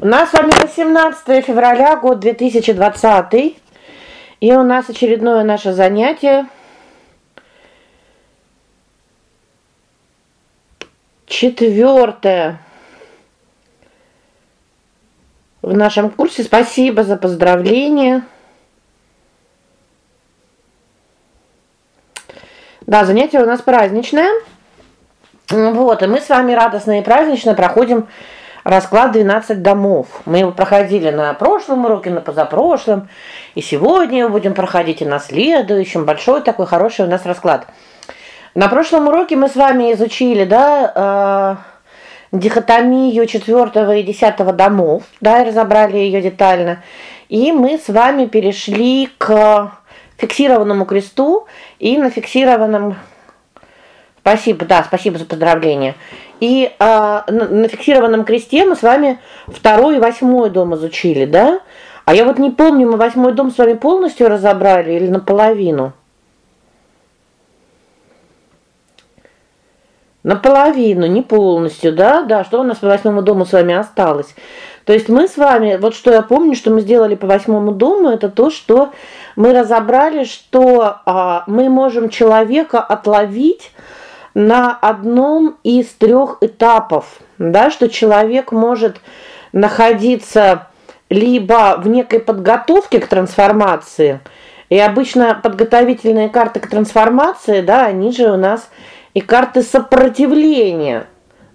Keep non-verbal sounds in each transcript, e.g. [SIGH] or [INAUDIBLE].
У нас с вами 18 февраля, год 2020. И у нас очередное наше занятие. Четвертое в нашем курсе. Спасибо за поздравления. Да, занятие у нас праздничное. Вот, и мы с вами радостно и празднично проходим расклад 12 домов. Мы его проходили на прошлом уроке, на позапрошлом, и сегодня его будем проходить и на следующем. Большой такой хороший у нас расклад. На прошлом уроке мы с вами изучили, да, э, дихотомию 4 и 10 домов, да, и разобрали ее детально. И мы с вами перешли к фиксированному кресту и на фиксированном Спасибо, да, спасибо за поздравление. И на, на фиксированном кресте мы с вами второй и восьмой дом изучили, да? А я вот не помню, мы восьмой дом с вами полностью разобрали или наполовину? Наполовину, не полностью, да? Да, что у нас по восьмому дому с вами осталось? То есть мы с вами, вот что я помню, что мы сделали по восьмому дому, это то, что мы разобрали, что а, мы можем человека отловить на одном из трех этапов, да, что человек может находиться либо в некой подготовке к трансформации, и обычно подготовительные карты к трансформации, да, они же у нас и карты сопротивления.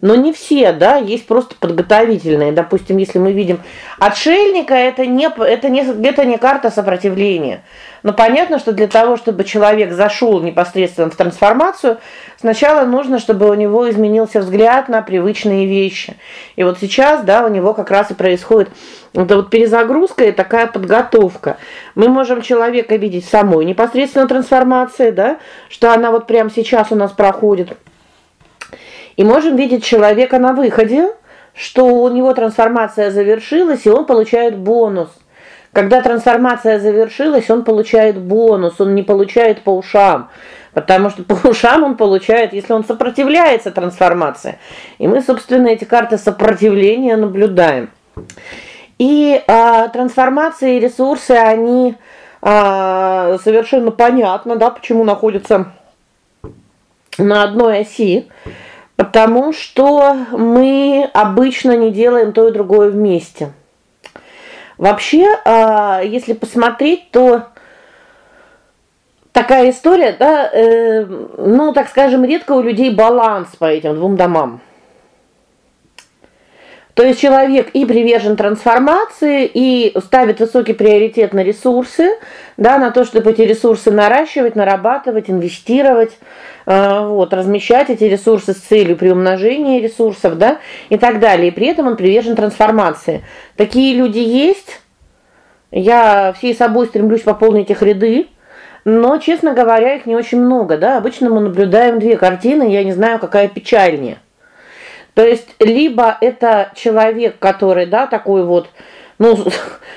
Но не все, да, есть просто подготовительные. Допустим, если мы видим отшельника, это не это не это не карта сопротивления. Но понятно, что для того, чтобы человек зашел непосредственно в трансформацию, сначала нужно, чтобы у него изменился взгляд на привычные вещи. И вот сейчас, да, у него как раз и происходит это вот перезагрузка и такая подготовка. Мы можем человека видеть самой непосредственно трансформации, да, что она вот прямо сейчас у нас проходит. И можем видеть человека на выходе, что у него трансформация завершилась, и он получает бонус. Когда трансформация завершилась, он получает бонус, он не получает по ушам. Потому что по [LAUGHS] ушам он получает, если он сопротивляется трансформации. И мы, собственно, эти карты сопротивления наблюдаем. И а, трансформации и ресурсы, они а, совершенно понятно, да, почему находятся на одной оси. Потому что мы обычно не делаем то и другое вместе. Вообще, а, если посмотреть, то такая история, да, э, ну, так скажем, редко у людей баланс по этим двум домам. То есть человек и привержен трансформации, и ставит высокий приоритет на ресурсы, да, на то, чтобы эти ресурсы наращивать, нарабатывать, инвестировать, вот, размещать эти ресурсы с целью приумножения ресурсов, да, и так далее. И при этом он привержен трансформации. Такие люди есть. Я всей собой стремлюсь пополнить их ряды. Но, честно говоря, их не очень много, да? Обычно мы наблюдаем две картины, я не знаю, какая печальнее. То есть либо это человек, который, да, такой вот, ну,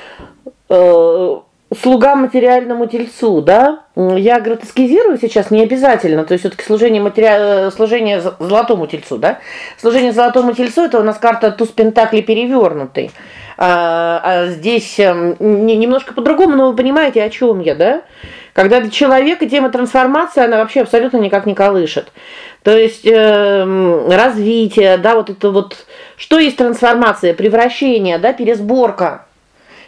[LAUGHS] э, слуга материальному тельцу, да? Я гротескизирую сейчас не обязательно, то есть все таки служение материал служение золотому тельцу, да? Служение золотому тельцу это у нас карта туз пентаклей перевернутый. А, а здесь эм, не, немножко по-другому, но вы понимаете, о чем я, да? Когда для человека тема трансформации, она вообще абсолютно никак не колышет. То есть э, развитие, да, вот это вот что есть трансформация, превращение, да, пересборка.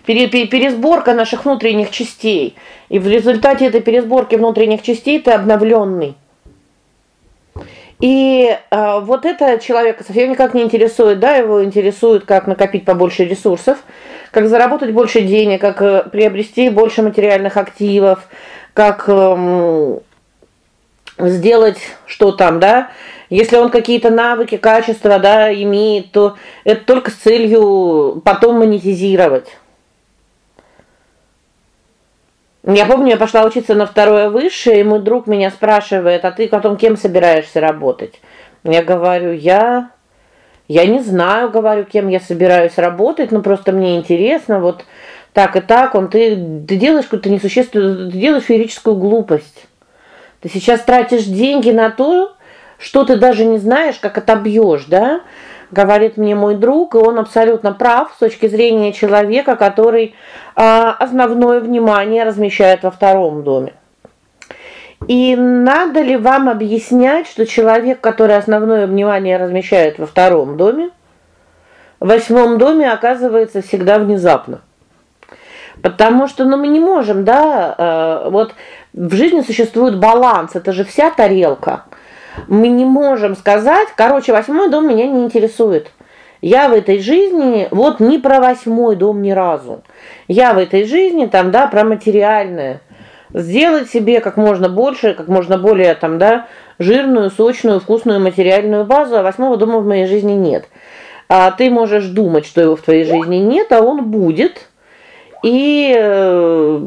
Пересборка наших внутренних частей. И в результате этой пересборки внутренних частей ты обновленный. И э, вот это человека совсем никак не интересует, да, его интересует, как накопить побольше ресурсов, как заработать больше денег, как э, приобрести больше материальных активов, как э, сделать что там, да? Если он какие-то навыки, качества, да, имеет, то это только с целью потом монетизировать. Я помню, я пошла учиться на второе высшее, и мой друг меня спрашивает: "А ты потом кем собираешься работать?" Я говорю: "Я я не знаю, говорю, кем я собираюсь работать, но просто мне интересно, вот так и так, он ты ты делаешь какую-то несущественную, ты делаешь феерическую глупость. Ты сейчас тратишь деньги на то, что ты даже не знаешь, как отобьешь, да? Говорит мне мой друг, и он абсолютно прав с точки зрения человека, который а, основное внимание размещает во втором доме. И надо ли вам объяснять, что человек, который основное внимание размещает во втором доме, в восьмом доме оказывается всегда внезапно? Потому что ну мы не можем, да, э, вот в жизни существует баланс, это же вся тарелка. Мы не можем сказать, короче, восьмой дом меня не интересует. Я в этой жизни вот не про восьмой дом ни разу. Я в этой жизни там, да, про материальное сделать себе как можно больше, как можно более там, да, жирную, сочную, вкусную материальную базу, а восьмого дома в моей жизни нет. А ты можешь думать, что его в твоей жизни нет, а он будет. И э,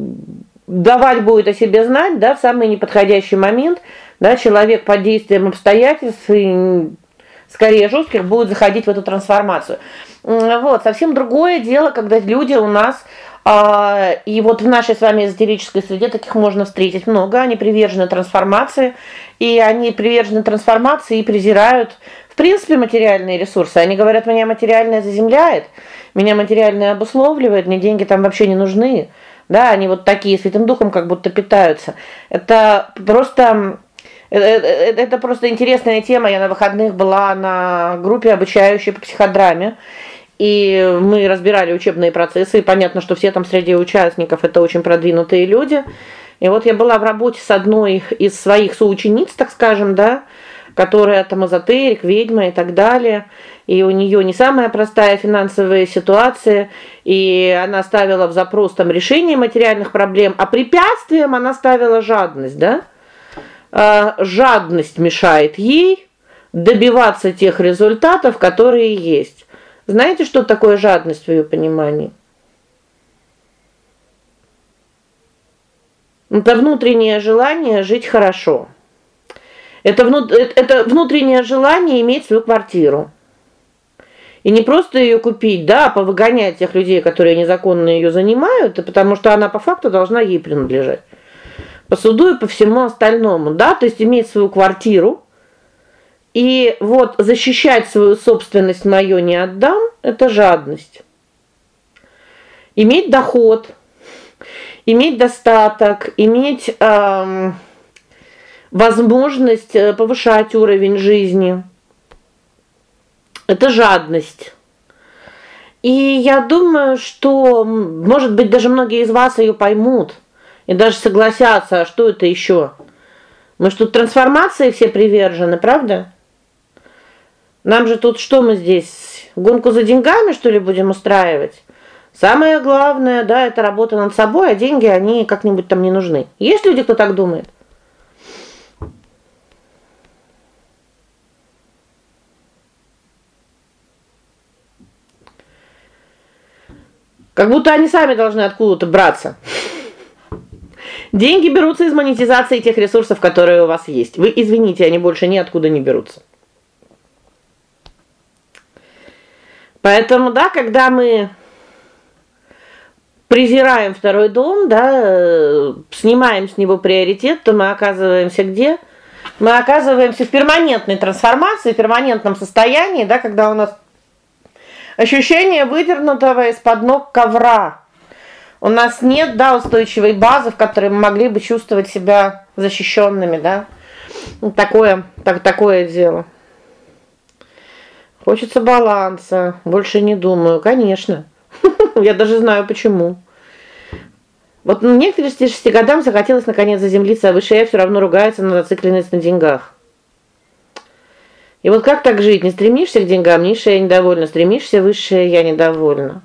давать будет о себе знать, да, в самый неподходящий момент, да, человек под действием обстоятельств и скорее жестких будет заходить в эту трансформацию. Вот, совсем другое дело, когда люди у нас а, и вот в нашей с вами эзотерической среде таких можно встретить много. Они привержены трансформации, и они привержены трансформации и презирают в принципе материальные ресурсы. Они говорят: "Меня материальное заземляет, меня материальное обусловливает, мне деньги там вообще не нужны". Да, они вот такие святым духом как будто питаются. Это просто э, э, э, это просто интересная тема. Я на выходных была на группе обучающей по психодраме. И мы разбирали учебные процессы, и понятно, что все там среди участников это очень продвинутые люди. И вот я была в работе с одной из своих соучениц, так скажем, да, которая там эзотерик, ведьма и так далее. И у нее не самая простая финансовая ситуация, и она ставила в запрос там решение материальных проблем, а препятствием она ставила жадность, да? А, жадность мешает ей добиваться тех результатов, которые есть. Знаете, что такое жадность в ее понимании? Это внутреннее желание жить хорошо. Это это внутреннее желание иметь свою квартиру. И не просто ее купить, да, а повыгонять тех людей, которые незаконно ее занимают, потому что она по факту должна ей принадлежать. По суду и по всему остальному, да, то есть иметь свою квартиру, и вот защищать свою собственность мою не отдам это жадность. Иметь доход, иметь достаток, иметь эм, возможность э, повышать уровень жизни. Это жадность. И я думаю, что, может быть, даже многие из вас ее поймут и даже согласятся, а что это еще? Мы что трансформации все привержены, правда? Нам же тут что мы здесь гонку за деньгами что ли будем устраивать? Самое главное, да, это работа над собой, а деньги они как-нибудь там не нужны. Есть люди, кто так думает? Как будто они сами должны откуда-то браться. Деньги берутся из монетизации тех ресурсов, которые у вас есть. Вы извините, они больше ни откуда не берутся. Поэтому, да, когда мы презираем второй дом, да, снимаем с него приоритет, то мы оказываемся где? Мы оказываемся в перманентной трансформации, в перманентном состоянии, да, когда у нас ощущение выдернутого из-под ног ковра. У нас нет, да, устойчивой базы, в которой мы могли бы чувствовать себя защищенными, да? Такое, так такое дело. Хочется баланса. Больше не думаю, конечно. [LAUGHS] Я даже знаю почему. Вот мне к 36 годам захотелось наконец заземлиться, а выше я все равно ругается на зацикленность на деньгах. И вот как так жить? Не стремишься к деньгам, низшая я недовольна, стремишься высшее я недовольна.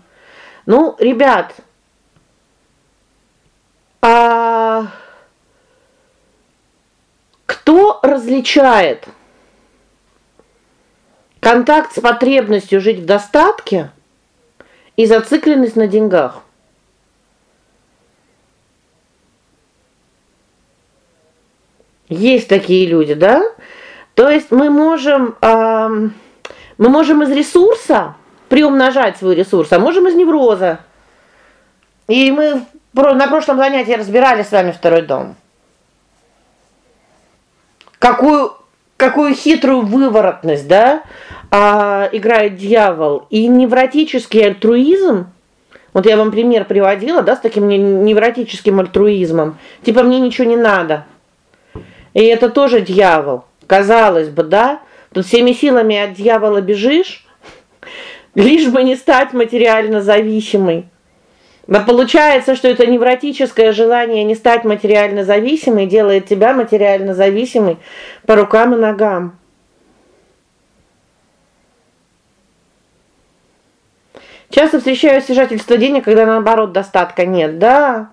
Ну, ребят, а кто различает контакт с потребностью жить в достатке и зацикленность на деньгах. Есть такие люди, да? То есть мы можем э, мы можем из ресурса приумножать свой ресурс, а можем из невроза. И мы на прошлом занятии разбирали с вами второй дом. Какую какую хитрую выворотность, да, а, играет дьявол. И невротический альтруизм вот я вам пример приводила, да, с таким невротическим альтруизмом. Типа мне ничего не надо. И это тоже дьявол. Казалось бы, да? Тут всеми силами от дьявола бежишь, лишь бы не стать материально зависимой. Но получается, что это невротическое желание не стать материально зависимой делает тебя материально зависимой по рукам и ногам. Часто встречаю стяжательство денег, когда наоборот достатка нет, да?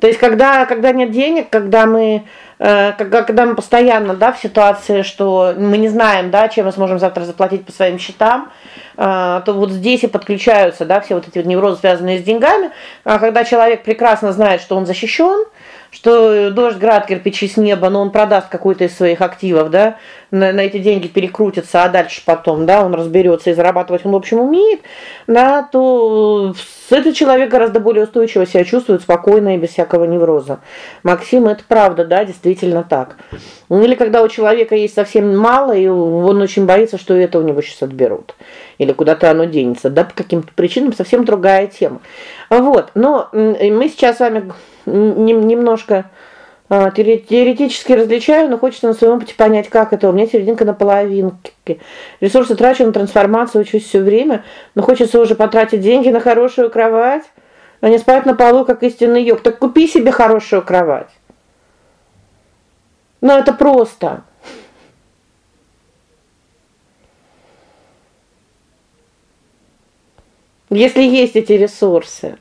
То есть когда когда нет денег, когда мы когда, когда мы постоянно, да, в ситуации, что мы не знаем, да, чем мы сможем завтра заплатить по своим счетам, э, то вот здесь и подключаются, да, все вот эти вот неврозы, связанные с деньгами. А когда человек прекрасно знает, что он защищен, что дождь, град, кирпичи с неба, но он продаст какой-то из своих активов, да, на, на эти деньги перекрутится, а дальше потом, да, он разберется и зарабатывать он в общем умеет, да, то этот человек гораздо более устойчиво себя чувствует, спокойно и без всякого невроза. Максим, это правда, да, действительно так. Ну, или когда у человека есть совсем мало, и он очень боится, что это у него сейчас отберут или куда-то оно денется, да, по каким-то причинам совсем другая тема. Вот. Но мы сейчас с вами немножко а, теоретически различаю, но хочется на своем опыте понять, как это. У меня серединка на половинке. Ресурсы трачу на трансформацию, учусь все время, но хочется уже потратить деньги на хорошую кровать, а не спать на полу как истинный йог. Так купи себе хорошую кровать. Но это просто. Если есть эти ресурсы.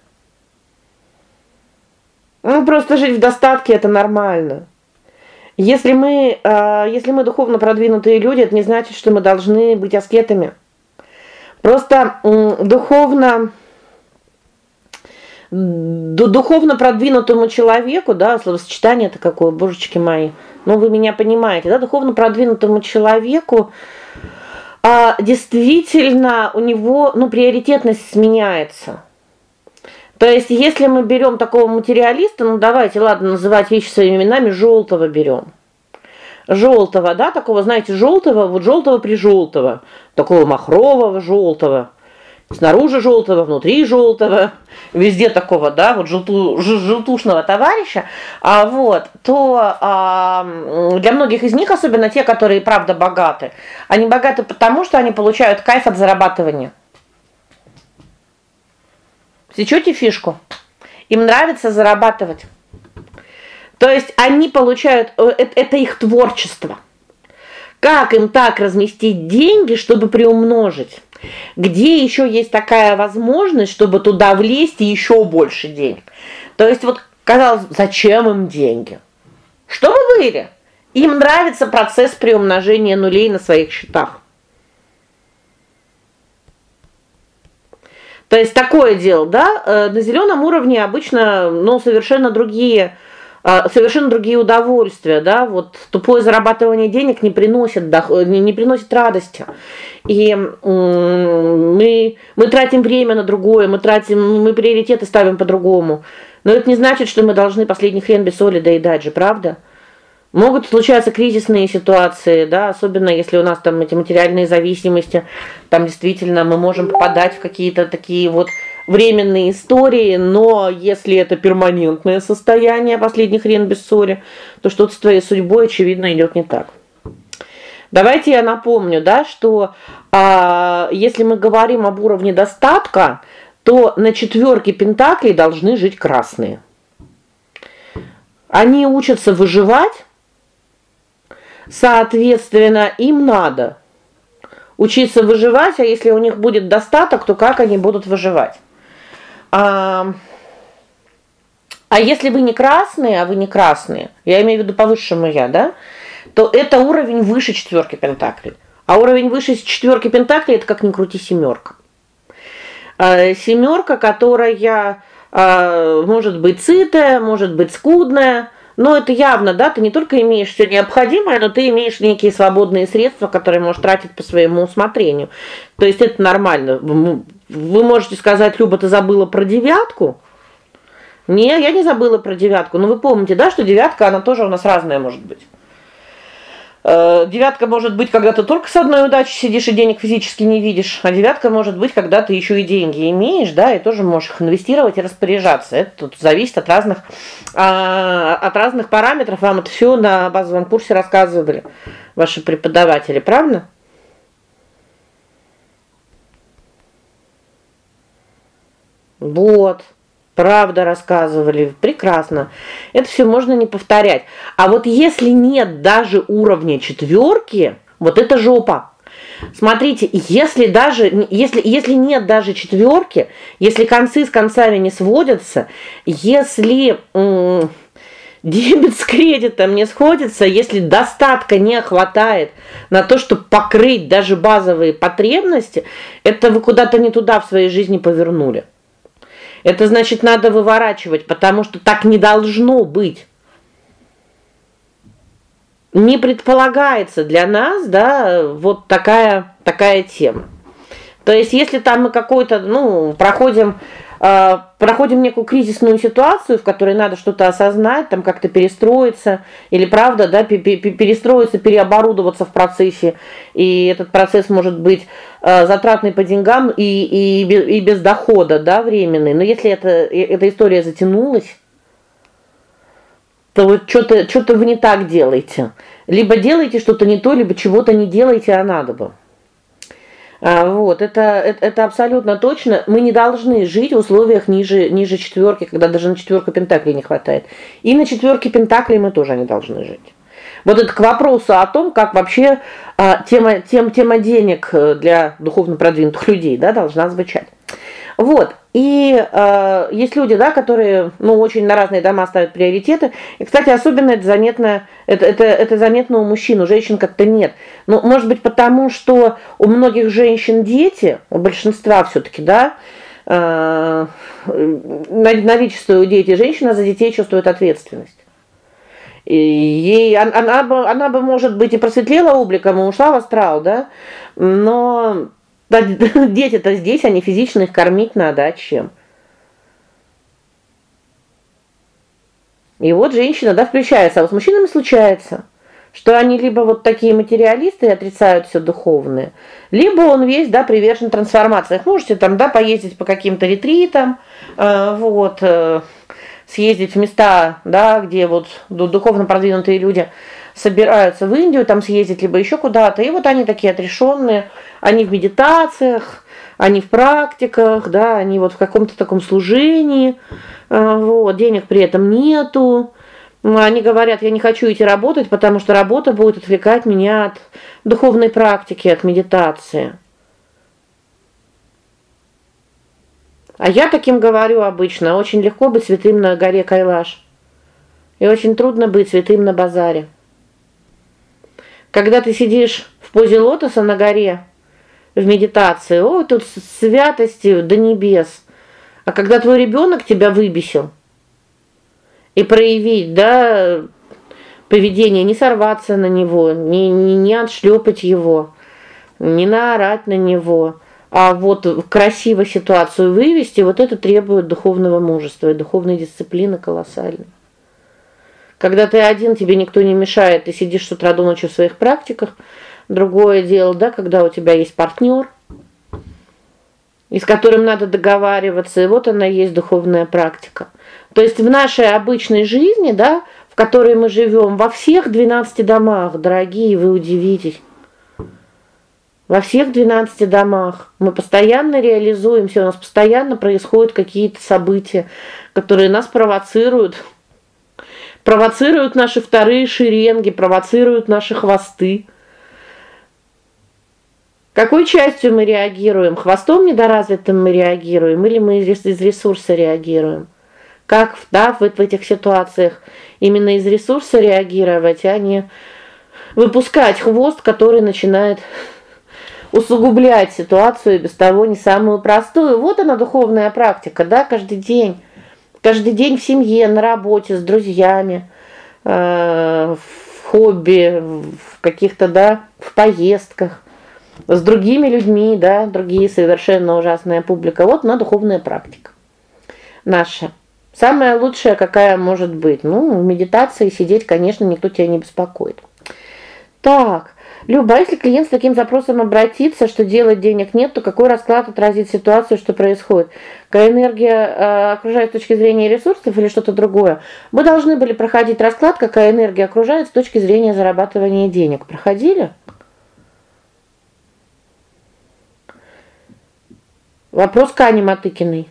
Ну просто жить в достатке это нормально. Если мы, э, если мы духовно продвинутые люди, это не значит, что мы должны быть аскетами. Просто э, духовно духовно продвинутому человеку, да, словосочетание это какое, божечки мои. Ну вы меня понимаете, да, духовно продвинутому человеку а действительно у него, ну, приоритетность сменяется. То есть, если мы берем такого материалиста, ну давайте, ладно, называть вещи своими именами, желтого берем. Желтого, да, такого, знаете, желтого, вот желтого при желтого, такого махрового желтого. Снаружи желтого, внутри желтого, везде такого, да, вот желту, желтушного товарища. А вот, то а, для многих из них, особенно те, которые правда богаты, они богаты потому, что они получают кайф от зарабатывания. Сечете фишку? Им нравится зарабатывать. То есть они получают э, это их творчество. Как им так разместить деньги, чтобы приумножить? Где еще есть такая возможность, чтобы туда влезть и еще больше денег? То есть вот казалось, зачем им деньги? Чтобы были. Им нравится процесс приумножения нулей на своих счетах. То есть такое дело, да? Э, на зеленом уровне обычно, ну, совершенно другие совершенно другие удовольствия, да? Вот тупое зарабатывание денег не приносит не, не приносит радости. И мы мы тратим время на другое, мы тратим мы приоритеты ставим по-другому. Но это не значит, что мы должны последний хрен без соли доедать же, правда? Могут случаться кризисные ситуации, да, особенно если у нас там эти материальные зависимости, там действительно мы можем попадать в какие-то такие вот временные истории, но если это перманентное состояние, последний хрен то что-то с твоей судьбой очевидно идет не так. Давайте я напомню, да, что а, если мы говорим об уровне достатка, то на четверке пентаклей должны жить красные. Они учатся выживать Соответственно, им надо учиться выживать, а если у них будет достаток, то как они будут выживать? А а если вы не красные, а вы не красные, я имею в виду по высшему я, да? То это уровень выше четверки пентаклей. А уровень выше четверки пентаклей это как ни крути семерка. А, семерка, которая а, может быть сытая, может быть скудная, но это явно, да, ты не только имеешь все необходимое, но ты имеешь некие свободные средства, которые можешь тратить по своему усмотрению. То есть это нормально. Вы можете сказать: "Люба, ты забыла про девятку?" Не, я не забыла про девятку. Но вы помните, да, что девятка, она тоже у нас разная может быть. Э, девятка может быть, когда ты только с одной удачей сидишь и денег физически не видишь, а девятка может быть, когда ты еще и деньги имеешь, да, и тоже можешь их инвестировать и распоряжаться. Это тут зависит от разных а, от разных параметров. Вам это все на базовом курсе рассказывали ваши преподаватели, правда? Вот. Правда рассказывали, прекрасно. Это все можно не повторять. А вот если нет даже уровня четверки, вот это жопа. Смотрите, если даже если если нет даже четверки, если концы с концами не сводятся, если дебет с кредитом не сходится, если достатка не хватает на то, чтобы покрыть даже базовые потребности, это вы куда-то не туда в своей жизни повернули. Это значит, надо выворачивать, потому что так не должно быть. Не предполагается для нас, да, вот такая такая тема. То есть, если там мы какой-то, ну, проходим проходим некую кризисную ситуацию, в которой надо что-то осознать, там как-то перестроиться или правда, да, перестроиться, переоборудоваться в процессе. И этот процесс может быть э, затратный по деньгам и и и без дохода, да, временный. Но если это эта история затянулась, то вот что-то что-то вы не так делаете. Либо делаете что-то не то, либо чего-то не делаете, а надо бы. А, вот, это, это это абсолютно точно. Мы не должны жить в условиях ниже ниже четверки, когда даже на четверку пентаклей не хватает. И на четверке пентаклей мы тоже не должны жить. Вот это к вопросу о том, как вообще а, тема тем тема денег э, для духовно продвинутых людей, да, должна звучать. Вот. И э, есть люди, да, которые, ну, очень на разные дома ставят приоритеты. И, кстати, особенно это заметно это это это заметно у мужчин, у женщин как-то нет. Ну, может быть, потому что у многих женщин дети, у большинства все таки да, э наличествуют дети, женщина за детей чувствует ответственность. И ей она, она бы она бы может быть и просветлела обликом, и ушла в астрал, да? Но да, [LAUGHS] дети-то здесь, они физично их кормить надо, а чем? И вот женщина, да, включается, а вот с мужчинами случается, что они либо вот такие материалисты и отрицают все духовное, либо он весь, да, привержен трансформации. Можете там, да, поездить по каким-то ретритам, э, вот, э, съездить в места, да, где вот духовно продвинутые люди собираются в Индию, там съездить либо еще куда-то. И вот они такие отрешенные, они в медитациях, они в практиках, да, они вот в каком-то таком служении. А, вот, денег при этом нету. Они говорят: "Я не хочу идти работать, потому что работа будет отвлекать меня от духовной практики, от медитации". А я таким говорю обычно: очень легко быть святым на горе Кайлаш. И очень трудно быть святым на базаре. Когда ты сидишь в позе лотоса на горе в медитации, о, тут святости до небес. А когда твой ребенок тебя выбесил, и проявить, да, поведение, не сорваться на него, не не не отшлепать его, не наорать на него, а вот красиво ситуацию вывести, вот это требует духовного мужества и духовной дисциплины колоссальной. Когда ты один, тебе никто не мешает, ты сидишь с утра до ночи в своих практиках. Другое дело, да, когда у тебя есть партнер, и с которым надо договариваться, и вот она есть духовная практика. То есть в нашей обычной жизни, да, в которой мы живем, во всех 12 домах, дорогие, вы удивитесь. Во всех 12 домах мы постоянно реализуемся, у нас постоянно происходят какие-то события, которые нас провоцируют провоцируют наши вторые шеренги, провоцируют наши хвосты. Какой частью мы реагируем? Хвостом недоразвитым мы реагируем или мы из ресурса реагируем? Как, да, в, в этих ситуациях именно из ресурса реагировать, а не выпускать хвост, который начинает усугублять ситуацию без того не самую простую. Вот она духовная практика, да, каждый день Каждый день в семье, на работе, с друзьями, э в хобби, в каких-то, да, в поездках с другими людьми, да, другие совершенно ужасная публика. Вот на духовная практика. Наша. Самая лучшая, какая может быть. Ну, в медитации сидеть, конечно, никто тебя не беспокоит. Так. Люба, а если клиент с таким запросом обратится, что делать денег нет, то какой расклад отразит ситуацию, что происходит? Какая э, окружает с точки зрения ресурсов или что-то другое? Мы должны были проходить расклад, какая энергия окружает с точки зрения зарабатывания денег. Проходили? Вопрос к Ане Матыкиной.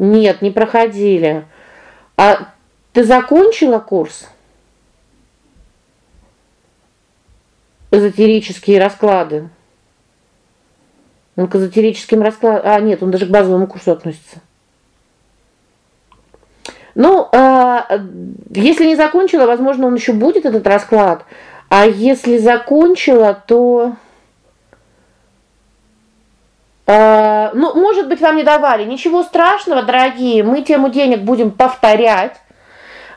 Нет, не проходили. А ты закончила курс? Эзотерические расклады. Он к эзотерическим раскладам, а нет, он даже к базовому курсу относится. Ну, а если не закончила, возможно, он еще будет этот расклад. А если закончила, то а, ну, может быть, вам не давали. Ничего страшного, дорогие. Мы тему денег будем повторять.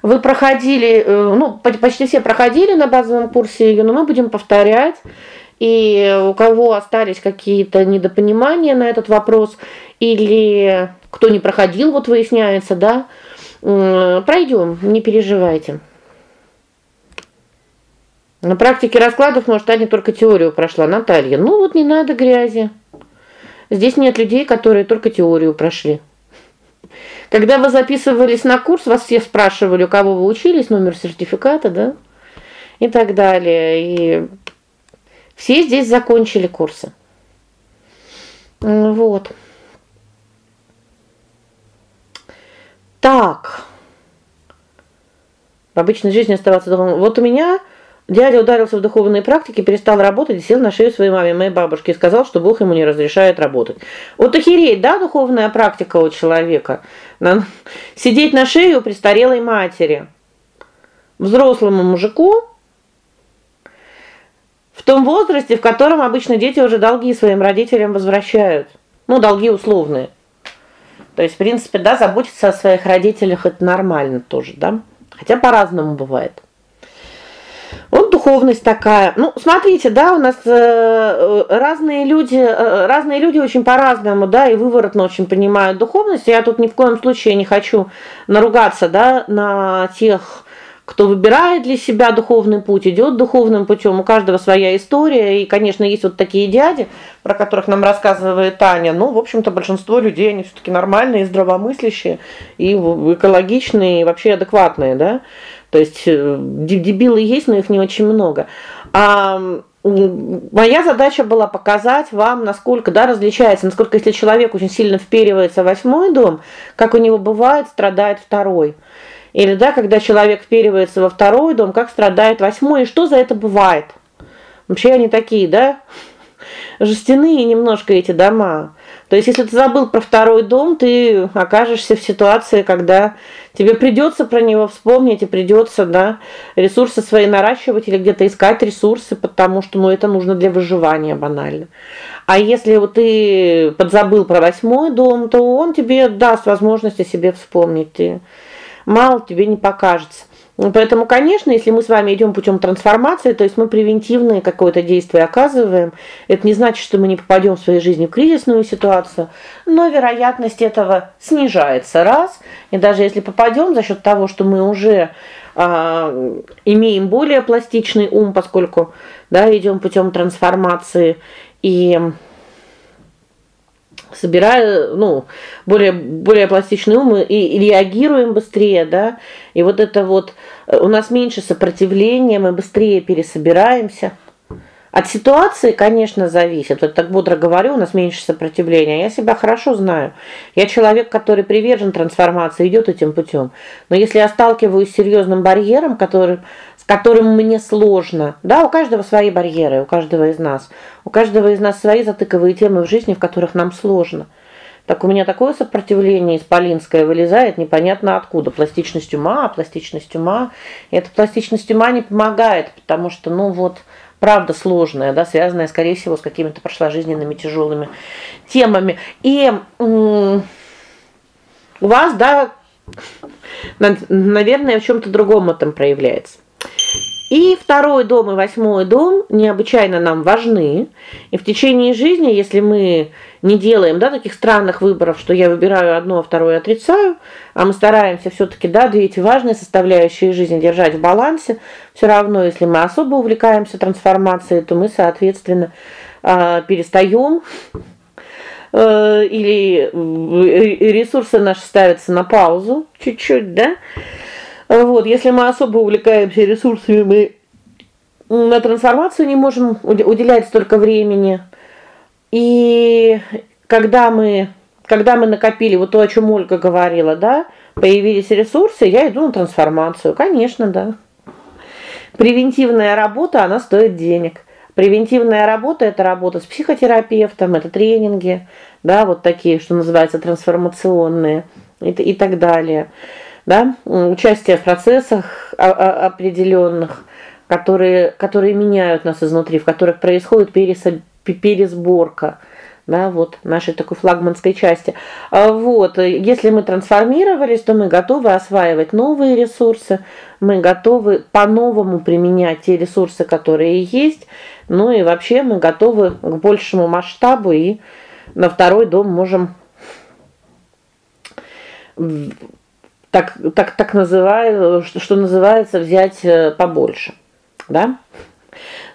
Вы проходили, э, ну, почти все проходили на базовом курсе ее, но мы будем повторять. И у кого остались какие-то недопонимания на этот вопрос или кто не проходил, вот выясняется, да? Пройдем, не переживайте. На практике раскладов, может, не только теорию прошла Наталья. Ну вот не надо грязи. Здесь нет людей, которые только теорию прошли. Когда вы записывались на курс, вас все спрашивали, у кого вы учились, номер сертификата, да? И так далее. И все здесь закончили курсы. Вот. Так. В обычной жизни оставаться духовным. Вот у меня Дядя ударился в духовные практики, перестал работать сел на шею своей маме, моей бабушке, и сказал, что Бог ему не разрешает работать. Вот охереть, да, духовная практика у человека. Сидеть на шее у престарелой матери. Взрослому мужику в том возрасте, в котором обычно дети уже долги своим родителям возвращают. Ну, долги условные. То есть, в принципе, да, заботиться о своих родителях это нормально тоже, да? Хотя по-разному бывает. Вот духовность такая. Ну, смотрите, да, у нас э, э, разные люди, э, разные люди очень по-разному, да, и выворотно очень понимают духовность. Я тут ни в коем случае не хочу наругаться, да, на тех, кто выбирает для себя духовный путь, идет духовным путем. У каждого своя история, и, конечно, есть вот такие дяди, про которых нам рассказывает Таня. Ну, в общем-то, большинство людей они все таки нормальные, здравомыслящие и экологичные, и вообще адекватные, да? То есть э, дебилы есть, но их не очень много. А моя задача была показать вам, насколько, да, различается, насколько если человек очень сильно вперивается в восьмой дом, как у него бывает, страдает второй. Или да, когда человек вперивается во второй дом, как страдает восьмой, и что за это бывает? Вообще они такие, да? Жестяные немножко эти дома. То есть если ты забыл про второй дом, ты окажешься в ситуации, когда тебе придется про него вспомнить и придется, да, ресурсы свои наращивать или где-то искать ресурсы, потому что ну это нужно для выживания банально. А если вот ты подзабыл про восьмой дом, то он тебе даст возможность о себе вспомнить. Ты мало тебе не покажется. Ну, поэтому, конечно, если мы с вами идем путем трансформации, то есть мы превентивное какое-то действие оказываем, это не значит, что мы не попадем в своей жизни в кризисную ситуацию, но вероятность этого снижается. Раз, и даже если попадем за счет того, что мы уже а, имеем более пластичный ум, поскольку да, идем путем трансформации и собирая, ну, более более пластичный ум и, и реагируем быстрее, да? И вот это вот э, у нас меньше сопротивления, мы быстрее пересобираемся. От ситуации, конечно, зависит. Вот так бодро говорю, у нас меньше сопротивления. Я себя хорошо знаю. Я человек, который привержен трансформации, идет этим путем. Но если я сталкиваюсь с серьезным барьером, который с которым мне сложно. Да, у каждого свои барьеры, у каждого из нас. У каждого из нас свои затыковые темы в жизни, в которых нам сложно. Так у меня такое сопротивление исполинское вылезает непонятно откуда. Пластичность ума, пластичность ума. И эта пластичность ума не помогает, потому что, ну вот, правда сложная, да, связанная, скорее всего, с какими-то прошложизненными тяжелыми темами. И у вас, да, наверное, в чем то другом этом проявляется. И второй дом и восьмой дом необычайно нам важны. И в течение жизни, если мы не делаем, да, таких странных выборов, что я выбираю одно, а второе отрицаю, а мы стараемся все таки да, две эти важные составляющие жизни держать в балансе, все равно, если мы особо увлекаемся трансформацией, то мы, соответственно, а, перестаем э, или э, ресурсы наши ставятся на паузу чуть-чуть, да? Вот, если мы особо увлекаемся ресурсами, мы на трансформацию не можем уделять столько времени. И когда мы когда мы накопили вот то, о чем Ольга говорила, да, появились ресурсы, я иду на трансформацию. Конечно, да. Превентивная работа, она стоит денег. Превентивная работа это работа с психотерапевтом, это тренинги, да, вот такие, что называется, трансформационные и, и так далее да, участие в процессах определенных, которые которые меняют нас изнутри, в которых происходит пересборка да, вот нашей такой флагманской части. А вот, если мы трансформировались, то мы готовы осваивать новые ресурсы, мы готовы по-новому применять те ресурсы, которые есть. Ну и вообще мы готовы к большему масштабу и на второй дом можем так так так называю, что, что называется, взять э, побольше, да?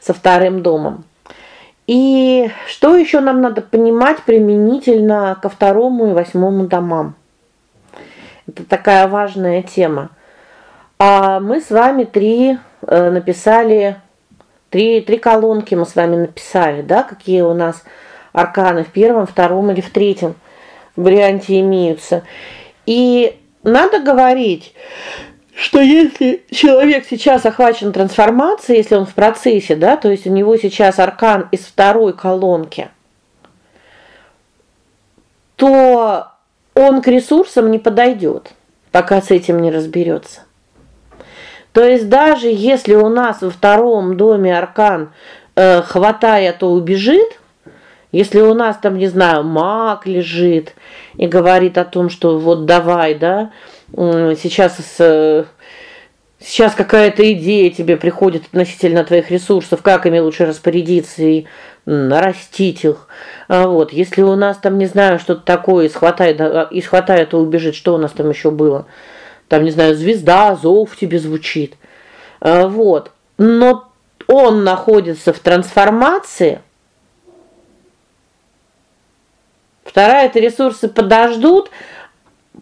Со вторым домом. И что еще нам надо понимать применительно ко второму и восьмому домам? Это такая важная тема. А мы с вами три э, написали три три колонки мы с вами написали, да, какие у нас арканы в первом, втором или в третьем варианте имеются. И надо говорить, что если человек сейчас охвачен трансформацией, если он в процессе, да, то есть у него сейчас аркан из второй колонки, то он к ресурсам не подойдет, пока с этим не разберется. То есть даже если у нас во втором доме аркан э, хватая, то убежит, если у нас там, не знаю, маг лежит и говорит о том, что вот давай, да, сейчас с сейчас какая-то идея тебе приходит относительно твоих ресурсов, как ими лучше распорядиться и нарастить их. А вот, если у нас там, не знаю, что-то такое, схватает, и схватает и убежит, что у нас там еще было? Там, не знаю, звезда, зов тебе звучит. А вот. Но он находится в трансформации, Вторая это ресурсы подождут,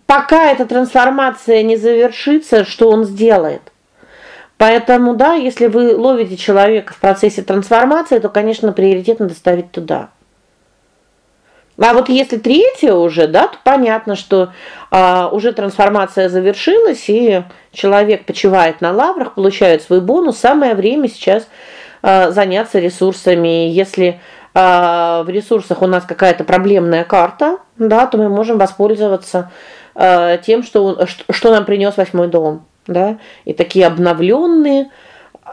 пока эта трансформация не завершится, что он сделает. Поэтому, да, если вы ловите человека в процессе трансформации, то, конечно, приоритетно доставить туда. А вот если третье уже, да, то понятно, что а, уже трансформация завершилась, и человек почивает на лаврах, получает свой бонус. Самое время сейчас а, заняться ресурсами. Если в ресурсах у нас какая-то проблемная карта, да, то мы можем воспользоваться а, тем, что что нам принес восьмой дом, да? И такие обновленные,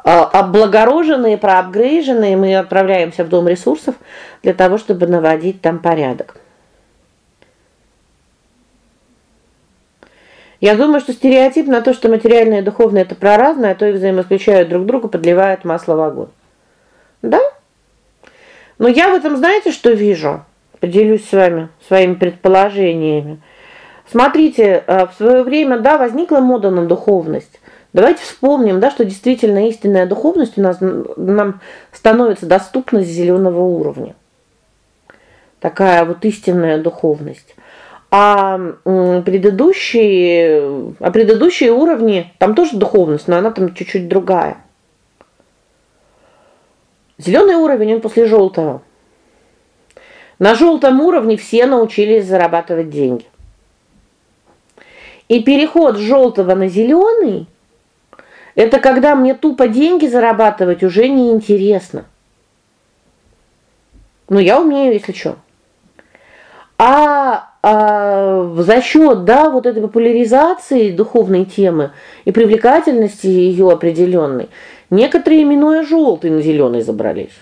а, облагороженные, проапгрейженные мы отправляемся в дом ресурсов для того, чтобы наводить там порядок. Я думаю, что стереотип на то, что материальное и духовное это про разное, а то и взаимоисключают друг друга, подливают масло в огонь. Но я в этом, знаете, что вижу? Поделюсь с вами своими предположениями. Смотрите, э, в свое время, да, возникла мода на духовность. Давайте вспомним, да, что действительно истинная духовность у нас нам становится доступна с зеленого уровня. Такая вот истинная духовность. А предыдущие, а предыдущие уровни, там тоже духовность, но она там чуть-чуть другая. Зеленый уровень он после желтого. На желтом уровне все научились зарабатывать деньги. И переход с желтого на зеленый – это когда мне тупо деньги зарабатывать уже не интересно. Ну я умею, если что. А, а за счет, да, вот этой популяризации духовной темы и привлекательности ее определенной Некоторые, минуя желтый, на зеленый забрались.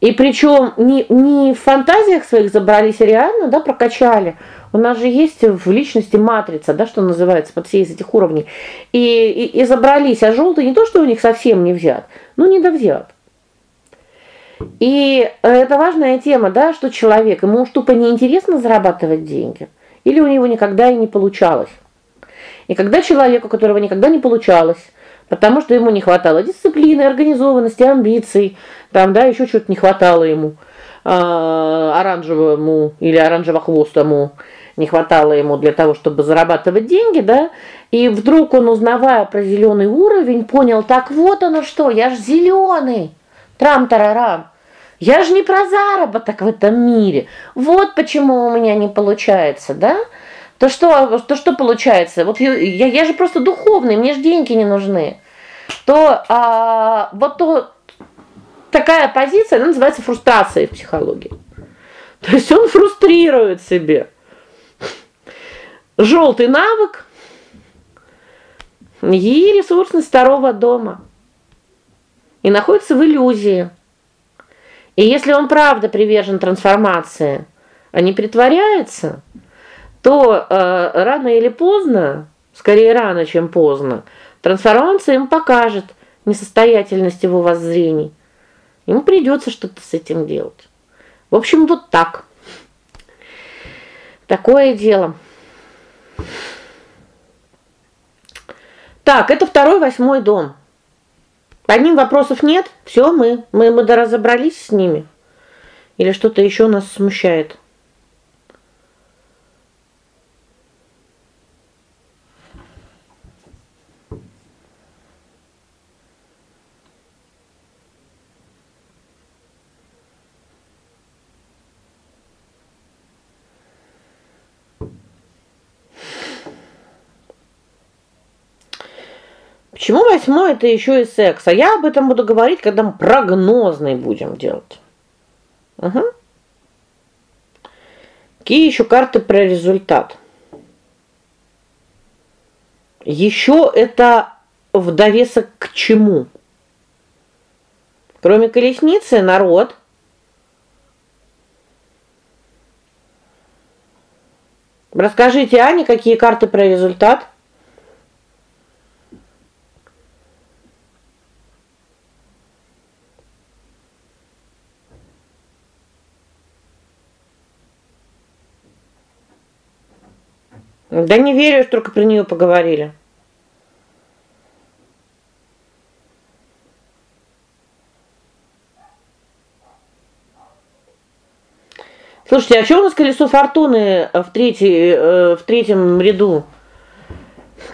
И причем не не в фантазиях своих забрались, а реально, да, прокачали. У нас же есть в личности матрица, да, что называется, под все из этих уровней. И, и, и забрались, а желтый не то, что у них совсем не взят, ну не довзят. И это важная тема, да, что человек, ему уж тупо неинтересно зарабатывать деньги, или у него никогда и не получалось. И когда человеку, у которого никогда не получалось, потому что ему не хватало дисциплины, организованности, амбиций, там, да, еще что-то не хватало ему, э, оранжевому или оранжево-хвостому не хватало ему для того, чтобы зарабатывать деньги, да? И вдруг он, узнавая про зеленый уровень, понял: так вот оно что, я ж зеленый. Трам-тарарам. Я же не про заработок в этом мире. Вот почему у меня не получается, да? То что, то что получается? Вот я, я же просто духовный, мне же деньги не нужны. То а, вот то такая позиция, она называется фрустрацией в психологии. То есть он фрустрирует себе. Желтый навык и ресурсность второго дома. И находится в иллюзии. И если он правда привержен трансформации, а не притворяется, то э, рано или поздно, скорее рано, чем поздно, трансформация ему покажет несостоятельность его воззрений. Ему придется что-то с этим делать. В общем, вот так. Такое дело. Так, это второй восьмой дом. По ним вопросов нет? Все, мы мы мы разобрались с ними. Или что-то еще нас смущает? Почему восьмой это еще и секс? А я об этом буду говорить, когда мы прогнозный будем делать. Угу. Какие еще карты про результат? Еще это в довесок к чему? Кроме колесницы, народ. Расскажите Ане, какие карты про результат? Да не верю, только про нее поговорили. Слушайте, а что у нас колесо фортуны в третий э, в третьем ряду?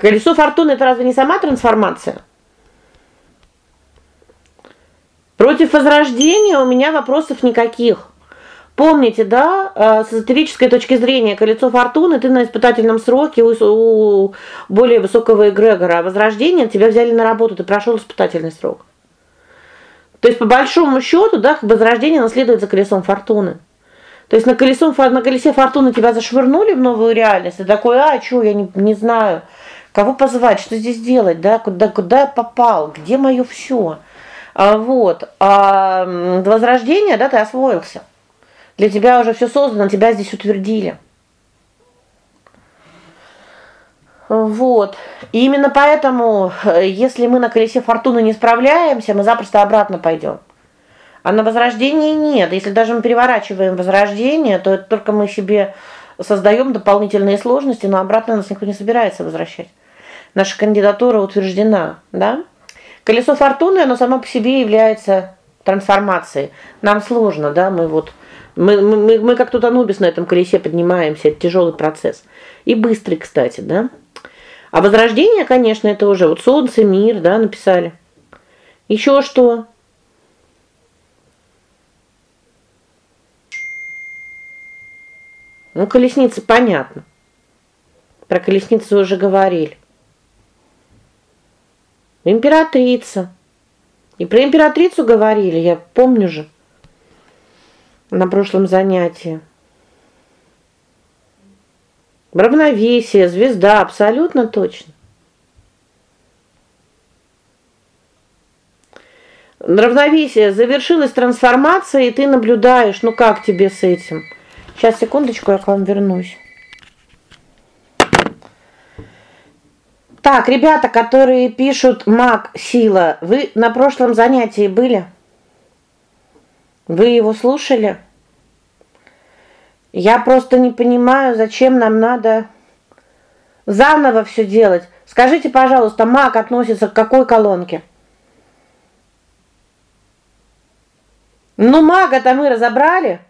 Колесо фортуны это разве не сама трансформация? Против возрождения у меня вопросов никаких. Помните, да, э, с эзотерической точки зрения, колесо фортуны ты на испытательном сроке у, у более высокого эгрегора, а возрождение тебя взяли на работу, ты прошел испытательный срок. То есть по большому счету, да, возрождение наследует за колесом фортуны. То есть на колесом на колесе фортуны тебя зашвырнули в новую реальность, ты такой: "А, что, я не не знаю, кого позвать, что здесь делать, да, куда куда я попал, где мое все?" А вот. А возрождение, да, ты освоился. Для тебя уже все создано, тебя здесь утвердили. Вот. И именно поэтому, если мы на колесе фортуны не справляемся, мы запросто обратно пойдем. А на возрождении нет. Если даже мы переворачиваем возрождение, то это только мы себе создаем дополнительные сложности, но обратно нас никто не собирается возвращать. Наша кандидатура утверждена, да? Колесо фортуны, оно само по себе является трансформацией. Нам сложно, да, мы вот мы мы мы как тут Анубис на этом колесе поднимаемся, это тяжелый процесс. И быстрый, кстати, да? А возрождение, конечно, это уже вот солнце, мир, да, написали. Еще что? Ну, колесница понятно. Про колесницу уже говорили. Императрица. И про императрицу говорили, я помню же на прошлом занятии. Равновесие, звезда, абсолютно точно. Равновесие завершилась трансформация, и ты наблюдаешь, ну как тебе с этим? Сейчас секундочку, я к вам вернусь. Так, ребята, которые пишут маг сила, вы на прошлом занятии были? Вы его слушали? Я просто не понимаю, зачем нам надо заново все делать. Скажите, пожалуйста, маг относится к какой колонке? Ну, мага-то мы разобрали.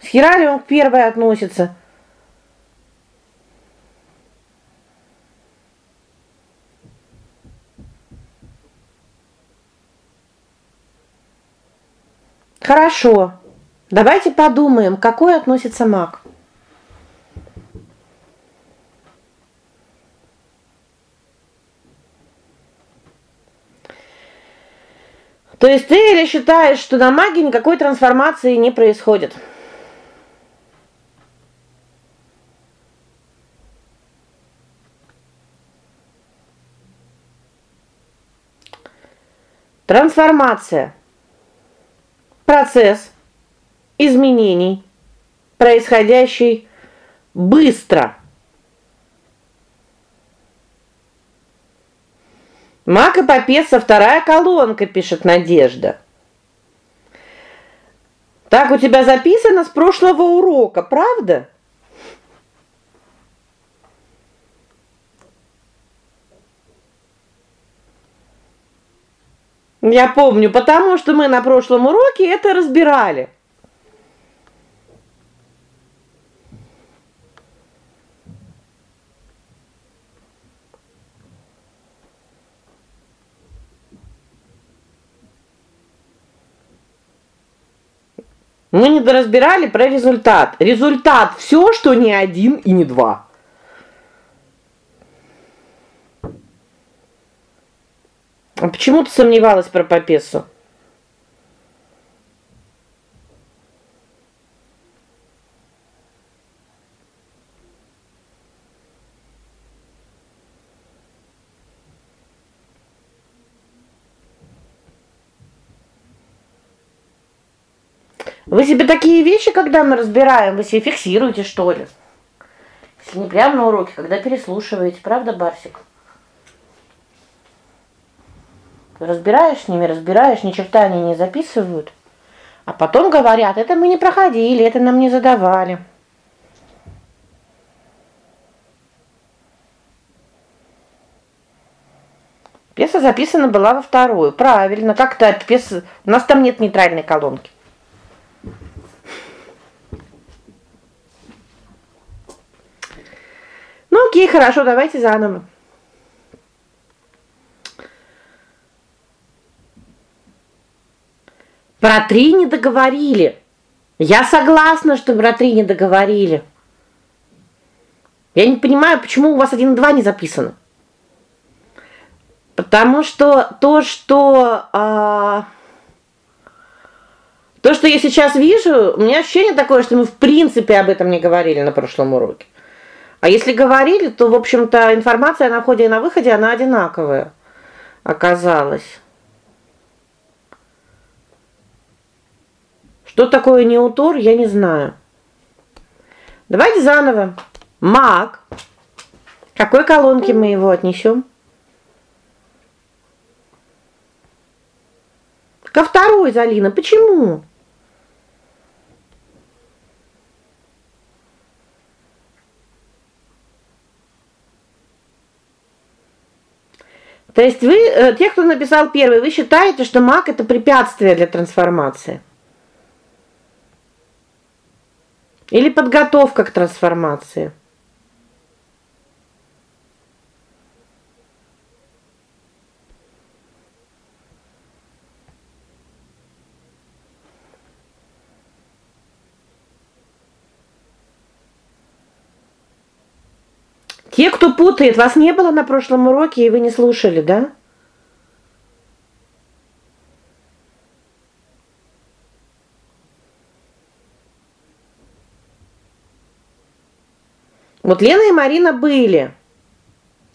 С он к первой относится? Хорошо. Давайте подумаем, какой относится маг. То есть ты или считаешь, что на маге никакой трансформации не происходит? Трансформация процесс изменений, происходящий быстро. Мак и Попеса вторая колонка, пишет Надежда. Так у тебя записано с прошлого урока, правда? Я помню, потому что мы на прошлом уроке это разбирали. Мы не доразбирали про результат. Результат все, что не один и не два. А почему ты сомневалась про Попесу? Вы себе такие вещи, когда мы разбираем, вы себе фиксируете, что ли? Если не прямо на уроке, когда переслушиваете, правда, Барсик? Разбираешь с ними, разбираешь, ни черта они не записывают. А потом говорят: "Это мы не проходили, это нам не задавали". Пьеса записана была во вторую. Правильно. Как-то пьеса, у нас там нет нейтральной колонки. Ну, о'кей, хорошо, давайте заново. Про три не договорили. Я согласна, что про три не договорили. Я не понимаю, почему у вас один и два не записано. Потому что то, что а, то, что я сейчас вижу, у меня ощущение такое, что мы в принципе об этом не говорили на прошлом уроке. А если говорили, то, в общем-то, информация на входе и на выходе она одинаковая оказалась. Что такое неутор, я не знаю. Давайте заново. Маг. Какой колонке мы его отнесем? Ко второй, Залина. Почему? То есть вы, э, те, кто написал первый, вы считаете, что маг это препятствие для трансформации? Или подготовка к трансформации. Те, кто путает, вас не было на прошлом уроке, и вы не слушали, да? Вот Лена и Марина были.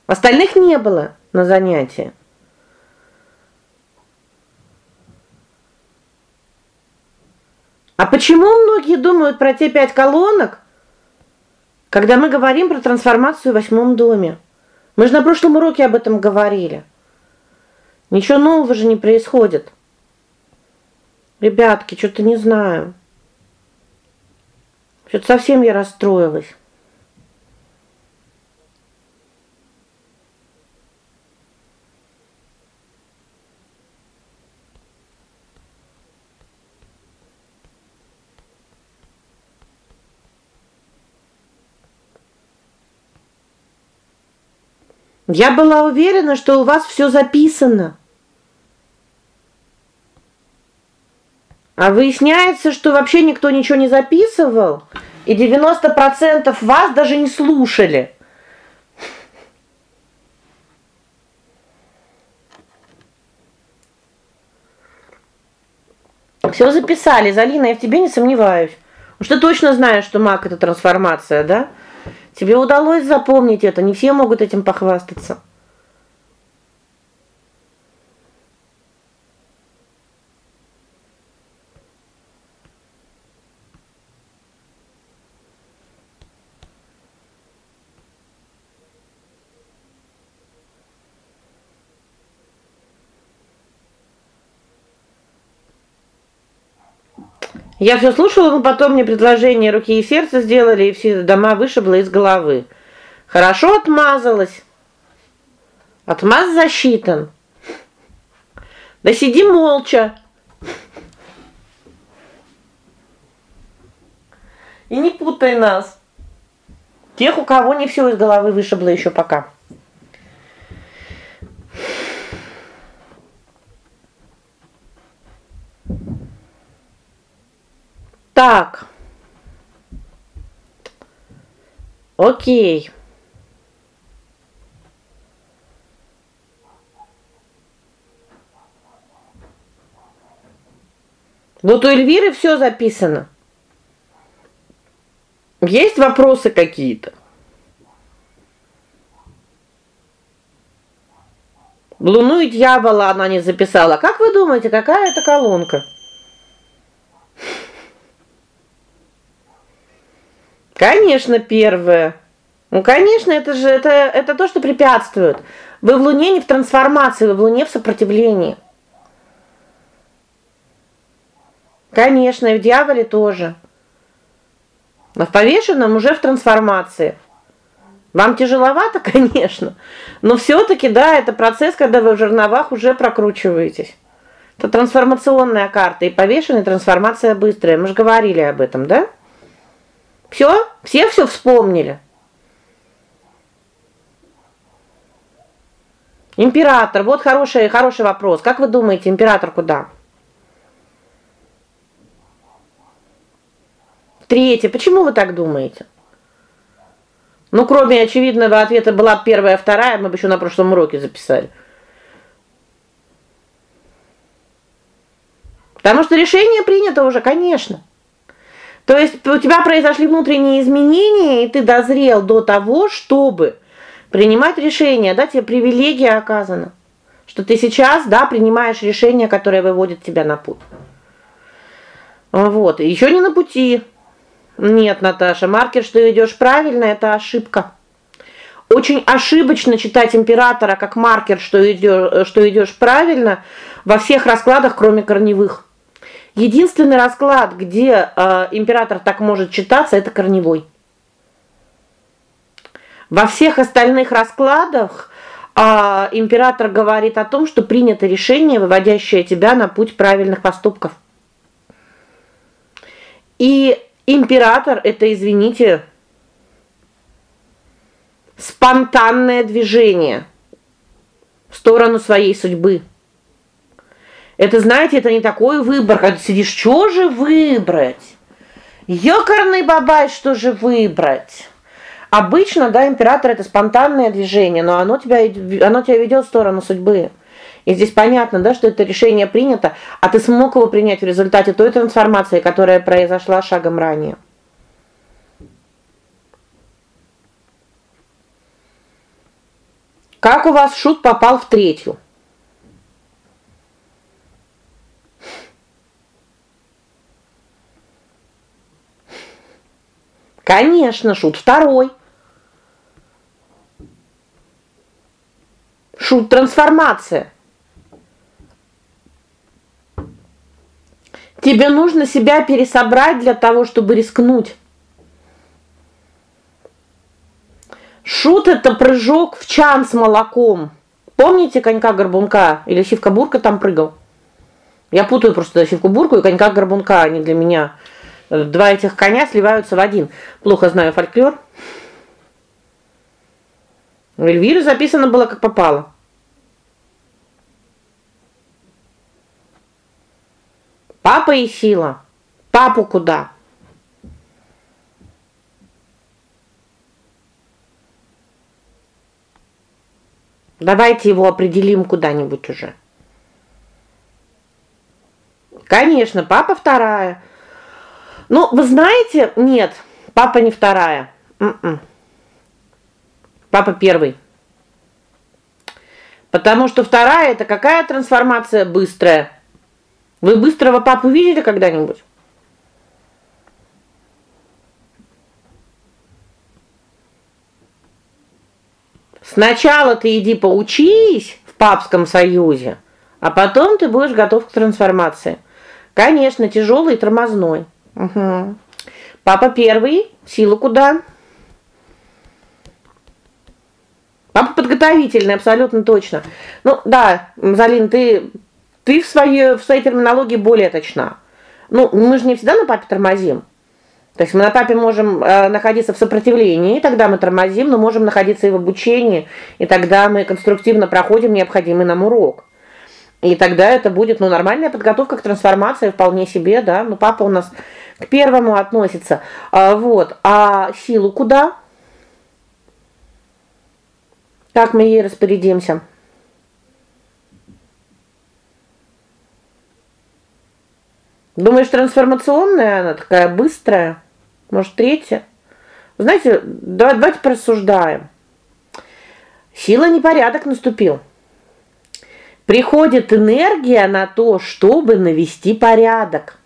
Остальных не было на занятии. А почему многие думают про те пять колонок, Когда мы говорим про трансформацию в восьмом доме. Мы же на прошлом уроке об этом говорили. Ничего нового же не происходит. Ребятки, что-то не знаю. Что-то совсем я расстроилась. Я была уверена, что у вас все записано. А выясняется, что вообще никто ничего не записывал, и 90% вас даже не слушали. Все записали, Залина, я в тебе не сомневаюсь. Уж ты точно знаешь, что маг это трансформация, да? Тебе удалось запомнить это, не все могут этим похвастаться. Я все слушала, но потом мне предложение руки и сердца сделали, и все дома вышибло из головы. Хорошо отмазалась. Отмаз засчитан. Да сиди молча. И не путай нас. Тех, у кого не все из головы вышибло еще пока. Так. О'кей. Вот у Эльвиры все записано. Есть вопросы какие-то? Луну и дьявола она не записала. Как вы думаете, какая это колонка? Конечно, первое. Ну, конечно, это же это это то, что препятствует. Вы в Луне не в трансформации, вы в Луне в сопротивлении. Конечно, и в дьяволе тоже. Но в повешенном уже в трансформации. Вам тяжеловато, [LAUGHS] конечно, но все таки да, это процесс, когда вы в жерновах уже прокручиваетесь. Это трансформационная карта, и повешенная трансформация быстрая. Мы же говорили об этом, да? Все? Все все вспомнили. Император. Вот хороший хороший вопрос. Как вы думаете, император куда? Третье. Почему вы так думаете? Ну, кроме очевидного ответа была первая, вторая, мы бы еще на прошлом уроке записали. Потому что решение принято уже, конечно. То есть у тебя произошли внутренние изменения, и ты дозрел до того, чтобы принимать решения, да, тебе привилегия оказана. Что ты сейчас, да, принимаешь решение, которое выводит тебя на путь. Вот, еще не на пути. Нет, Наташа, маркер, что идешь правильно это ошибка. Очень ошибочно читать императора как маркер, что идешь, что идешь правильно во всех раскладах, кроме корневых. Единственный расклад, где э, император так может читаться это корневой. Во всех остальных раскладах э, император говорит о том, что принято решение, выводящее тебя на путь правильных поступков. И император это, извините, спонтанное движение в сторону своей судьбы. Это, знаете, это не такой выбор, когда ты сидишь, что же выбрать? Ёкарный бабай, что же выбрать? Обычно, да, император это спонтанное движение, но оно тебя оно тебя ведет в сторону судьбы. И здесь понятно, да, что это решение принято, а ты смог его принять в результате той трансформации, которая произошла шагом ранее. Как у вас шут попал в третью? Конечно, шут второй. Шут трансформация. Тебе нужно себя пересобрать для того, чтобы рискнуть. Шут это прыжок в чан с молоком. Помните конька-горбунка или сивка-бурка там прыгал? Я путаю просто сивку-бурку и конька-горбунка, они для меня два этих коня сливаются в один. Плохо знаю фольклор. У Эльвиры записано было как попало. Папа и сила. Папу куда? Давайте его определим куда-нибудь уже. Конечно, папа вторая. Ну, вы знаете, нет, папа не вторая. М-м. Папа первый. Потому что вторая это какая трансформация быстрая? Вы быстрого папу видели когда-нибудь? Сначала ты иди поучись в папском союзе, а потом ты будешь готов к трансформации. Конечно, тяжелый и тормозной. Угу. Папа первый, силу куда? Папа подготовительный, абсолютно точно. Ну, да, Залин, ты ты в своей в своей терминологии более точна. Ну, мы же не всегда на папе тормозим. То есть мы на папе можем э, находиться в сопротивлении, тогда мы тормозим, но можем находиться и в обучении, и тогда мы конструктивно проходим необходимый нам урок. И тогда это будет, ну, нормальная подготовка к трансформации вполне себе, да? Ну, папа у нас к первому относится. А, вот. А силу куда? Как мы ей распорядимся? Думаешь, трансформационная она такая быстрая? Может, третья? Знаете, давайте порассуждаем. Сила непорядок наступил. Приходит энергия на то, чтобы навести порядок.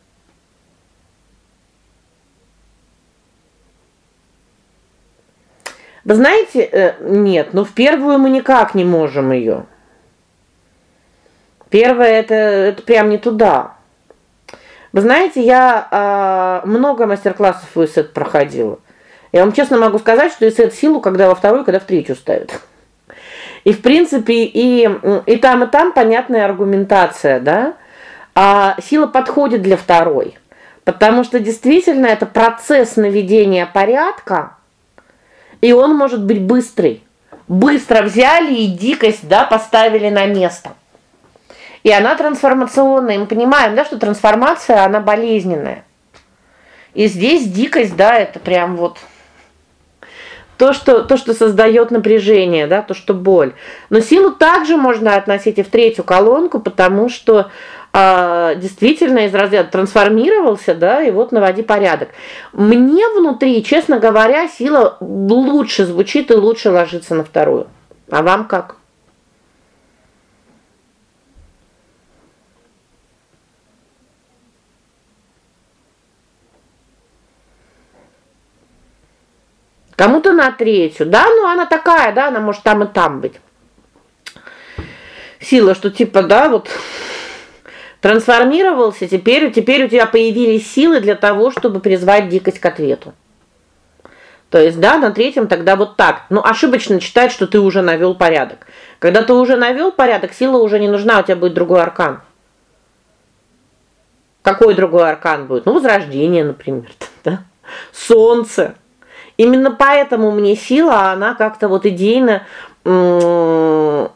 Вы знаете, э, нет, ну в первую мы никак не можем ее. Первое это это прям не туда. Вы знаете, я э, много мастер-классов в ИСЭТ проходила. Я вам честно могу сказать, что ИСЭТ силу, когда во вторую, когда в третью ставят. И в принципе и и там, и там понятная аргументация, да? А сила подходит для второй. Потому что действительно это процесс наведения порядка, и он может быть быстрый. Быстро взяли и дикость, да, поставили на место. И она трансформационная. Мы понимаем, да, что трансформация она болезненная. И здесь дикость, да, это прям вот то, что то, что создает напряжение, да, то, что боль. Но силу также можно относить и в третью колонку, потому что а, действительно из разряда трансформировался, да, и вот наводи порядок. Мне внутри, честно говоря, сила лучше звучит и лучше ложится на вторую. А вам как? Кому-то на третью. Да, ну она такая, да, она может там и там быть. Сила, что типа, да, вот трансформировался, теперь теперь у тебя появились силы для того, чтобы призвать дикость к ответу. То есть, да, на третьем тогда вот так. Но ошибочно читать, что ты уже навел порядок. Когда ты уже навел порядок, сила уже не нужна, у тебя будет другой аркан. Какой другой аркан будет? Ну, возрождение, например, [LAUGHS] да? Солнце. Именно поэтому мне сила, она как-то вот идейно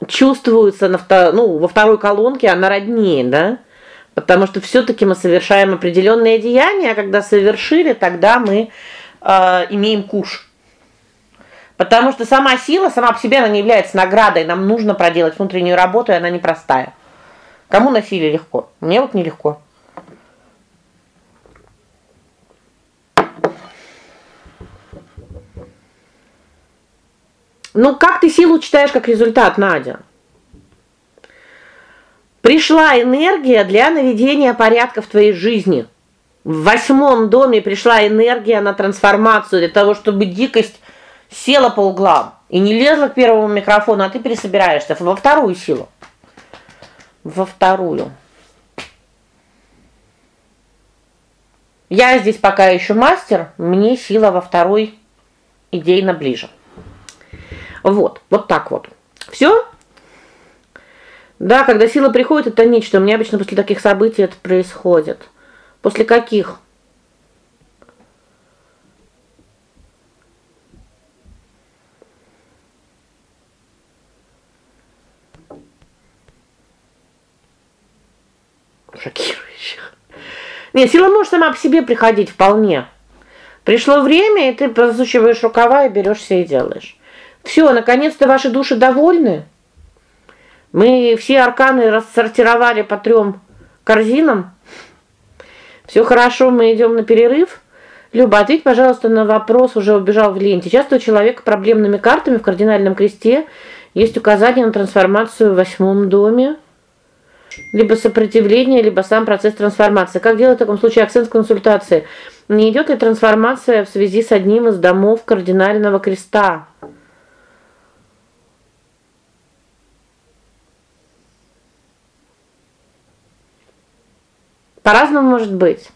чувствуется на втор... ну, во второй колонке, она роднее, да? Потому что все таки мы совершаем определенные деяния, а когда совершили, тогда мы э, имеем куш. Потому что сама сила сама по себе она не является наградой, нам нужно проделать внутреннюю работу, и она непростая. Кому на силе легко? Мне вот нелегко. Ну как ты силу читаешь как результат, Надя? Пришла энергия для наведения порядка в твоей жизни. В восьмом доме пришла энергия на трансформацию для того, чтобы дикость села по углам и не лезла к первому микрофону, а ты пересобираешься во вторую силу. Во вторую. Я здесь пока еще мастер, мне сила во второй идейно ближе. Вот, вот так вот. Все? Да, когда сила приходит, это нечто. У меня обычно после таких событий это происходит. После каких? шокирующих. Нет, сила может сама по себе приходить вполне. Пришло время, и ты засучиваешь рукава и берешься и делаешь. Все, наконец-то ваши души довольны. Мы все арканы рассортировали по трем корзинам. Все хорошо, мы идем на перерыв. Люба, ответь, пожалуйста, на вопрос, уже убежал в ленте. Часто у человека проблемными картами в кардинальном кресте есть указание на трансформацию в восьмом доме либо сопротивление, либо сам процесс трансформации. Как делать в таком случае акцент консультации? Не идет ли трансформация в связи с одним из домов кардинального креста? По-разному может быть.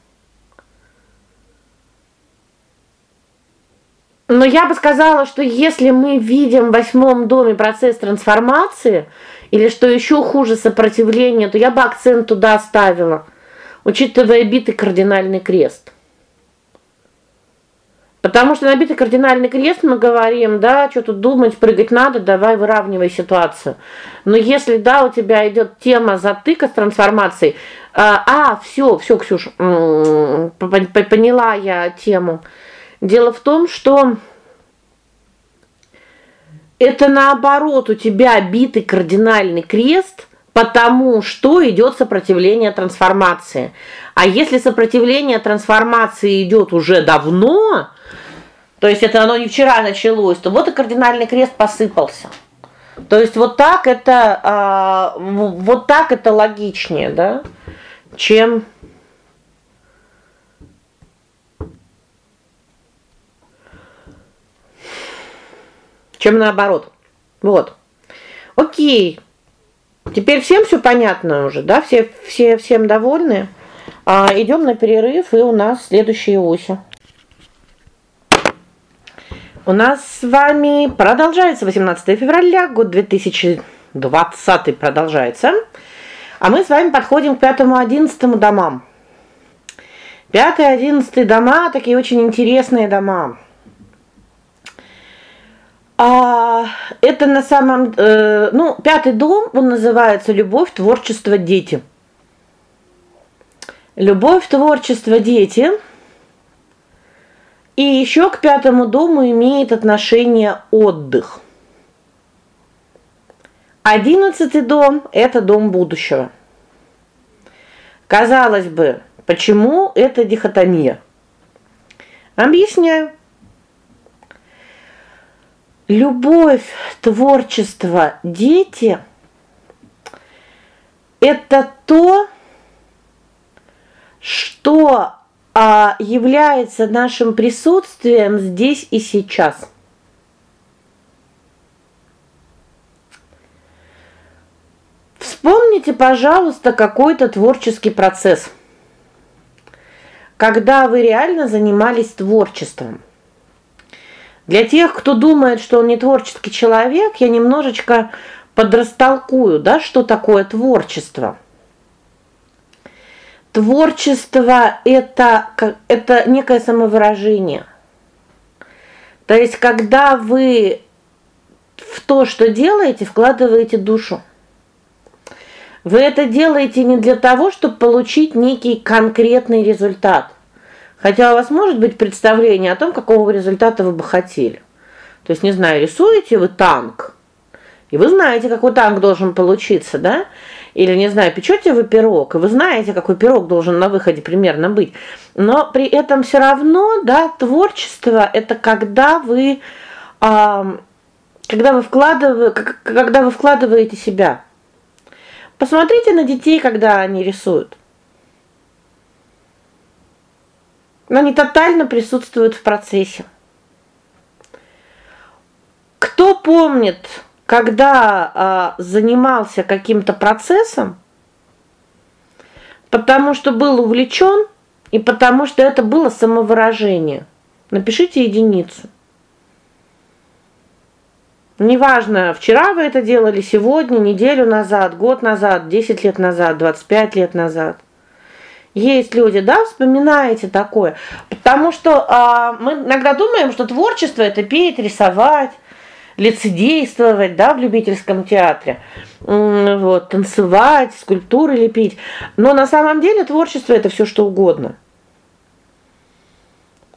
Но я бы сказала, что если мы видим в восьмом доме процесс трансформации, или что еще хуже сопротивление, то я бы акцент туда ставила, учитывая битый кардинальный крест. Потому что набитый кардинальный крест мы говорим, да, что тут думать, прыгать надо, давай выравнивай ситуацию. Но если да, у тебя идет тема затыка с трансформацией, а, а все, все, Ксюш, поняла я тему. Дело в том, что это наоборот у тебя битый кардинальный крест, потому что идет сопротивление трансформации. А если сопротивление трансформации идет уже давно, то есть это оно не вчера началось, то вот и кардинальный крест посыпался. То есть вот так это а, вот так это логичнее, да, чем чем наоборот. Вот. О'кей. Теперь всем все понятно уже, да? Все все всем довольны. А идем на перерыв, и у нас следующие оси. У нас с вами продолжается 18 февраля, год 2020 продолжается. А мы с вами подходим к 5-11 домам. 5-11 дома такие очень интересные дома. А это на самом, э, ну, пятый дом, он называется любовь, творчество, дети. Любовь, творчество, дети. И еще к пятому дому имеет отношение отдых. Одиннадцатый дом это дом будущего. Казалось бы, почему это дихотомия? Объясняю. Любовь, творчество, дети это то, что а, является нашим присутствием здесь и сейчас. Вспомните, пожалуйста, какой-то творческий процесс. Когда вы реально занимались творчеством. Для тех, кто думает, что он не творческий человек, я немножечко подрастолкую, да, что такое творчество. Творчество это это некое самовыражение. То есть когда вы в то, что делаете, вкладываете душу. Вы это делаете не для того, чтобы получить некий конкретный результат. Хотя у вас может быть представление о том, какого результата вы бы хотели. То есть, не знаю, рисуете вы танк, и вы знаете, какой танк должен получиться, да? Или не знаю, печете вы пирог, и вы знаете, какой пирог должен на выходе примерно быть. Но при этом все равно, да, творчество это когда вы а, когда вы вкладываете когда вы вкладываете себя. Посмотрите на детей, когда они рисуют. Но они тотально присутствуют в процессе. Кто помнит, когда а, занимался каким-то процессом, потому что был увлечен и потому что это было самовыражение. Напишите единицу. Неважно, вчера вы это делали, сегодня, неделю назад, год назад, 10 лет назад, 25 лет назад. Есть люди, да, вспоминаете такое. Потому что а, мы иногда думаем, что творчество это петь, рисовать, лицедействовать, да, в любительском театре. Вот, танцевать, скульптуры лепить. Но на самом деле творчество это все что угодно.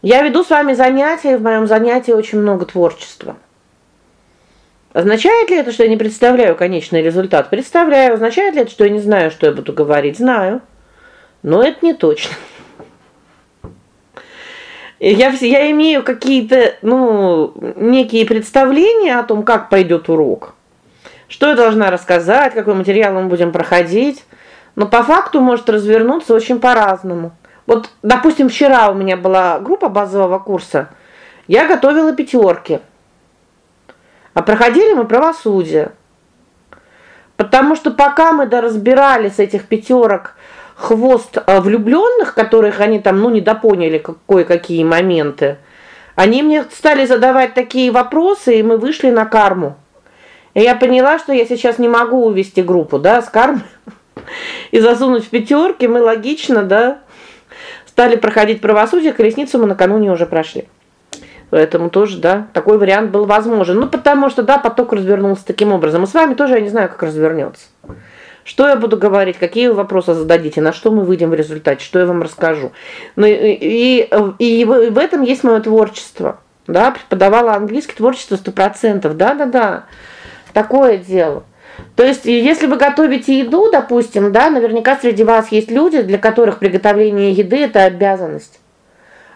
Я веду с вами занятия, и в моем занятии очень много творчества. Означает ли это, что я не представляю конечный результат? Представляю. Означает ли это, что я не знаю, что я буду говорить? Знаю. Но это не точно. Я я имею какие-то, ну, некие представления о том, как пойдет урок. Что я должна рассказать, какой материал мы будем проходить. Но по факту может развернуться очень по-разному. Вот, допустим, вчера у меня была группа базового курса. Я готовила пятерки. А проходили мы правосудие. Потому что пока мы доразбирали с этих пятерок хвост э, влюбленных, которых они там, ну, недопоняли кое-какие моменты, они мне стали задавать такие вопросы, и мы вышли на карму. И я поняла, что я сейчас не могу увести группу, да, с кармы [LAUGHS] и засунуть в пятерки, мы логично, да, стали проходить правосудие, колесницу мы накануне уже прошли. Поэтому тоже, да, такой вариант был возможен. Ну, потому что да, поток развернулся таким образом. И с вами тоже я не знаю, как развернется. Что я буду говорить, какие вопросы зададите, на что мы выйдем в результате, что я вам расскажу. Ну и и, и в этом есть мое творчество. Да, преподавала английский творчество 100%. Да-да-да. Такое дело. То есть, если вы готовите еду, допустим, да, наверняка среди вас есть люди, для которых приготовление еды это обязанность.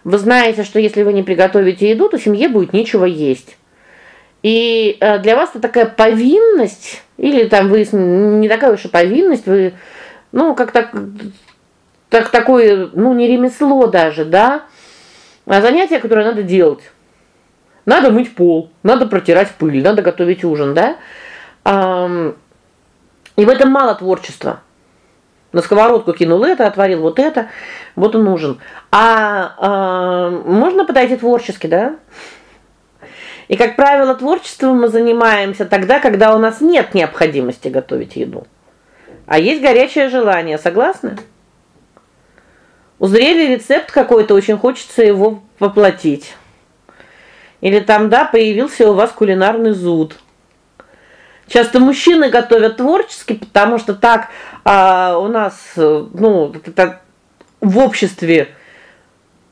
Вы знаете, что если вы не приготовите еду, то семье будет нечего есть. И э, для вас это такая повинность или там вы не такая уж и повинность, вы ну, как так так такое, ну, не ремесло даже, да? А занятие, которое надо делать. Надо мыть пол, надо протирать пыль, надо готовить ужин, да? И в этом мало творчества. На сковородку кинул это, отварил вот это, вот он нужен. А, а можно подойти творчески, да? И как правило, творчеством мы занимаемся тогда, когда у нас нет необходимости готовить еду. А есть горячее желание, согласны? Узрели рецепт какой-то, очень хочется его воплотить. Или там, да, появился у вас кулинарный зуд. Часто мужчины готовят творчески, потому что так а, у нас, ну, это в обществе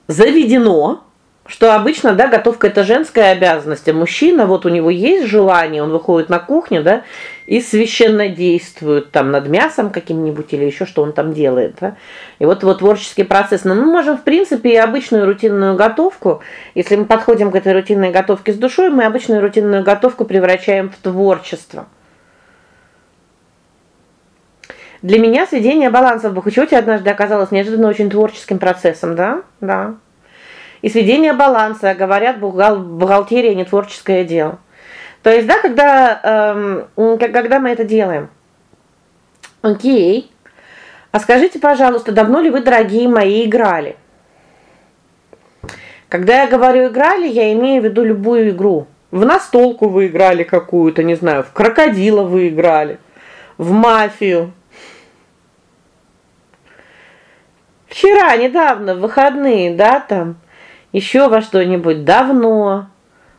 заведено, что обычно, да, готовка это женская обязанность, а мужчина, вот у него есть желание, он выходит на кухню, да, и священно действует там над мясом каким-нибудь или еще что он там делает, да? И вот вот творческий процесс. Но мы можем, в принципе, и обычную рутинную готовку, если мы подходим к этой рутинной готовке с душой, мы обычную рутинную готовку превращаем в творчество. Для меня сведение баланса в бухучете однажды оказалось неожиданно очень творческим процессом, да? Да. И сведение баланса, говорят, бухгал бухгалтерия не творческое дело. То есть, да, когда эм, когда мы это делаем. О'кей. А скажите, пожалуйста, давно ли вы, дорогие мои, играли? Когда я говорю играли, я имею в виду любую игру. В настолку вы играли какую-то, не знаю, в крокодила вы играли, в мафию. Вчера, недавно, в выходные, да, там еще во что-нибудь давно.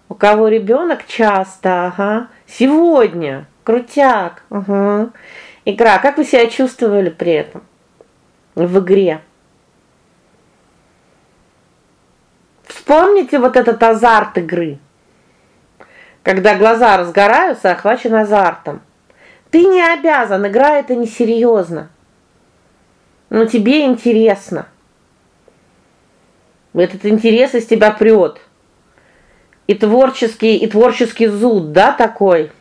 У кого ребенок часто, ага. Сегодня крутяк. Ага. Игра. Как вы себя чувствовали при этом? В игре. Вспомните вот этот азарт игры. Когда глаза разгораются, охвачен азартом. Ты не обязан, игра это несерьезно. Но тебе интересно. Этот интерес из тебя прет. И творческий, и творческий зуд, да, такой.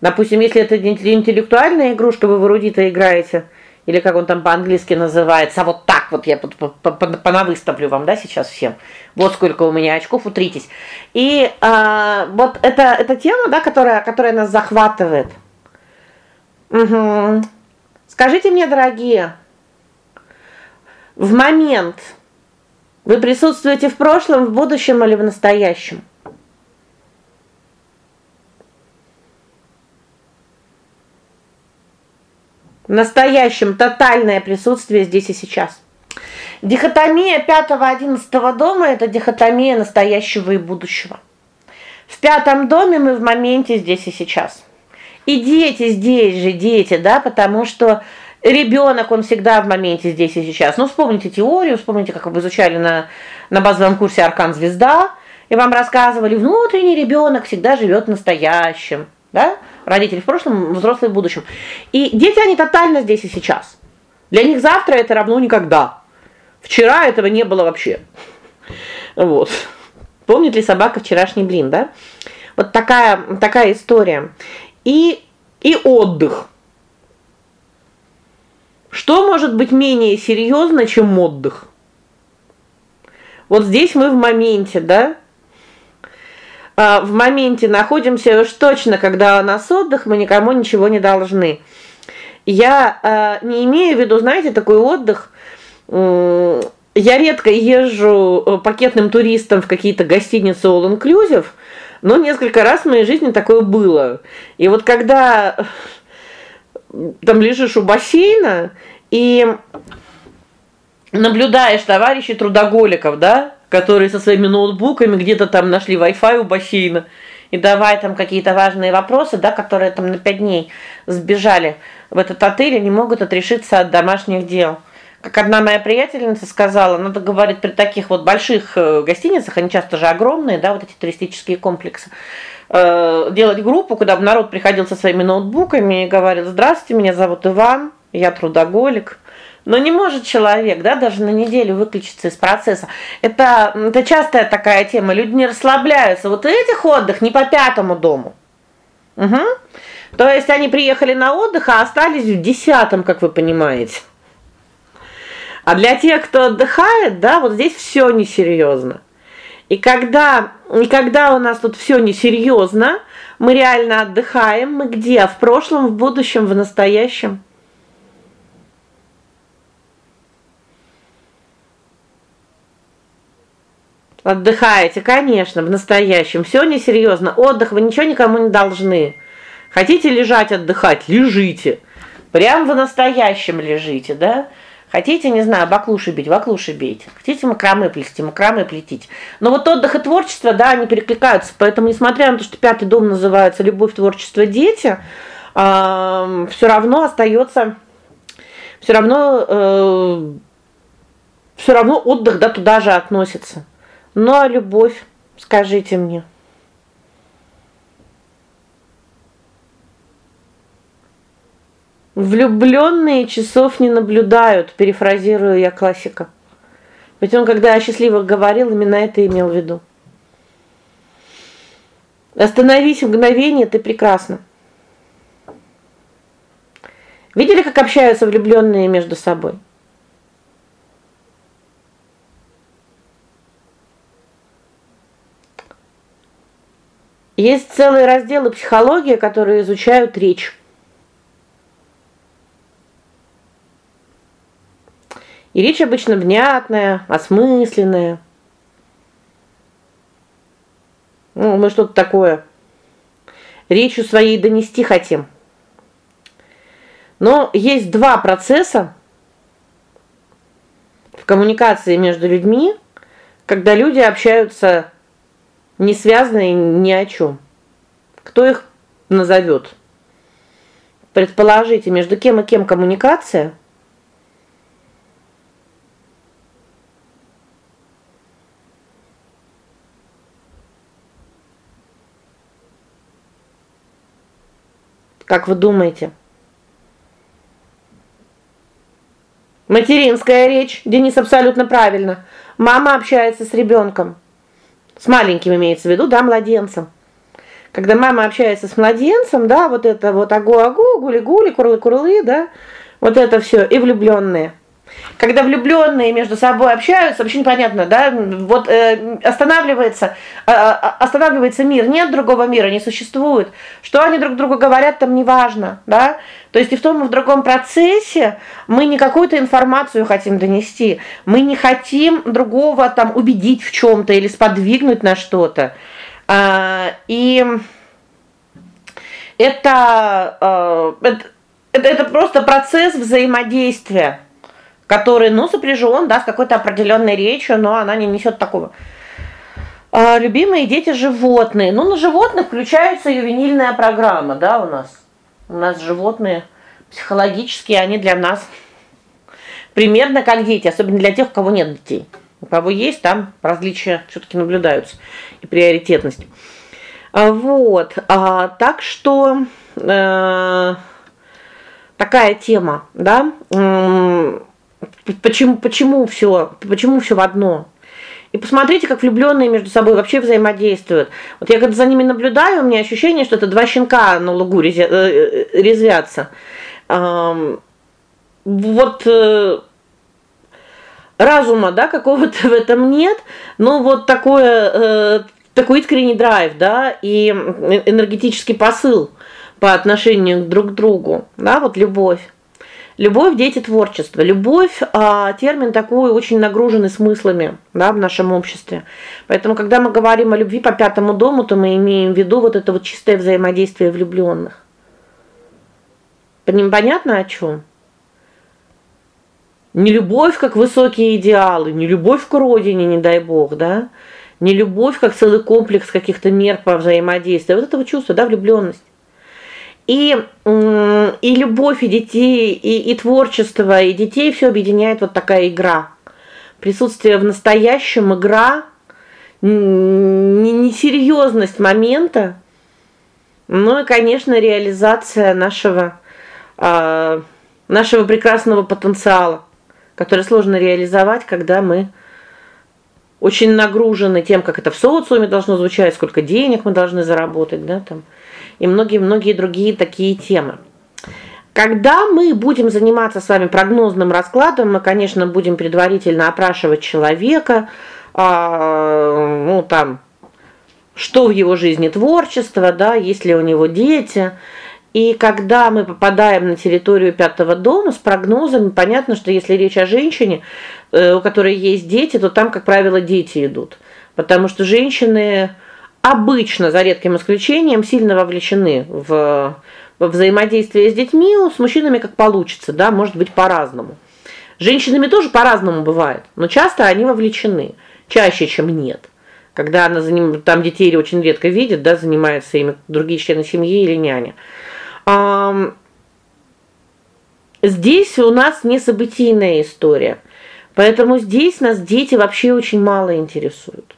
Допустим, если это интеллектуальная игрушка, вы в эрудита играете, или как он там по-английски называется, а вот так вот я понавыставлю вам, да, сейчас всем. Вот сколько у меня очков, утритесь. И а, вот это эта тема, да, которая которая нас захватывает. Угу. Скажите мне, дорогие, в момент вы присутствуете в прошлом, в будущем или в настоящем? В настоящем тотальное присутствие здесь и сейчас. Дихотомия 5-11 дома это дихотомия настоящего и будущего. В пятом доме мы в моменте здесь и сейчас. И дети здесь же, дети, да, потому что ребенок, он всегда в моменте здесь и сейчас. Ну, вспомните теорию, вспомните, как вы изучали на на базовом курсе Аркан звезда, и вам рассказывали, внутренний ребенок всегда живет в настоящем, да? Родители в прошлом, взрослые в будущем. И дети они тотально здесь и сейчас. Для них завтра это равно никогда. Вчера этого не было вообще. [LAUGHS] Вот. Помнит ли собака вчерашний блин, да? Вот такая такая история. И и отдых. Что может быть менее серьезно, чем отдых? Вот здесь мы в моменте, да? А в моменте находимся уж точно, когда у нас отдых, мы никому ничего не должны. Я э, не имею в виду, знаете, такой отдых. Я редко езжу э, пакетным туристом в какие-то гостиницы all inclusive, но несколько раз в моей жизни такое было. И вот когда там лежишь у бассейна и наблюдаешь товарищей трудоголиков, да, которые со своими ноутбуками где-то там нашли Wi-Fi у бассейна и давай там какие-то важные вопросы, да, которые там на пять дней сбежали в этот отель и не могут отрешиться от домашних дел. Как одна моя приятельница сказала, надо говорить при таких вот больших э, гостиницах, они часто же огромные, да, вот эти туристические комплексы. Э, делать группу, куда бы народ приходил со своими ноутбуками и говорил: "Здравствуйте, меня зовут Иван, я трудоголик". Но не может человек, да, даже на неделю выключиться из процесса. Это это частая такая тема. Люди не расслабляются. Вот этих отдых не по пятому дому. Угу. То есть они приехали на отдых, а остались в десятом, как вы понимаете. А для тех, кто отдыхает, да, вот здесь все несерьезно. И когда и когда у нас тут все несерьезно, мы реально отдыхаем, мы где? В прошлом, в будущем, в настоящем. Отдыхаете, конечно, в настоящем. Все несерьезно. Отдых вы ничего никому не должны. Хотите лежать, отдыхать, лежите. Прям в настоящем лежите, да? Хотите, не знаю, баклуши бить, баклуши бейте. Хотите макраме плести, макраме плетите. Но вот отдых и творчество, да, они перекликаются. Поэтому, несмотря на то, что пятый дом называется любовь, творчество, дети, э, все равно остается все равно э, все равно отдых да туда же относится. Ну а любовь, скажите мне. Влюбленные часов не наблюдают, перефразирую я классика. Ведь он, когда о счастливых говорил, именно это имел в виду. Остановись в мгновение, ты прекрасна. Видели, как общаются влюбленные между собой? Есть целые разделы психологии, которые изучают речь. И речь обычно внятная, осмысленная. Ну, мы что-то такое речью своей донести хотим. Но есть два процесса в коммуникации между людьми, когда люди общаются не связанные ни о чем. Кто их назовет? Предположите, между кем и кем коммуникация? Как вы думаете? Материнская речь. Денис абсолютно правильно. Мама общается с ребенком. С маленьким имеется в виду, да, младенцем. Когда мама общается с младенцем, да, вот это вот агу-агу, гули-гули, курлы-курлы, да, Вот это все и влюбленные. Когда влюбленные между собой общаются, вообще непонятно, да? Вот э, останавливается э, останавливается мир, нет другого мира, не существует. Что они друг другу говорят, там неважно, да? То есть и в том и в другом процессе мы не какую-то информацию хотим донести. Мы не хотим другого там убедить в чем то или сподвигнуть на что-то. А, и это, э, это это просто процесс взаимодействия который, ну, сопряжен, да, с какой-то определенной речью, но она не несет такого. А, любимые дети животные. Ну, на животных включается ювенильная программа, да, у нас. У нас животные психологически они для нас примерно как дети, особенно для тех, у кого нет детей. У кого есть, там различия все таки наблюдаются и приоритетность. А, вот. А, так что э, такая тема, да? Почему почему все, почему все в одно? И посмотрите, как влюбленные между собой вообще взаимодействуют. Вот я когда за ними наблюдаю, у меня ощущение, что это два щенка на лугу э, э, резвятся. Вот э, разума, да, какого-то в этом нет, но вот такое такой искренний драйв, да, и энергетический посыл по отношению друг к другу, да, вот любовь. Любовь дети творчества. Любовь а, термин такой очень нагруженный смыслами, да, в нашем обществе. Поэтому когда мы говорим о любви по пятому дому, то мы имеем в виду вот это вот чистое взаимодействие влюбленных. Понятно о чем? Не любовь как высокие идеалы, не любовь к родине, не дай бог, да? Не любовь как целый комплекс каких-то мер по взаимодействию. Вот этого чувства, да, влюбленность. И и любовь и детей, и и творчество, и детей все объединяет вот такая игра. Присутствие в настоящем игра, не несерьезность момента, ну и, конечно, реализация нашего э, нашего прекрасного потенциала, который сложно реализовать, когда мы очень нагружены тем, как это в социуме должно звучать, сколько денег мы должны заработать, да, там и многие-многие другие такие темы. Когда мы будем заниматься с вами прогнозным раскладом, мы, конечно, будем предварительно опрашивать человека, а, ну там что в его жизни творчество, да, есть ли у него дети. И когда мы попадаем на территорию пятого дома с прогнозами, понятно, что если речь о женщине, э, у которой есть дети, то там, как правило, дети идут. Потому что женщины обычно, за редким исключением, сильно вовлечены в взаимодействие с детьми, с мужчинами как получится, да, может быть по-разному. Женщинами тоже по-разному бывает, но часто они вовлечены, чаще, чем нет. Когда она за ним там детей очень редко видит, да, занимаются ими другие члены семьи или няня. Здесь у нас не событийная история. Поэтому здесь нас дети вообще очень мало интересуют.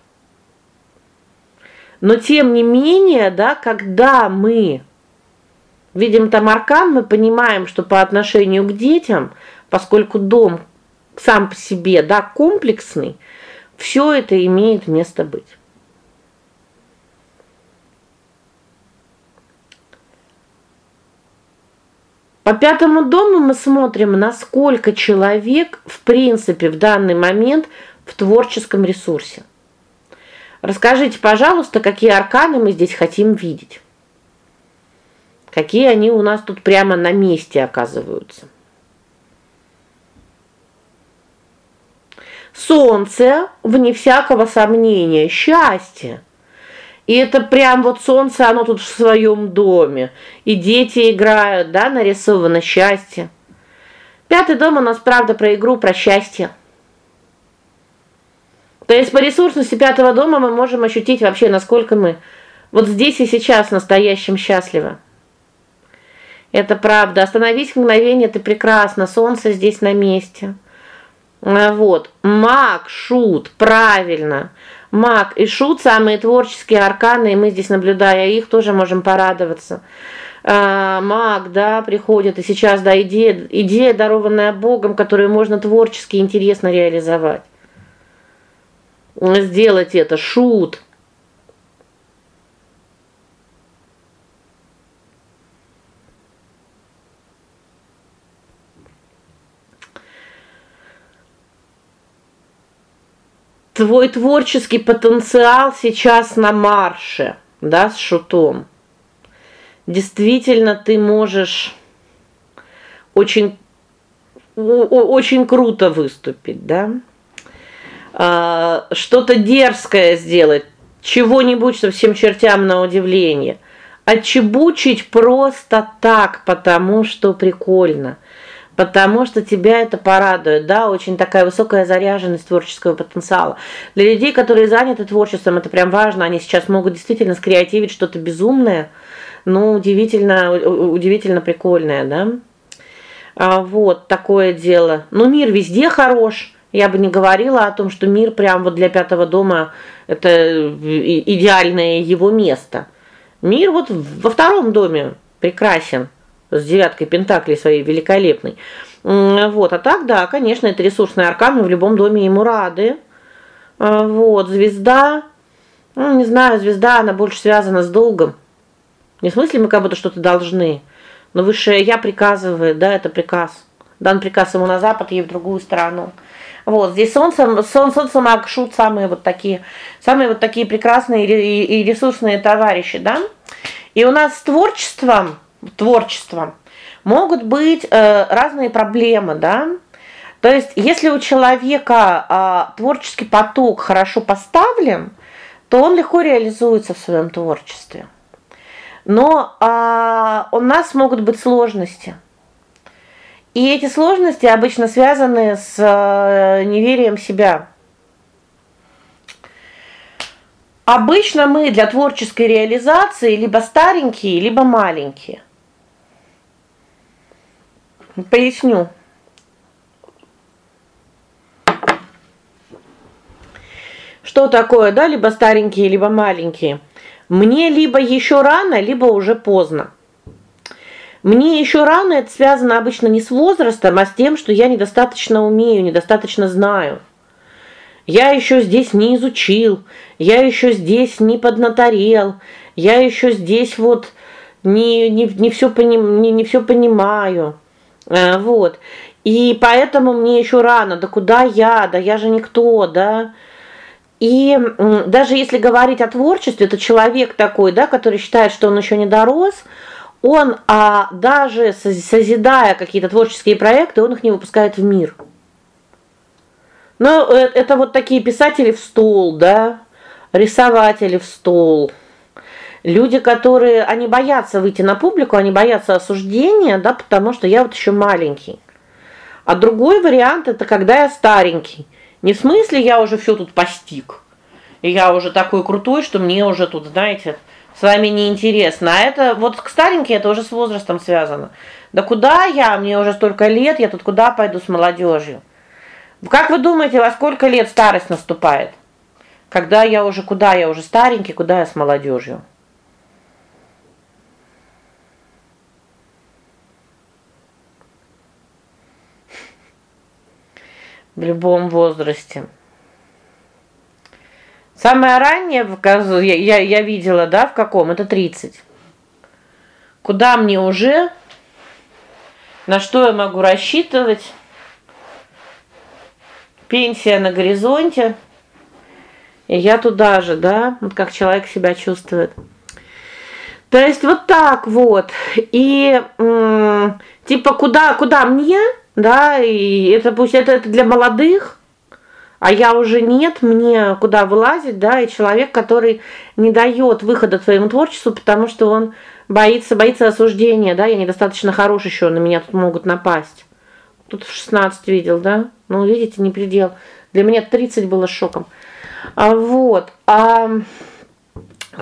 Но тем не менее, да, когда мы видим там аркан, мы понимаем, что по отношению к детям, поскольку дом сам по себе, да, комплексный, все это имеет место быть. По пятому дому мы смотрим, насколько человек, в принципе, в данный момент в творческом ресурсе. Расскажите, пожалуйста, какие арканы мы здесь хотим видеть? Какие они у нас тут прямо на месте оказываются? Солнце, вне всякого сомнения, счастье. И это прям вот солнце, оно тут в своем доме. И дети играют, да, нарисовано счастье. Пятый дом у нас правда про игру, про счастье. То есть по ресурсности пятого дома мы можем ощутить вообще, насколько мы вот здесь и сейчас настоящим счастливы. Это правда. Остановись мгновение, ты прекрасно. Солнце здесь на месте. А, вот. Маг, шут, правильно. Маг и шут самые творческие арканы, и мы здесь наблюдая их тоже можем порадоваться. А, маг, да, приходит, и сейчас да идея, идея дарованная Богом, которую можно творчески интересно реализовать сделать это, шут. Твой творческий потенциал сейчас на марше, да, с шутом. Действительно, ты можешь очень очень круто выступить, да? А, что-то дерзкое сделать, чего-нибудь что всем чертям на удивление. Отчебучить просто так, потому что прикольно. Потому что тебя это порадует, да, очень такая высокая заряженность творческого потенциала. Для людей, которые заняты творчеством, это прям важно. Они сейчас могут действительно скреативить что-то безумное, ну, удивительно удивительно прикольное, да? А вот такое дело. Но мир везде хорош. Я бы не говорила о том, что мир прям вот для пятого дома это идеальное его место. Мир вот во втором доме прекрасен с девяткой пентаклей своей великолепной. Вот, а так да, конечно, это ресурсный аркан, мы в любом доме ему рады. А, вот, звезда, ну, не знаю, звезда, она больше связана с долгом. Не в смысле мы как будто что-то должны, но высшее я приказывает, да, это приказ. Дан приказ ему на запад, ей в другую сторону. Вот, здесь солнце, солнце, солнце Макшут самые вот такие, самые вот такие прекрасные и, ресурсные товарищи, да? И у нас с творчеством, творчеством могут быть э, разные проблемы, да? То есть, если у человека э, творческий поток хорошо поставлен, то он легко реализуется в своем творчестве. Но а, у нас могут быть сложности. И эти сложности обычно связаны с э, неверием в себя. Обычно мы для творческой реализации либо старенькие, либо маленькие. Поясню. Что такое, да, либо старенькие, либо маленькие? Мне либо еще рано, либо уже поздно. Мне еще рано это связано обычно не с возрастом, а с тем, что я недостаточно умею, недостаточно знаю. Я еще здесь не изучил, я еще здесь не поднаторел, я еще здесь вот не не не все поним, не, не все понимаю. А, вот. И поэтому мне еще рано. Да куда я? Да я же никто, да? И даже если говорить о творчестве, это человек такой, да, который считает, что он еще не дорос, он а даже созидая какие-то творческие проекты, он их не выпускает в мир. Но э, это вот такие писатели в стол, да, рисователи в стол. Люди, которые они боятся выйти на публику, они боятся осуждения, да, потому что я вот еще маленький. А другой вариант это когда я старенький. Не в смысле я уже все тут постиг. И я уже такой крутой, что мне уже тут, знаете, с вами не интересно. А это вот к стареньким это уже с возрастом связано. Да куда я? Мне уже столько лет, я тут куда пойду с молодежью? Как вы думаете, во сколько лет старость наступает? Когда я уже куда? Я уже старенький, куда я с молодежью? в любом возрасте. Самое раннее я я, я видела, да, в каком? Это 30. Куда мне уже на что я могу рассчитывать? Пенсия на горизонте. И я туда же, да? Вот как человек себя чувствует. То есть вот так вот. И типа куда куда мне да, и это пусть это, это для молодых, а я уже нет, мне куда вылазить, да, и человек, который не дает выхода своему творчеству, потому что он боится, боится осуждения, да, я недостаточно хорош еще, на меня тут могут напасть. Тут в 16 видел, да? Ну, видите, не предел. Для меня 30 было шоком. А вот. А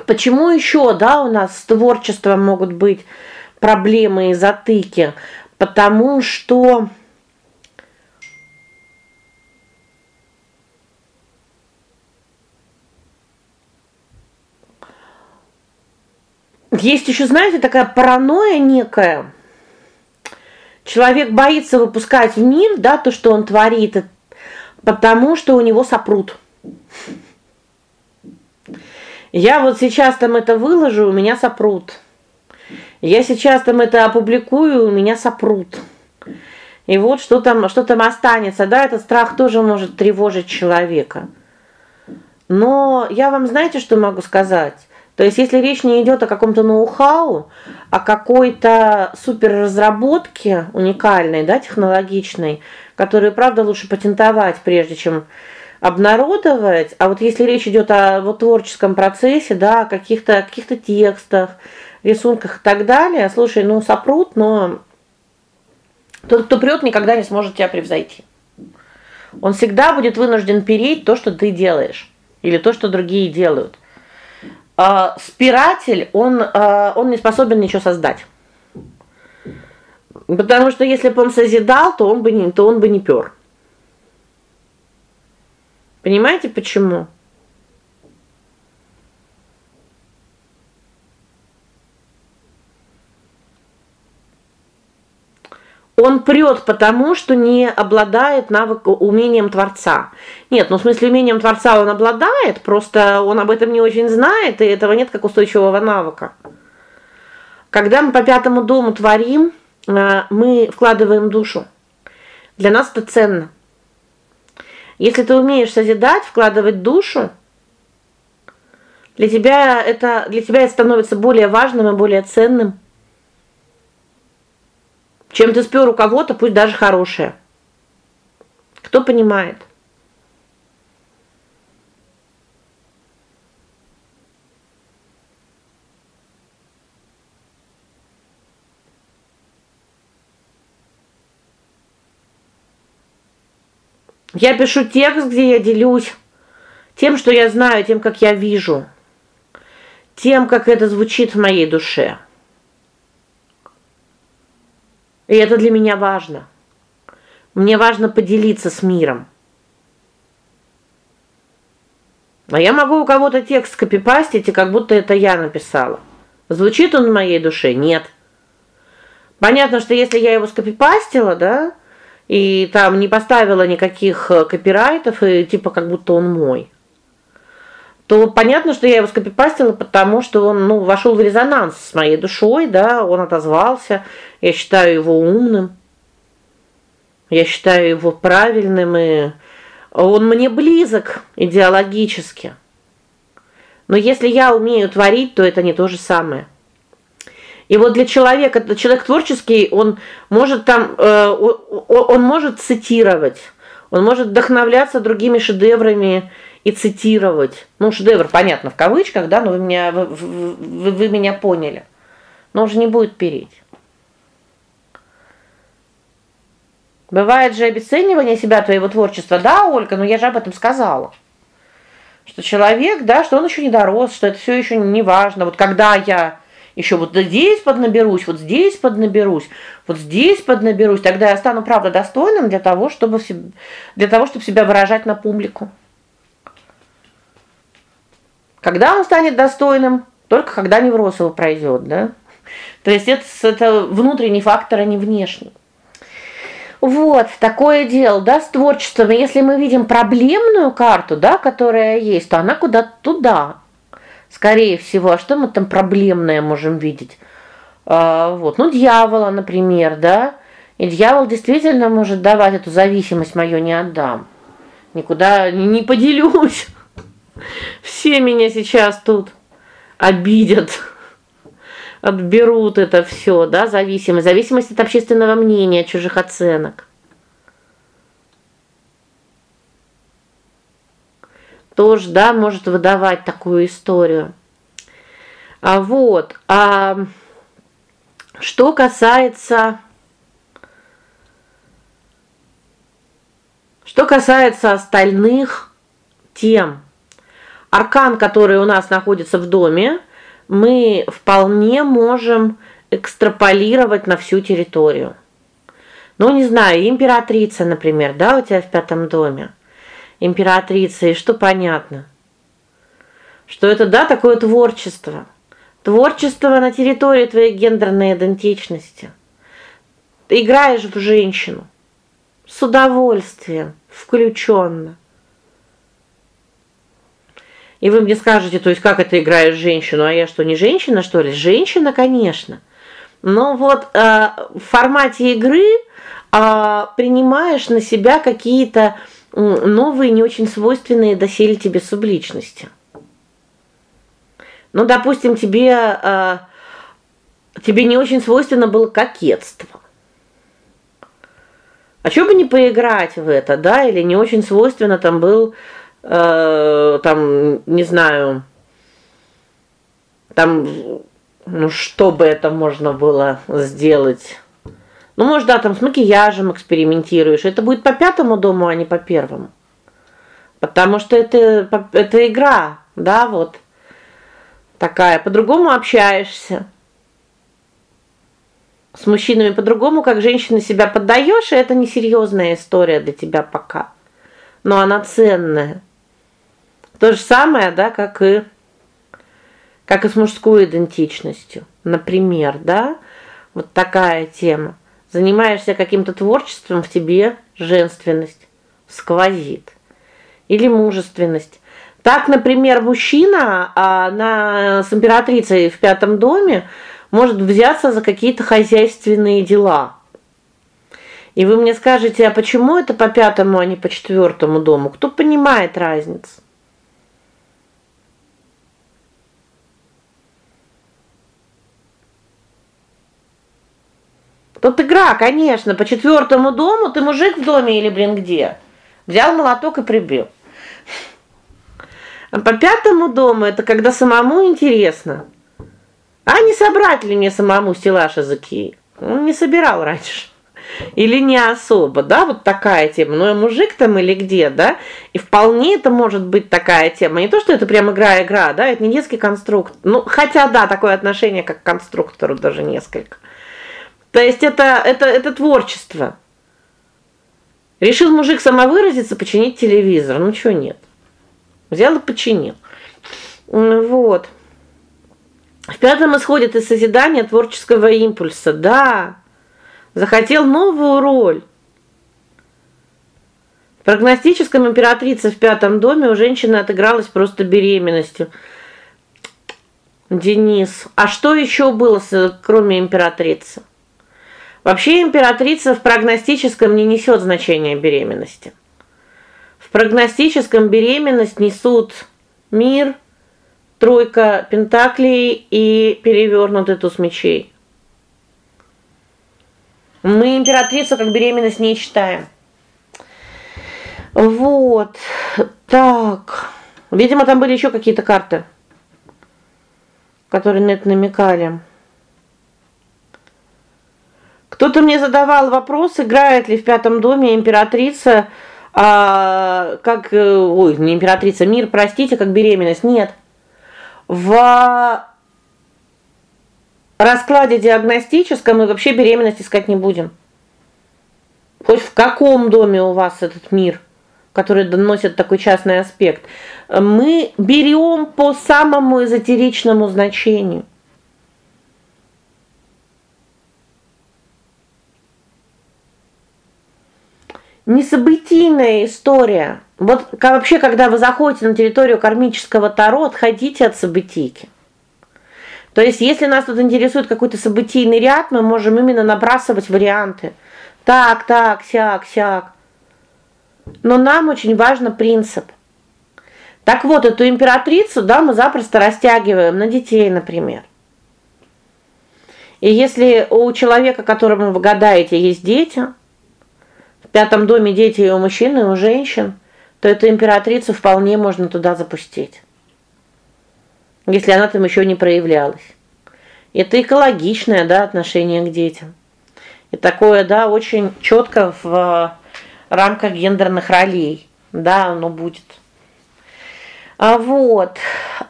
почему еще, да, у нас с творчеством могут быть проблемы и затыки? Потому что Есть еще, знаете, такая паранойя некая. Человек боится выпускать в мир, да, то, что он творит, потому что у него сопрут. Я вот сейчас там это выложу, у меня сопрут. Я сейчас там это опубликую, у меня сопрут. И вот что там, что там останется, да, этот страх тоже может тревожить человека. Но я вам знаете, что могу сказать? То есть если речь не идет о каком-то ноу-хау, о какой-то суперразработке уникальной, да, технологичной, которую правда лучше патентовать прежде чем обнародовать, а вот если речь идет о вот творческом процессе, да, о каких-то каких-то текстах, рисунках и так далее, слушай, ну сопрут, но тот, кто прет, никогда не сможет тебя превзойти. Он всегда будет вынужден переть то, что ты делаешь, или то, что другие делают а, спиратель, он а, он не способен ничего создать. Потому что если бы он созидал, то он бы не то он бы не пёр. Понимаете почему? Он прет потому, что не обладает навык умением творца. Нет, ну в смысле умением творца он обладает, просто он об этом не очень знает, и этого нет как устойчивого навыка. Когда мы по пятому дому творим, э, мы вкладываем душу. Для нас это ценно. Если ты умеешь созидать, вкладывать душу, для тебя это для тебя это становится более важным и более ценным чем ты спер у кого-то, пусть даже хорошее. Кто понимает? Я пишу текст, где я делюсь тем, что я знаю, тем, как я вижу, тем, как это звучит в моей душе. И это для меня важно. Мне важно поделиться с миром. А я могу у кого-то текст скопипастить, и как будто это я написала. Звучит он в моей душе? Нет. Понятно, что если я его скопипастила, да, и там не поставила никаких э, копирайтов, и типа как будто он мой то понятно, что я его скопипастила, потому что он, ну, вошел в резонанс с моей душой, да, он отозвался. Я считаю его умным. Я считаю его правильным и он мне близок идеологически. Но если я умею творить, то это не то же самое. И вот для человека, человек творческий, он может там э, он может цитировать, он может вдохновляться другими шедеврами и цитировать. Ну, шедевр, понятно, в кавычках, да, но вы меня вы, вы, вы меня поняли. Но уже не будет переть. Бывает же обесценивание себя твоего творчества. Да, Ольга, но я же об этом сказала. Что человек, да, что он еще не дорос, что это все еще не важно. Вот когда я еще вот здесь поднаберусь, вот здесь поднаберусь, вот здесь поднаберусь, тогда я стану правда достойным для того, чтобы для того, чтобы себя выражать на публику. Когда он станет достойным? Только когда невроз его пройдет, да? То есть это это внутренний фактор, а не внешний. Вот, такое дело, да, с творчеством. Если мы видим проблемную карту, да, которая есть, то она куда-то туда. Скорее всего, а что мы там проблемное можем видеть? А, вот, ну дьявола, например, да? И дьявол действительно может давать эту зависимость мою не отдам. Никуда не поделюсь. Все меня сейчас тут обидят. Отберут это все, да, зависимость, зависимость от общественного мнения, чужих оценок. Тоже, да, может выдавать такую историю. А вот, а что касается Что касается остальных тем, аркан, который у нас находится в доме, мы вполне можем экстраполировать на всю территорию. Ну, не знаю, императрица, например, да, у тебя в пятом доме. Императрица, и что понятно? Что это да такое творчество. Творчество на территории твоей гендерной идентичности. Ты играешь в женщину с удовольствием, включенно. И вы мне скажете, то есть как это играешь женщину, а я что, не женщина, что ли? Женщина, конечно. Но вот э, в формате игры э, принимаешь на себя какие-то новые, не очень свойственные доселе тебе субличности. Ну, допустим, тебе э, тебе не очень свойственно было кокетство. А что бы не поиграть в это, да, или не очень свойственно там был э, там, не знаю, там ну что бы это можно было сделать? Ну, может, да, там с макияжем экспериментируешь. Это будет по пятому дому, а не по первому. Потому что это это игра, да, вот. Такая, по-другому общаешься. С мужчинами по-другому, как женщина себя поддаешь, и это несерьезная история для тебя пока. Но она ценная. То же самое, да, как и как и с мужской идентичностью. Например, да? Вот такая тема. Занимаешься каким-то творчеством, в тебе женственность сквозит. Или мужественность. Так, например, мужчина а, на с императрицей в пятом доме может взяться за какие-то хозяйственные дела. И вы мне скажете, а почему это по пятому, а не по четвертому дому? Кто понимает разницу? Тут игра, конечно, по четвертому дому ты мужик в доме или, блин, где? Взял молоток и прибил. А по пятому дому это когда самому интересно. А не собрать ли мне самому стеллаж из Икеи? Он не собирал раньше. Или не особо, да, вот такая тема. Ну, мужик там или где, да? И вполне это может быть такая тема. Не то, что это прям игра-игра, да, это не детский конструкт. Ну, хотя да, такое отношение как к конструктору даже несколько. То есть это это это творчество. Решил мужик самовыразиться, починить телевизор. Ну что нет. Взял и починил. Вот. В пятом исходит из созидания творческого импульса. Да. Захотел новую роль. В прогностическом императрице в пятом доме у женщины отыгралась просто беременностью. Денис, а что еще было кроме императрицы? Вообще императрица в прогностическом не несет значения беременности. В прогностическом беременность несут мир, тройка пентаклей и перевернутый туз мечей. Мы императрицу как беременность не считаем. Вот. Так. Видимо, там были еще какие-то карты, которые на это намекали. Кто-то мне задавал вопрос, играет ли в пятом доме императрица а как э, ой, не императрица, мир, простите, как беременность. Нет. В раскладе диагностическом мы вообще беременность искать не будем. Хоть в каком доме у вас этот мир, который носит такой частный аспект. Мы берем по самому эзотеричному значению. Не событийная история. Вот вообще, когда вы заходите на территорию кармического таро, отходите от событийки. То есть, если нас тут интересует какой-то событийный ряд, мы можем именно набрасывать варианты. Так, так, сяк, сяк. Но нам очень важен принцип. Так вот, эту императрицу, да, мы запросто растягиваем на детей, например. И если у человека, которому вы гадаете, есть дети, пятом доме дети и у мужчин, и у женщин, то эту императрицу вполне можно туда запустить. Если она там еще не проявлялась. Это экологичное, да, отношение к детям. И такое, да, очень четко в рамках гендерных ролей, да, оно будет. А вот.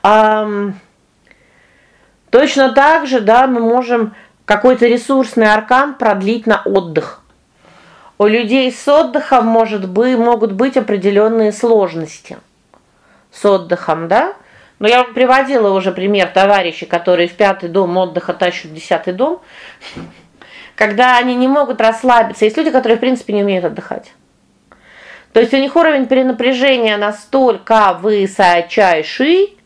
А, точно так же, да, мы можем какой-то ресурсный аркан продлить на отдых. У людей с отдыхом может быть могут быть определенные сложности. С отдыхом, да? Но я вам приводила уже пример товарищей, которые в пятый дом отдыха тащат в десятый дом. Когда они не могут расслабиться. Есть люди, которые, в принципе, не умеют отдыхать. То есть у них уровень перенапряжения настолько высочайший,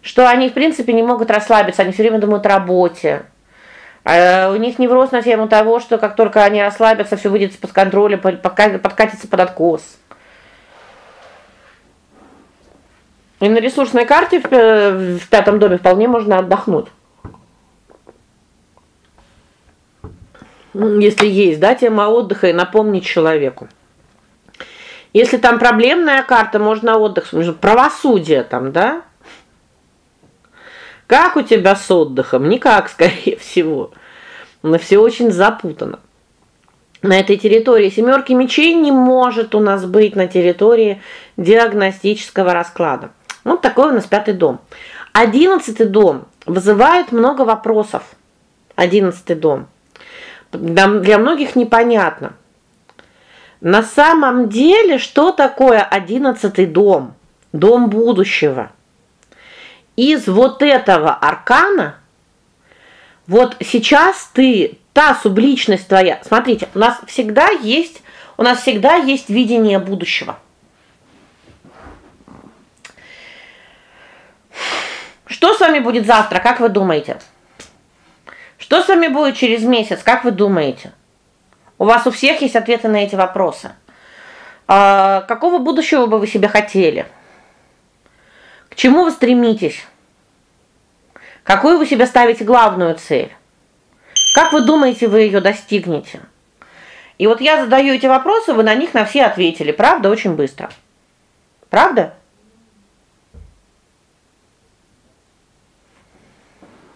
что они, в принципе, не могут расслабиться, они все время думают о работе у них невроз на тему того, что как только они расслабятся, все выйдет из-под контроля, подкатится под откос. И на ресурсной карте в, в пятом доме вполне можно отдохнуть. Если есть, да, тема отдыха и напомнить человеку. Если там проблемная карта, можно отдых, правосудие там, да? Как у тебя с отдыхом? Никак, [LAUGHS] скорее всего. Но все очень запутано. На этой территории семерки мечей не может у нас быть на территории диагностического расклада. Вот такой у нас пятый дом. Одиннадцатый дом вызывает много вопросов. Одиннадцатый дом. Для многих непонятно. На самом деле, что такое одиннадцатый дом? Дом будущего из вот этого аркана вот сейчас ты та субличность твоя. Смотрите, у нас всегда есть у нас всегда есть видение будущего. Что с вами будет завтра, как вы думаете? Что с вами будет через месяц, как вы думаете? У вас у всех есть ответы на эти вопросы. А какого будущего бы вы себе хотели? К чему вы стремитесь? Какую вы себе ставите главную цель? Как вы думаете, вы ее достигнете? И вот я задаю эти вопросы, вы на них на все ответили, правда, очень быстро. Правда?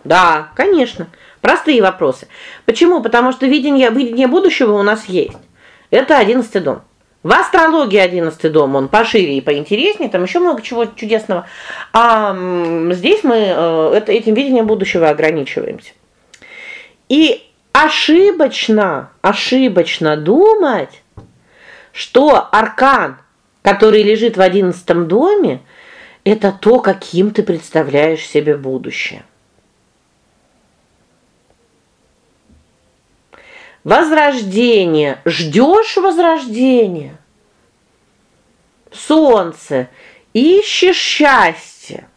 Да, конечно. Простые вопросы. Почему? Потому что видение видение будущего у нас есть. Это одиннадцатый дом. В астрологии одиннадцатый дом, он пошире и поинтереснее, там еще много чего чудесного. А здесь мы э, это этим видением будущего ограничиваемся. И ошибочно, ошибочно думать, что аркан, который лежит в одиннадцатом доме, это то, каким ты представляешь себе будущее. Возрождение. Ждешь возрождения. Солнце. Ищешь счастье.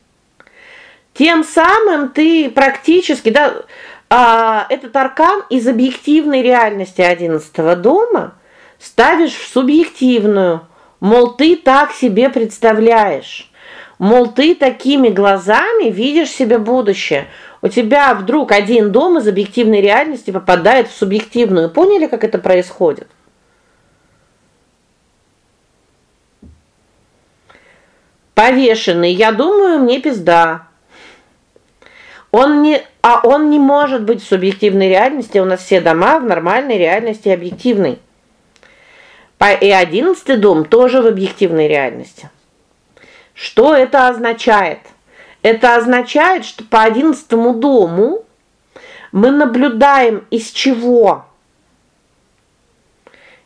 Тем самым ты практически, да, а, этот аркан из объективной реальности одиннадцатого дома ставишь в субъективную. Мол, ты так себе представляешь. Мол, ты такими глазами видишь себе будущее у тебя вдруг один дом из объективной реальности попадает в субъективную. Поняли, как это происходит? Повешенный, я думаю, мне пизда. Он не а он не может быть в субъективной реальности. У нас все дома в нормальной реальности объективной. И одиннадцатый дом тоже в объективной реальности. Что это означает? Это означает, что по одиннадцатому дому мы наблюдаем из чего?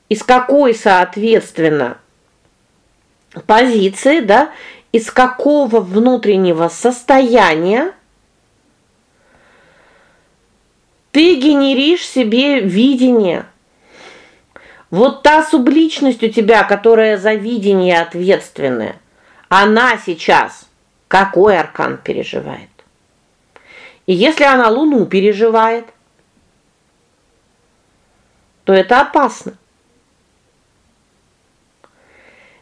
Из какой, соответственно, позиции, да? Из какого внутреннего состояния ты генеришь себе видение. Вот та субличность у тебя, которая за видение ответственная, она сейчас какой аркан переживает. И если она Луну переживает, то это опасно.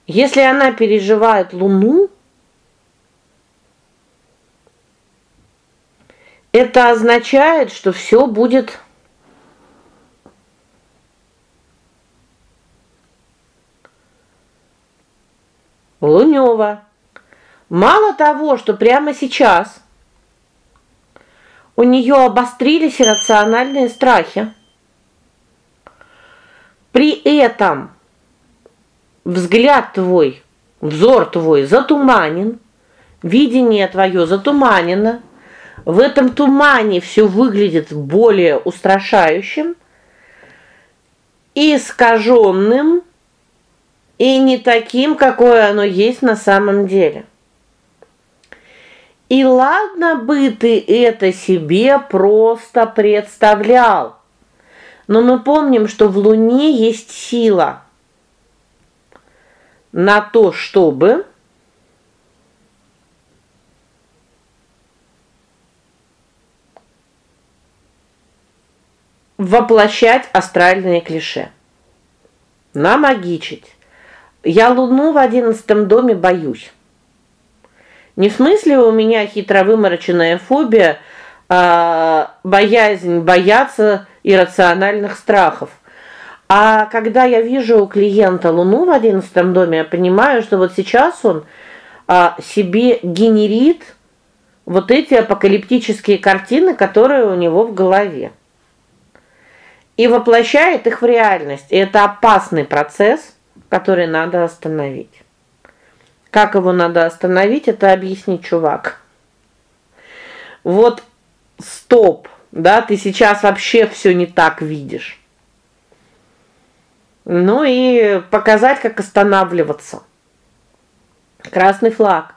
Если она переживает Луну, это означает, что все будет Лунёво. Мало того, что прямо сейчас у нее обострились иррациональные страхи. При этом взгляд твой, взор твой затуманен, видение твое затуманено. В этом тумане все выглядит более устрашающим, искаженным и не таким, какое оно есть на самом деле. И ладно бы ты это себе просто представлял. Но мы помним, что в Луне есть сила на то, чтобы воплощать астральные клише. Намагичить. Я Луну в одиннадцатом доме боюсь. Не в смысле у меня хитровымороченная фобия, а боязнь бояться иррациональных страхов. А когда я вижу у клиента Луну в одиннадцатом доме, я понимаю, что вот сейчас он а, себе генерит вот эти апокалиптические картины, которые у него в голове. И воплощает их в реальность. И это опасный процесс, который надо остановить. Как его надо остановить, это объяснить, чувак. Вот стоп, да, ты сейчас вообще все не так видишь. Ну и показать, как останавливаться. Красный флаг.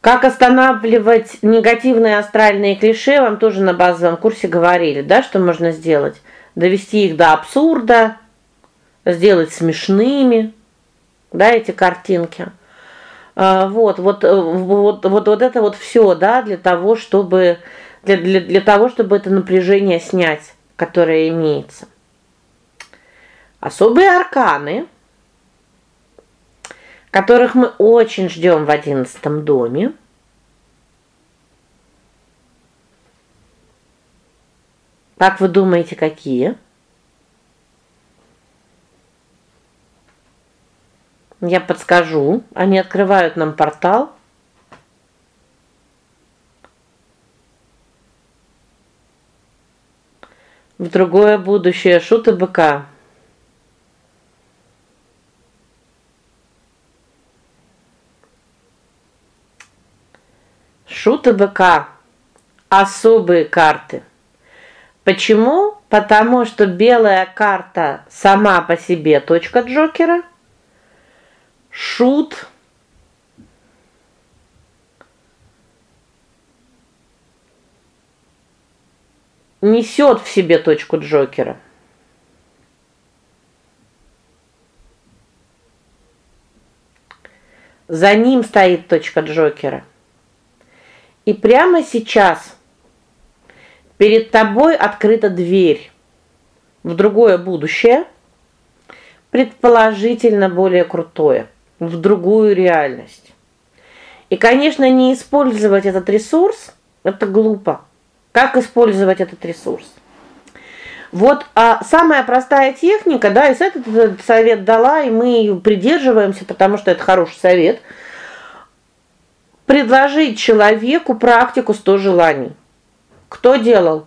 Как останавливать негативные астральные клише, вам тоже на базовом курсе говорили, да, что можно сделать? Довести их до абсурда, сделать смешными, да, эти картинки. А, вот, вот, э, вот, вот, вот это вот все, да, для того, чтобы для, для для того, чтобы это напряжение снять, которое имеется. Особые арканы которых мы очень ждем в одиннадцатом доме. Как вы думаете, какие? Я подскажу. Они открывают нам портал. В другое будущее шуты быка. Шуты быка. Особые карты. Почему? Потому что белая карта сама по себе точка Джокера. Шут несет в себе точку Джокера. За ним стоит точка Джокера. И прямо сейчас перед тобой открыта дверь в другое будущее, предположительно более крутое, в другую реальность. И, конечно, не использовать этот ресурс это глупо. Как использовать этот ресурс? Вот а самая простая техника, да, и этот, этот совет дала, и мы придерживаемся, потому что это хороший совет предложить человеку практику 100 желаний. Кто делал?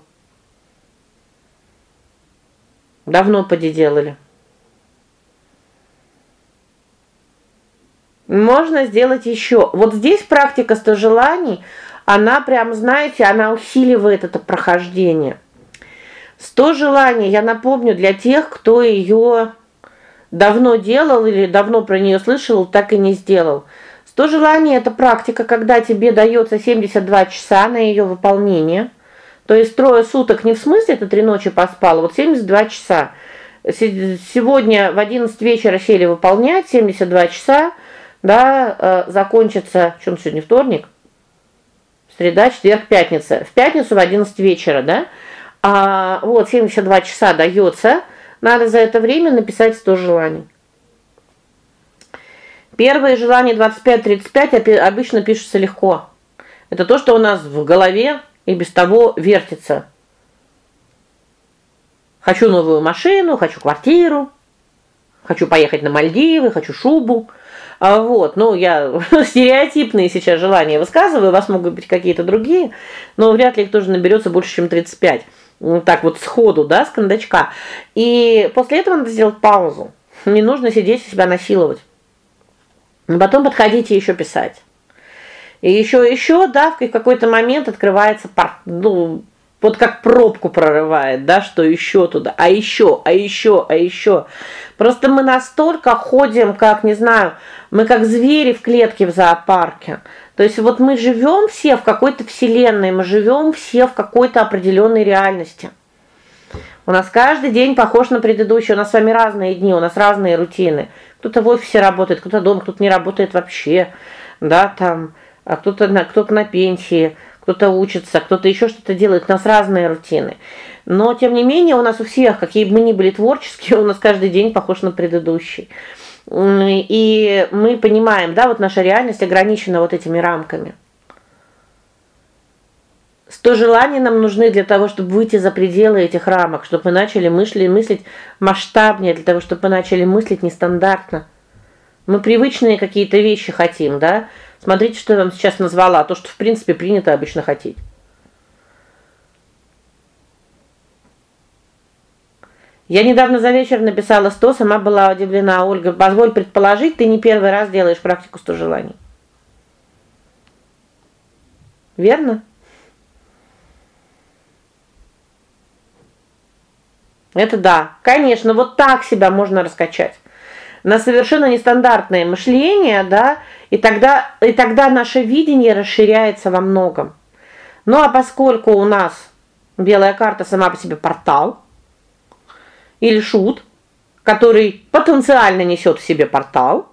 Давно поди делали. Можно сделать еще. Вот здесь практика 100 желаний, она прям, знаете, она усиливает это прохождение. 100 желаний, я напомню, для тех, кто ее давно делал или давно про нее слышал, так и не сделал. То желание это практика, когда тебе дается 72 часа на ее выполнение. То есть трое суток не в смысле ты три ночи поспал, вот 72 часа. Сегодня в 11 вечера сели выполнять 72 часа, да, э, закончится, чем сегодня вторник? Среда, четверг, пятница. В пятницу в 11 вечера, да? А вот 72 часа дается. Надо за это время написать 100 желаний. Первые желания 25-35 обычно пишутся легко. Это то, что у нас в голове и без того вертится. Хочу новую машину, хочу квартиру, хочу поехать на Мальдивы, хочу шубу. А вот, ну я [LAUGHS] стереотипные сейчас желания высказываю, у вас могут быть какие-то другие, но вряд ли их тоже наберется больше, чем 35. Ну так вот сходу, да, с кондачка. И после этого надо сделать паузу. Не нужно сидеть и себя насиловать. Но потом подходите еще писать. И еще еще, да, в какой-то момент открывается ну, вот как пробку прорывает, да, что еще туда, а еще, а еще, а еще. Просто мы настолько ходим, как, не знаю, мы как звери в клетке в зоопарке. То есть вот мы живем все в какой-то вселенной, мы живем все в какой-то определенной реальности. У нас каждый день похож на предыдущий, у нас с вами разные дни, у нас разные рутины. Кто-то в офисе работает, кто-то дома, кто-то не работает вообще. да, там, а кто-то на кто-то на пенсии, кто-то учится, кто-то еще что-то делает. У нас разные рутины. Но тем не менее, у нас у всех, какие бы мы ни были творческие, [LAUGHS] у нас каждый день похож на предыдущий. И мы понимаем, да, вот наша реальность ограничена вот этими рамками. Сто желаний нам нужны для того, чтобы выйти за пределы этих рамок, чтобы мы начали мысли, мыслить масштабнее, для того, чтобы мы начали мыслить нестандартно. Мы привычные какие-то вещи хотим, да? Смотрите, что я вам сейчас назвала, то, что в принципе принято обычно хотеть. Я недавно за вечер написала 100, сама была удивлена. Ольга, позволь предположить, ты не первый раз делаешь практику 100 желаний. Верно? Это да. Конечно, вот так себя можно раскачать. На совершенно нестандартное мышление, да, и тогда и тогда наше видение расширяется во многом. Ну а поскольку у нас белая карта сама по себе портал или шут, который потенциально несет в себе портал,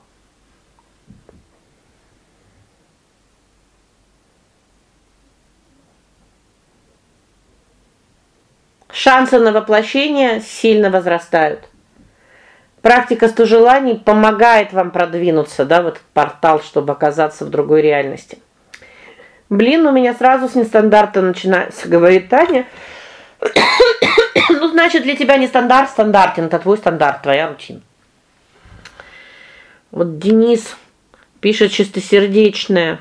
шансы на воплощение сильно возрастают. Практика сто желаний помогает вам продвинуться, да, в этот портал, чтобы оказаться в другой реальности. Блин, у меня сразу с нестандарта начинается, говорит Таня. [COUGHS] ну, значит, для тебя не стандарт стандартен, это твой стандарт, твоя рутина. Вот Денис пишет чистосердечное.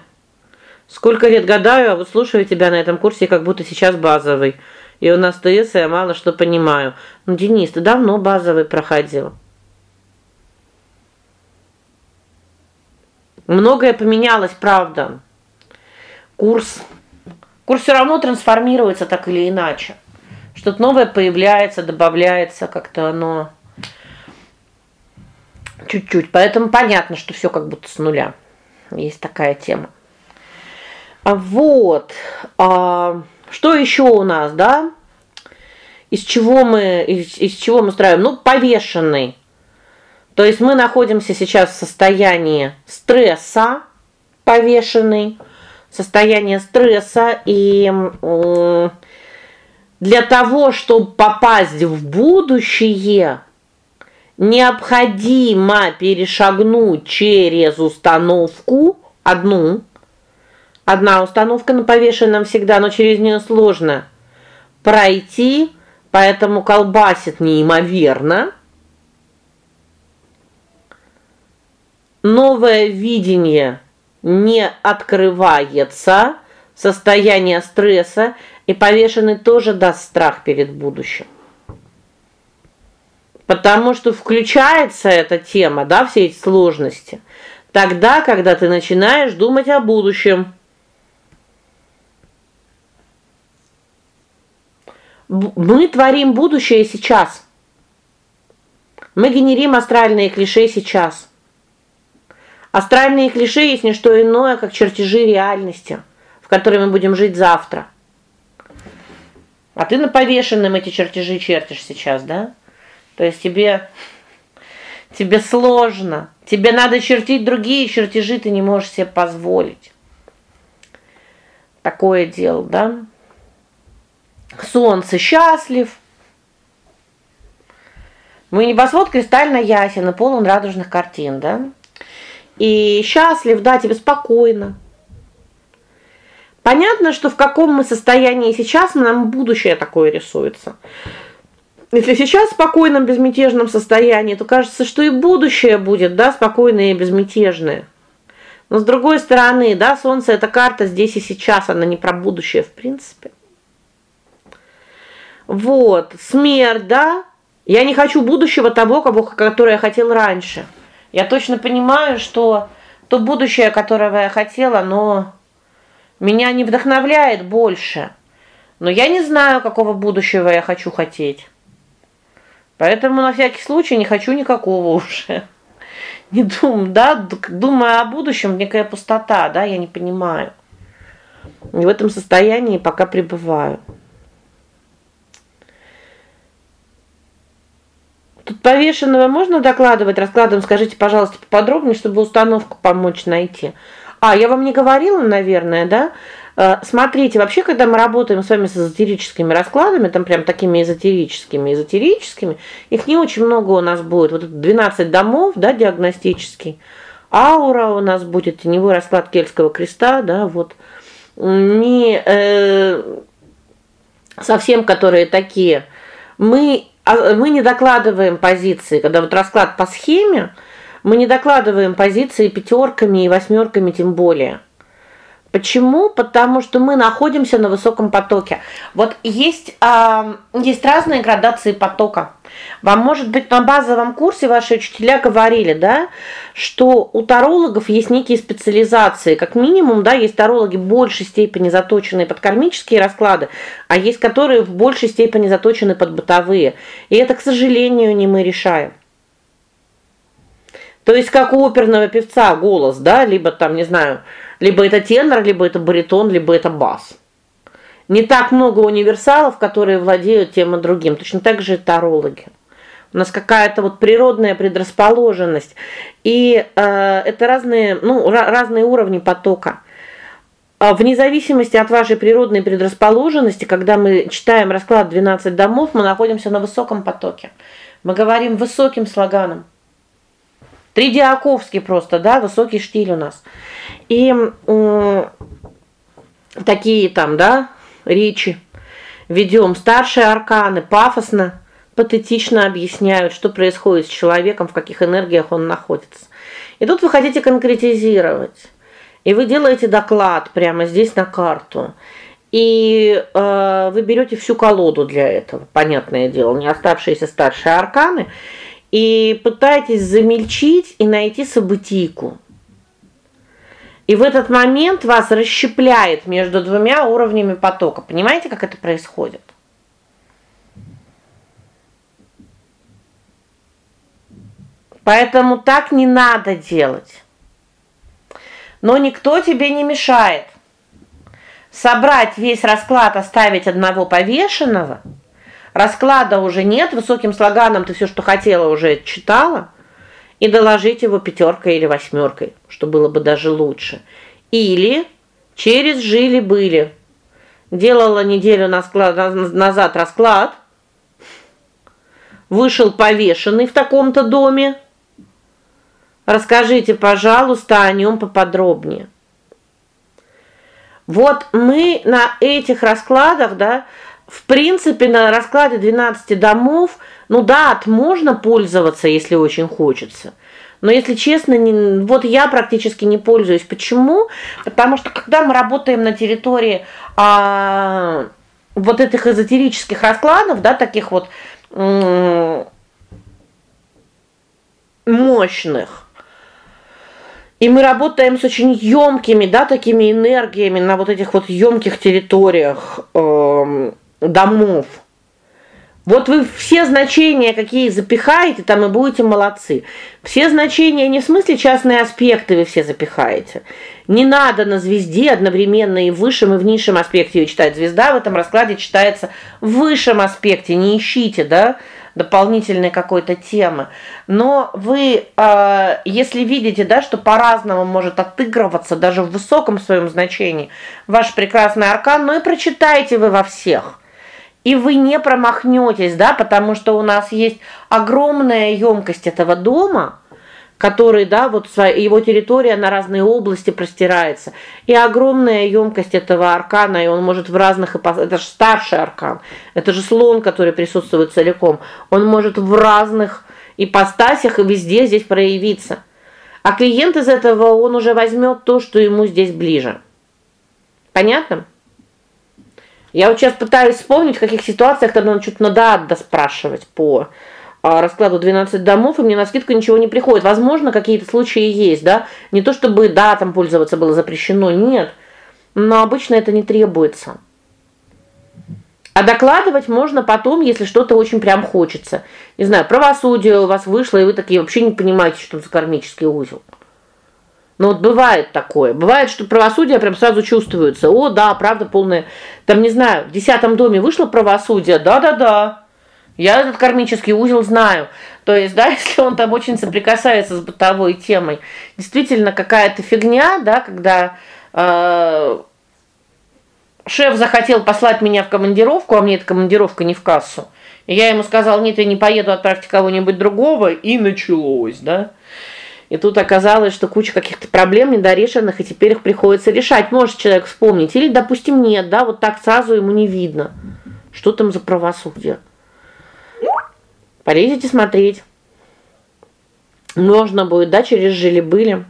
Сколько лет гадаю, а вот слушаю тебя на этом курсе, как будто сейчас базовый. И нас ТС, я мало что понимаю. Ну, Денис, ты давно базовый проходил. Многое поменялось, правда. Курс курс все равно трансформируется так или иначе. Что-то новое появляется, добавляется, как-то оно чуть-чуть. Поэтому понятно, что все как будто с нуля. Есть такая тема. А вот. А что еще у нас, да? Из чего мы из, из чего мы строим? Ну, повешенный. То есть мы находимся сейчас в состоянии стресса, повешенный, состояние стресса и для того, чтобы попасть в будущее, необходимо перешагнуть через установку одну Одна установка на повешенном всегда, но через нее сложно пройти, поэтому колбасит неимоверно. Новое видение не открывается, состояние стресса, и повешенный тоже даст страх перед будущим. Потому что включается эта тема, да, все эти сложности. Тогда, когда ты начинаешь думать о будущем. Мы творим будущее сейчас. Мы генерим астральные клише сейчас. Астральные клише есть не что иное, как чертежи реальности, в которой мы будем жить завтра. А ты на повешенном эти чертежи чертишь сейчас, да? То есть тебе тебе сложно. Тебе надо чертить другие чертежи, ты не можешь себе позволить. Такое дело, да? Солнце счастлив. Мой небосвод кристально ясен и полон радужных картин, да? И счастлив, да, тебе спокойно. Понятно, что в каком мы состоянии сейчас, нам будущее такое рисуется. Если сейчас в спокойном, безмятежном состоянии, то кажется, что и будущее будет, да, спокойное и безмятежное. Но с другой стороны, да, солнце это карта здесь и сейчас, она не про будущее, в принципе. Вот, смерть, да? Я не хочу будущего того, кого которое я хотел раньше. Я точно понимаю, что то будущее, которого я хотела, оно меня не вдохновляет больше. Но я не знаю, какого будущего я хочу хотеть. Поэтому на всякий случай не хочу никакого [LAUGHS] уже. Не думаю, да, думаю о будущем, некая пустота, да, я не понимаю. И в этом состоянии пока пребываю. Тут повешенного можно докладывать раскладом, скажите, пожалуйста, поподробнее, чтобы установку помочь найти. А, я вам не говорила, наверное, да? Э, смотрите, вообще, когда мы работаем с вами с эзотерическими раскладами, там прям такими эзотерическими, эзотерическими, их не очень много у нас будет. Вот 12 домов, да, диагностический. Аура у нас будет теневой расклад Кельтского креста, да, вот. Не э, совсем которые такие. Мы а, мы не докладываем позиции, когда вот расклад по схеме, мы не докладываем позиции пятерками и восьмерками тем более. Почему? Потому что мы находимся на высоком потоке. Вот есть э, есть разные градации потока. Вам, может быть, на базовом курсе ваши учителя говорили, да, что у тарологов есть некие специализации. Как минимум, да, есть тарологи большей степени заточенные под кармические расклады, а есть которые в большей степени заточены под бытовые. И это, к сожалению, не мы решаем. То есть как у оперного певца голос, да, либо там, не знаю, либо это тенор, либо это баритон, либо это бас. Не так много универсалов, которые владеют тем и другим. Точно так же и тарологи. У нас какая-то вот природная предрасположенность. И э, это разные, ну, разные уровни потока. А вне зависимости от вашей природной предрасположенности, когда мы читаем расклад 12 домов, мы находимся на высоком потоке. Мы говорим высоким слоганом. Тридиаковский просто, да, высокий штиль у нас. И такие там, да, речи ведем старшие арканы пафосно, патетично объясняют, что происходит с человеком, в каких энергиях он находится. И тут вы хотите конкретизировать. И вы делаете доклад прямо здесь на карту. И э, вы берете всю колоду для этого, понятное дело, не оставшиеся старшие арканы, и пытаетесь замельчить и найти событийку. И в этот момент вас расщепляет между двумя уровнями потока. Понимаете, как это происходит? Поэтому так не надо делать. Но никто тебе не мешает собрать весь расклад, оставить одного повешенного. Расклада уже нет, высоким слоганом ты все, что хотела, уже читала и доложить его пятеркой или восьмеркой, что было бы даже лучше. Или через жили-были. Делала неделю назад расклад. Вышел повешенный в таком-то доме. Расскажите, пожалуйста, о нем поподробнее. Вот мы на этих раскладах, да, в принципе, на раскладе 12 домов, ну да, можно пользоваться, если очень хочется. Но если честно, не, вот я практически не пользуюсь. Почему? Потому что когда мы работаем на территории а, вот этих эзотерических раскладов, да, таких вот мощных, и мы работаем с очень ёмкими, да, такими энергиями на вот этих вот ёмких территориях. Э, домов. Вот вы все значения, какие запихаете, там и будете молодцы. Все значения не в смысле частные аспекты вы все запихаете. Не надо на звезде одновременно и в высшем, и в низшем аспекте ее читать. Звезда в этом раскладе читается в высшем аспекте. Не ищите, да, дополнительной какой-то темы. Но вы, э, если видите, да, что по-разному может отыгрываться даже в высоком своем значении ваш прекрасный аркан, ну и прочитайте вы во всех и вы не промахнетесь, да, потому что у нас есть огромная емкость этого дома, который, да, вот его территория на разные области простирается. И огромная емкость этого аркана, и он может в разных это же старший аркан. Это же слон, который присутствует целиком. Он может в разных ипостасях и везде здесь проявиться. А клиент из этого он уже возьмет то, что ему здесь ближе. Понятно? Я вот сейчас пытаюсь вспомнить, в каких ситуациях тогда надо что-то надо спрашивать по а, раскладу 12 домов, и мне на скидку ничего не приходит. Возможно, какие-то случаи есть, да? Не то чтобы да, там пользоваться было запрещено, нет. Но обычно это не требуется. А докладывать можно потом, если что-то очень прям хочется. Не знаю, правосудие у вас вышло, и вы такие вообще не понимаете, что это за кармический узел. Но вот бывает такое. Бывает, что правосудие прям сразу чувствуется. О, да, правда полная. Там, не знаю, в десятом доме вышло правосудие. Да-да-да. Я этот кармический узел знаю. То есть, да, [LAUGHS] если он там очень соприкасается с бытовой темой, действительно какая-то фигня, да, когда э шеф захотел послать меня в командировку, а мне эта командировка не в кассу. И я ему сказал: "Нет, я не поеду, отправьте кого-нибудь другого", и началось, да? И тут оказалось, что куча каких-то проблем недорешенных, и теперь их приходится решать. Может человек вспомнить или, допустим, нет, да, вот так сразу ему не видно. Что там за правосудие? Полезете смотреть. Можно будет, да, через жили-были.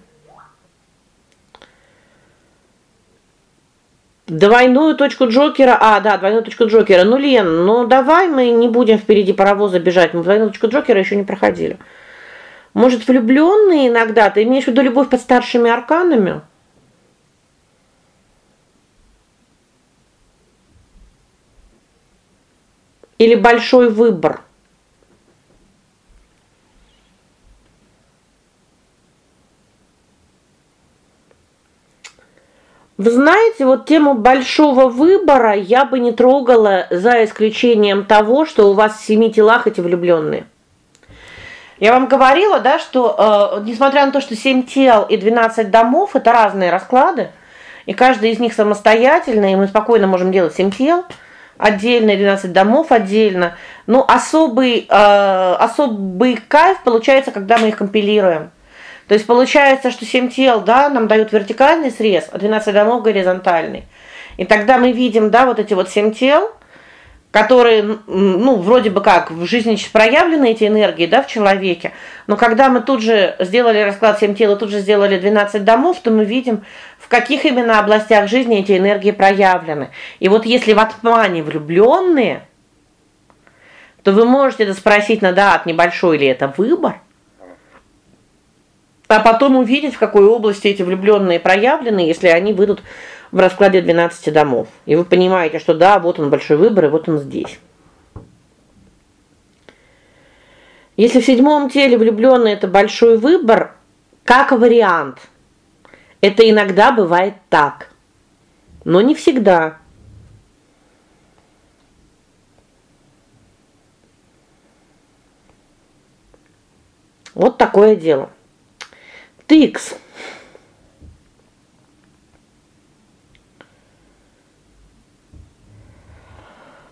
Двойную точку Джокера. А, да, двойную точку Джокера. Ну, Лен, ну давай мы не будем впереди паровоза бежать. Мы двойную точку Джокера еще не проходили. Может, влюбленные иногда, ты имеешь в виду любовь под старшими арканами? Или большой выбор? Вы знаете, вот тему большого выбора я бы не трогала за исключением того, что у вас в семи телах эти влюбленные. Я вам говорила, да, что э, несмотря на то, что 7 тел и 12 домов это разные расклады, и каждый из них самостоятельный, и мы спокойно можем делать 7 тел отдельно и 12 домов отдельно. Но особый э, особый кайф получается, когда мы их компилируем. То есть получается, что 7 тел, да, нам дают вертикальный срез, а 12 домов горизонтальный. И тогда мы видим, да, вот эти вот 7 тел, которые, ну, вроде бы как в жизни проявлены эти энергии, да, в человеке. Но когда мы тут же сделали расклад 7 тел тут же сделали 12 домов, то мы видим, в каких именно областях жизни эти энергии проявлены. И вот если в отмане влюбленные, то вы можете это спросить на дат, небольшой ли это выбор а потом увидеть, в какой области эти влюбленные проявлены, если они выйдут в раскладе 12 домов. И вы понимаете, что да, вот он большой выбор, и вот он здесь. Если в седьмом теле влюбленный это большой выбор, как вариант. Это иногда бывает так. Но не всегда. Вот такое дело. Тыкс.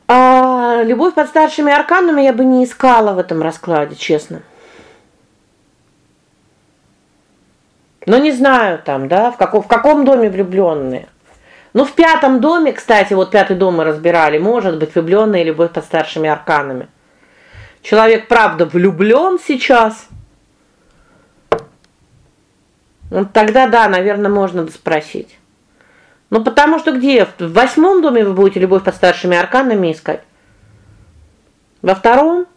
А любовь под старшими арканами я бы не искала в этом раскладе, честно. Но не знаю там, да, в каком в каком доме влюбленные. Ну в пятом доме, кстати, вот пятый дом мы разбирали, может быть влюбленная любовь под старшими арканами. Человек правда влюблен сейчас, ну тогда да, наверное, можно спросить. Ну потому что где? В восьмом доме вы будете любовь под старшими арканами искать? Во втором?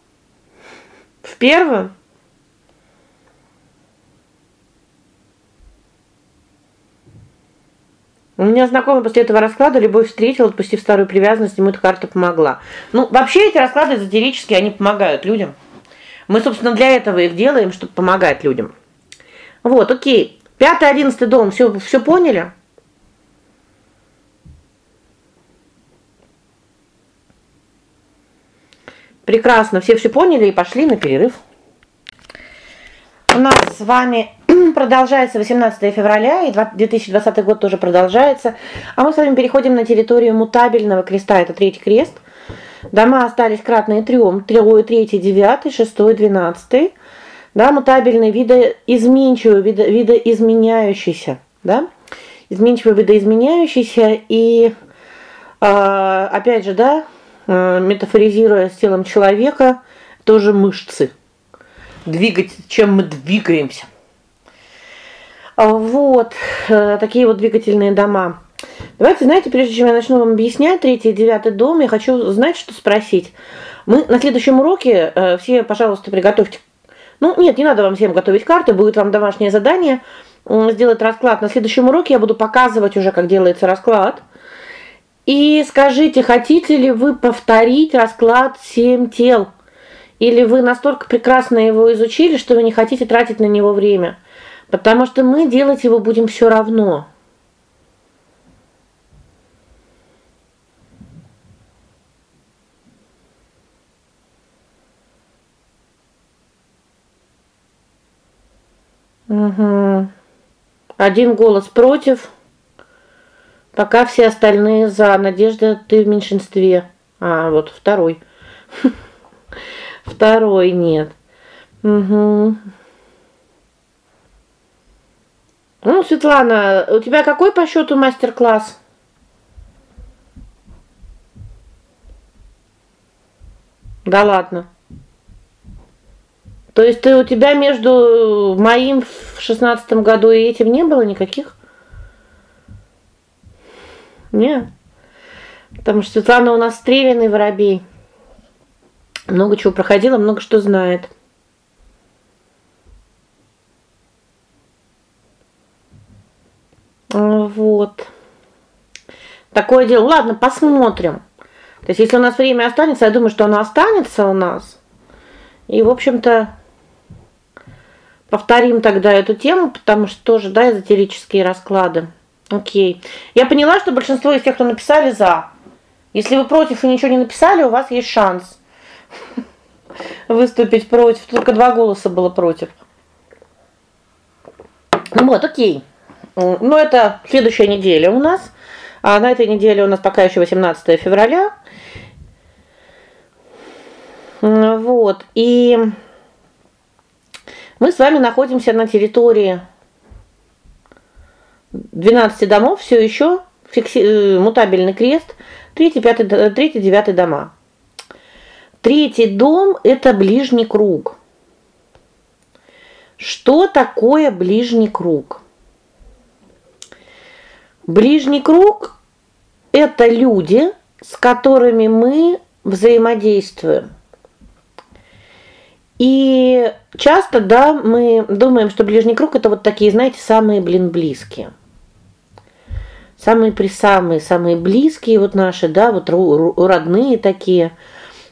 В первом? У меня знакомый после этого расклада любовь встретил, отпустив старую привязанность, ему эта карта помогла. Ну, вообще эти расклады эзотерические, они помогают людям. Мы, собственно, для этого их делаем, чтобы помогать людям. Вот, о'кей. Пятый, одиннадцатый дом, все все поняли? Прекрасно, все все поняли и пошли на перерыв. У нас с вами [CLEARS THROAT] продолжается 18 февраля, и 2020 год тоже продолжается. А мы с вами переходим на территорию мутабельного креста, это третий крест. Дома остались кратные трем: 3, 3, 9, 6, 12 да, мутабельный, видоизменчивый, видо, видоизменяющийся, да? Изменчивый, видоизменяющийся и э, опять же, да, э, метафоризируя с телом человека, тоже мышцы. Двигать, чем мы двигаемся. А вот э, такие вот двигательные дома. Давайте, знаете, прежде чем я начну вам объяснять третий девятый дом, я хочу знать, что спросить. Мы на следующем уроке э, все, пожалуйста, приготовьте ну, нет, не надо вам всем готовить карты, будет вам домашнее задание сделать расклад. На следующем уроке я буду показывать уже, как делается расклад. И скажите, хотите ли вы повторить расклад семь тел? Или вы настолько прекрасно его изучили, что вы не хотите тратить на него время? Потому что мы делать его будем все равно. Угу. Один голос против. Пока все остальные за. Надежда, ты в меньшинстве. А, вот второй. [LAUGHS] Второй нет. Угу. Ну, Светлана, у тебя какой по счету мастер-класс? Да ладно. То есть ты у тебя между моим в шестнадцатом году и этим не было никаких? Не. Потому что Светлана у нас стрелянный воробей. Много чего проходила, много что знает. Вот. Такое дело. Ладно, посмотрим. То есть если у нас время останется, я думаю, что оно останется у нас. И, в общем-то, повторим тогда эту тему, потому что тоже, да, эзотерические расклады. О'кей. Я поняла, что большинство из тех, кто написали за. Если вы против и ничего не написали, у вас есть шанс [LAUGHS] выступить против. Только два голоса было против. Вот, о'кей. Ну это следующая неделя у нас. А на этой неделе у нас пока еще 18 февраля. Вот. И мы с вами находимся на территории 12 домов, все еще фикси... Э, мутабельный крест, 3, 5, 3, 9 дома. Третий дом это ближний круг. Что такое ближний круг? Ближний круг это люди, с которыми мы взаимодействуем. И часто, да, мы думаем, что ближний круг это вот такие, знаете, самые, блин, близкие. Самые при самые, самые близкие вот наши, да, вот родные такие.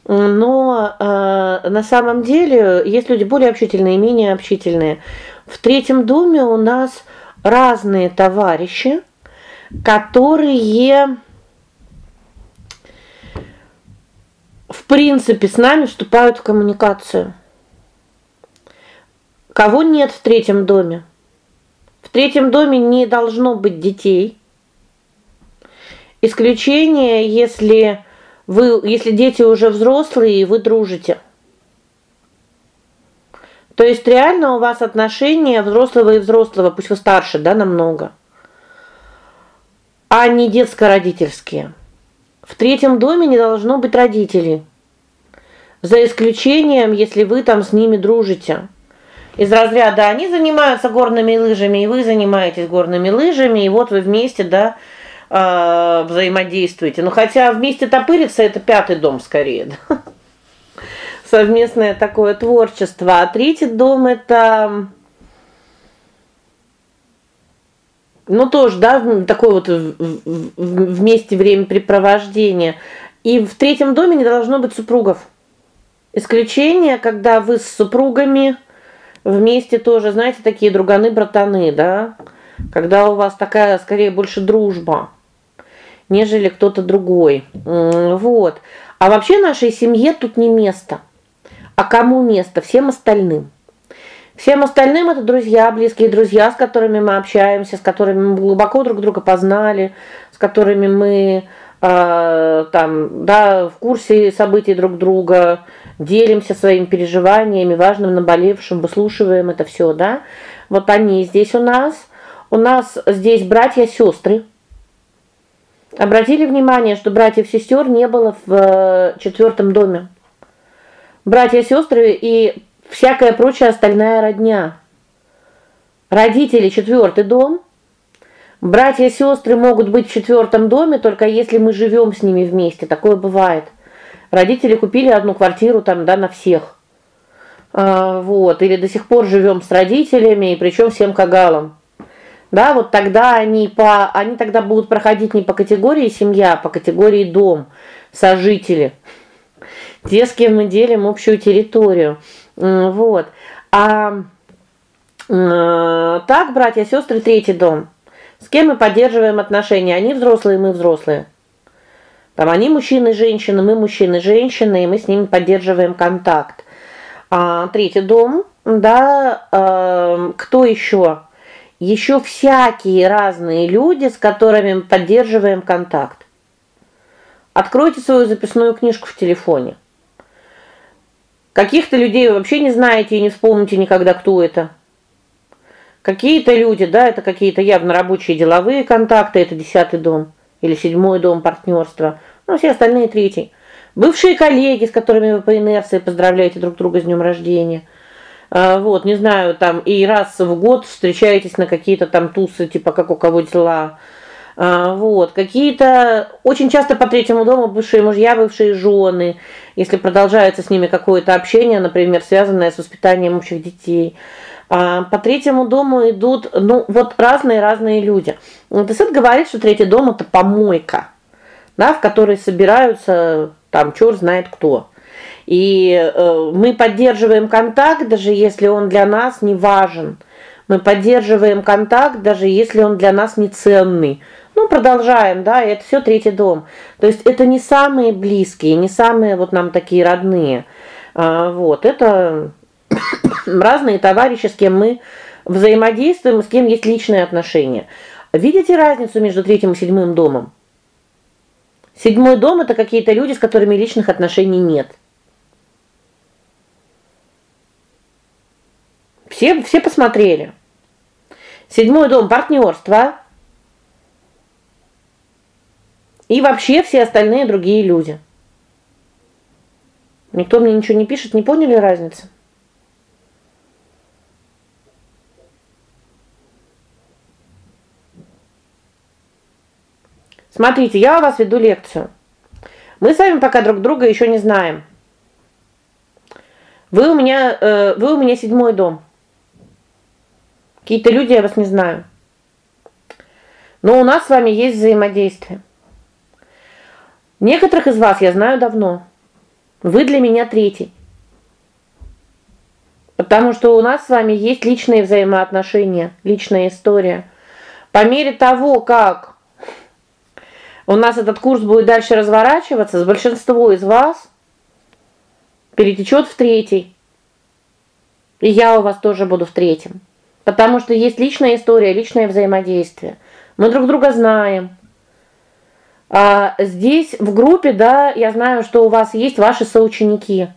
Но э, на самом деле есть люди более общительные и менее общительные. В третьем доме у нас разные товарищи, которые в принципе с нами вступают в коммуникацию. Кого нет в третьем доме? В третьем доме не должно быть детей. Исключение, если вы если дети уже взрослые и вы дружите. То есть реально у вас отношения взрослого и взрослого, пусть вы старше, да, намного. А не детско-родительские. В третьем доме не должно быть родителей. За исключением, если вы там с ними дружите из разряда они занимаются горными лыжами, и вы занимаетесь горными лыжами, и вот вы вместе, да, э, взаимодействуете. Ну хотя вместе топыриться это пятый дом скорее, да? Совместное такое творчество. А третий дом это ну тоже, да, такое вот вместе времяпрепровождение. И в третьем доме не должно быть супругов. Исключение, когда вы с супругами вместе тоже, знаете, такие друганы, братаны, да? Когда у вас такая, скорее, больше дружба, нежели кто-то другой. Вот. А вообще нашей семье тут не место. А кому место? Всем остальным. Всем остальным это друзья, близкие друзья, с которыми мы общаемся, с которыми мы глубоко друг друга познали, с которыми мы э, там, да, в курсе событий друг друга, делимся своими переживаниями, важным, наболевшим, выслушиваем это все, да? Вот они здесь у нас. У нас здесь братья сестры. Обратили внимание, что братьев сестер не было в э, четвертом доме. Братья сестры и всякая прочая остальная родня. Родители четвертый дом. Братья сестры могут быть в четвертом доме только если мы живем с ними вместе. Такое бывает. Родители купили одну квартиру там, да, на всех. А, вот, или до сих пор живем с родителями, и причем всем кагалом. Да, вот тогда они по они тогда будут проходить не по категории семья, а по категории дом, сожители. Те, с кем мы делим общую территорию. Вот. А так, братья, сестры, третий дом. С кем мы поддерживаем отношения? Они взрослые, мы взрослые. Там они мужчины, женщины, мы мужчины, женщины, и мы с ними поддерживаем контакт. А третий дом да, э, кто еще? Еще всякие разные люди, с которыми мы поддерживаем контакт. Откройте свою записную книжку в телефоне. Каких-то людей вы вообще не знаете и не вспомните никогда, кто это. Какие-то люди, да, это какие-то явно рабочие деловые контакты, это десятый дом или седьмой дом партнерства, ну все остальные третий. Бывшие коллеги, с которыми вы по инерции поздравляете друг друга с днем рождения. А, вот, не знаю, там и раз в год встречаетесь на какие-то там тусы, типа как у кого дела. А, вот, какие-то очень часто по третьему дому бывшие мужья, бывшие жены, если продолжается с ними какое-то общение, например, связанное с воспитанием общих детей. А по третьему дому идут, ну, вот разные-разные люди. Тесет говорит, что третий дом это помойка, да, в которой собираются там черт знает кто. И э, мы поддерживаем контакт, даже если он для нас не важен. Мы поддерживаем контакт, даже если он для нас не ценный. Ну, продолжаем, да, это все третий дом. То есть это не самые близкие, не самые вот нам такие родные. А, вот, это разные товарищи, с кем мы взаимодействуем, с кем есть личные отношения. Видите разницу между третьим и седьмым домом? Седьмой дом это какие-то люди, с которыми личных отношений нет. Все все посмотрели. Седьмой дом партнерство. И вообще все остальные другие люди. Никто мне ничего не пишет, не поняли разницу? Смотрите, я у вас веду лекцию. Мы с вами пока друг друга еще не знаем. Вы у меня э, вы у меня седьмой дом. Какие-то люди я вас не знаю. Но у нас с вами есть взаимодействие. Некоторых из вас я знаю давно. Вы для меня третий. Потому что у нас с вами есть личные взаимоотношения, личная история. По мере того, как у нас этот курс будет дальше разворачиваться, с большинство из вас перетечет в третий. И я у вас тоже буду в третьем. Потому что есть личная история, личное взаимодействие. Мы друг друга знаем. А здесь в группе, да, я знаю, что у вас есть ваши соученики.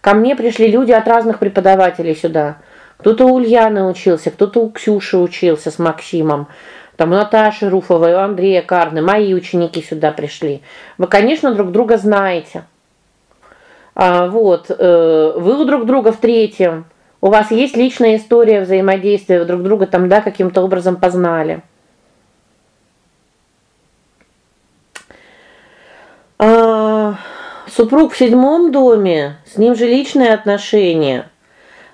Ко мне пришли люди от разных преподавателей сюда. Кто-то у Ульяны учился, кто-то у Ксюши учился с Максимом. Там у Наташи Руфовой, у Андрея Карны, мои ученики сюда пришли. Вы, конечно, друг друга знаете. А вот, э, вы друг друга в третьем. У вас есть личная история взаимодействия, друг друга там, да, каким-то образом познали. А, супруг в седьмом доме, с ним же личные отношения.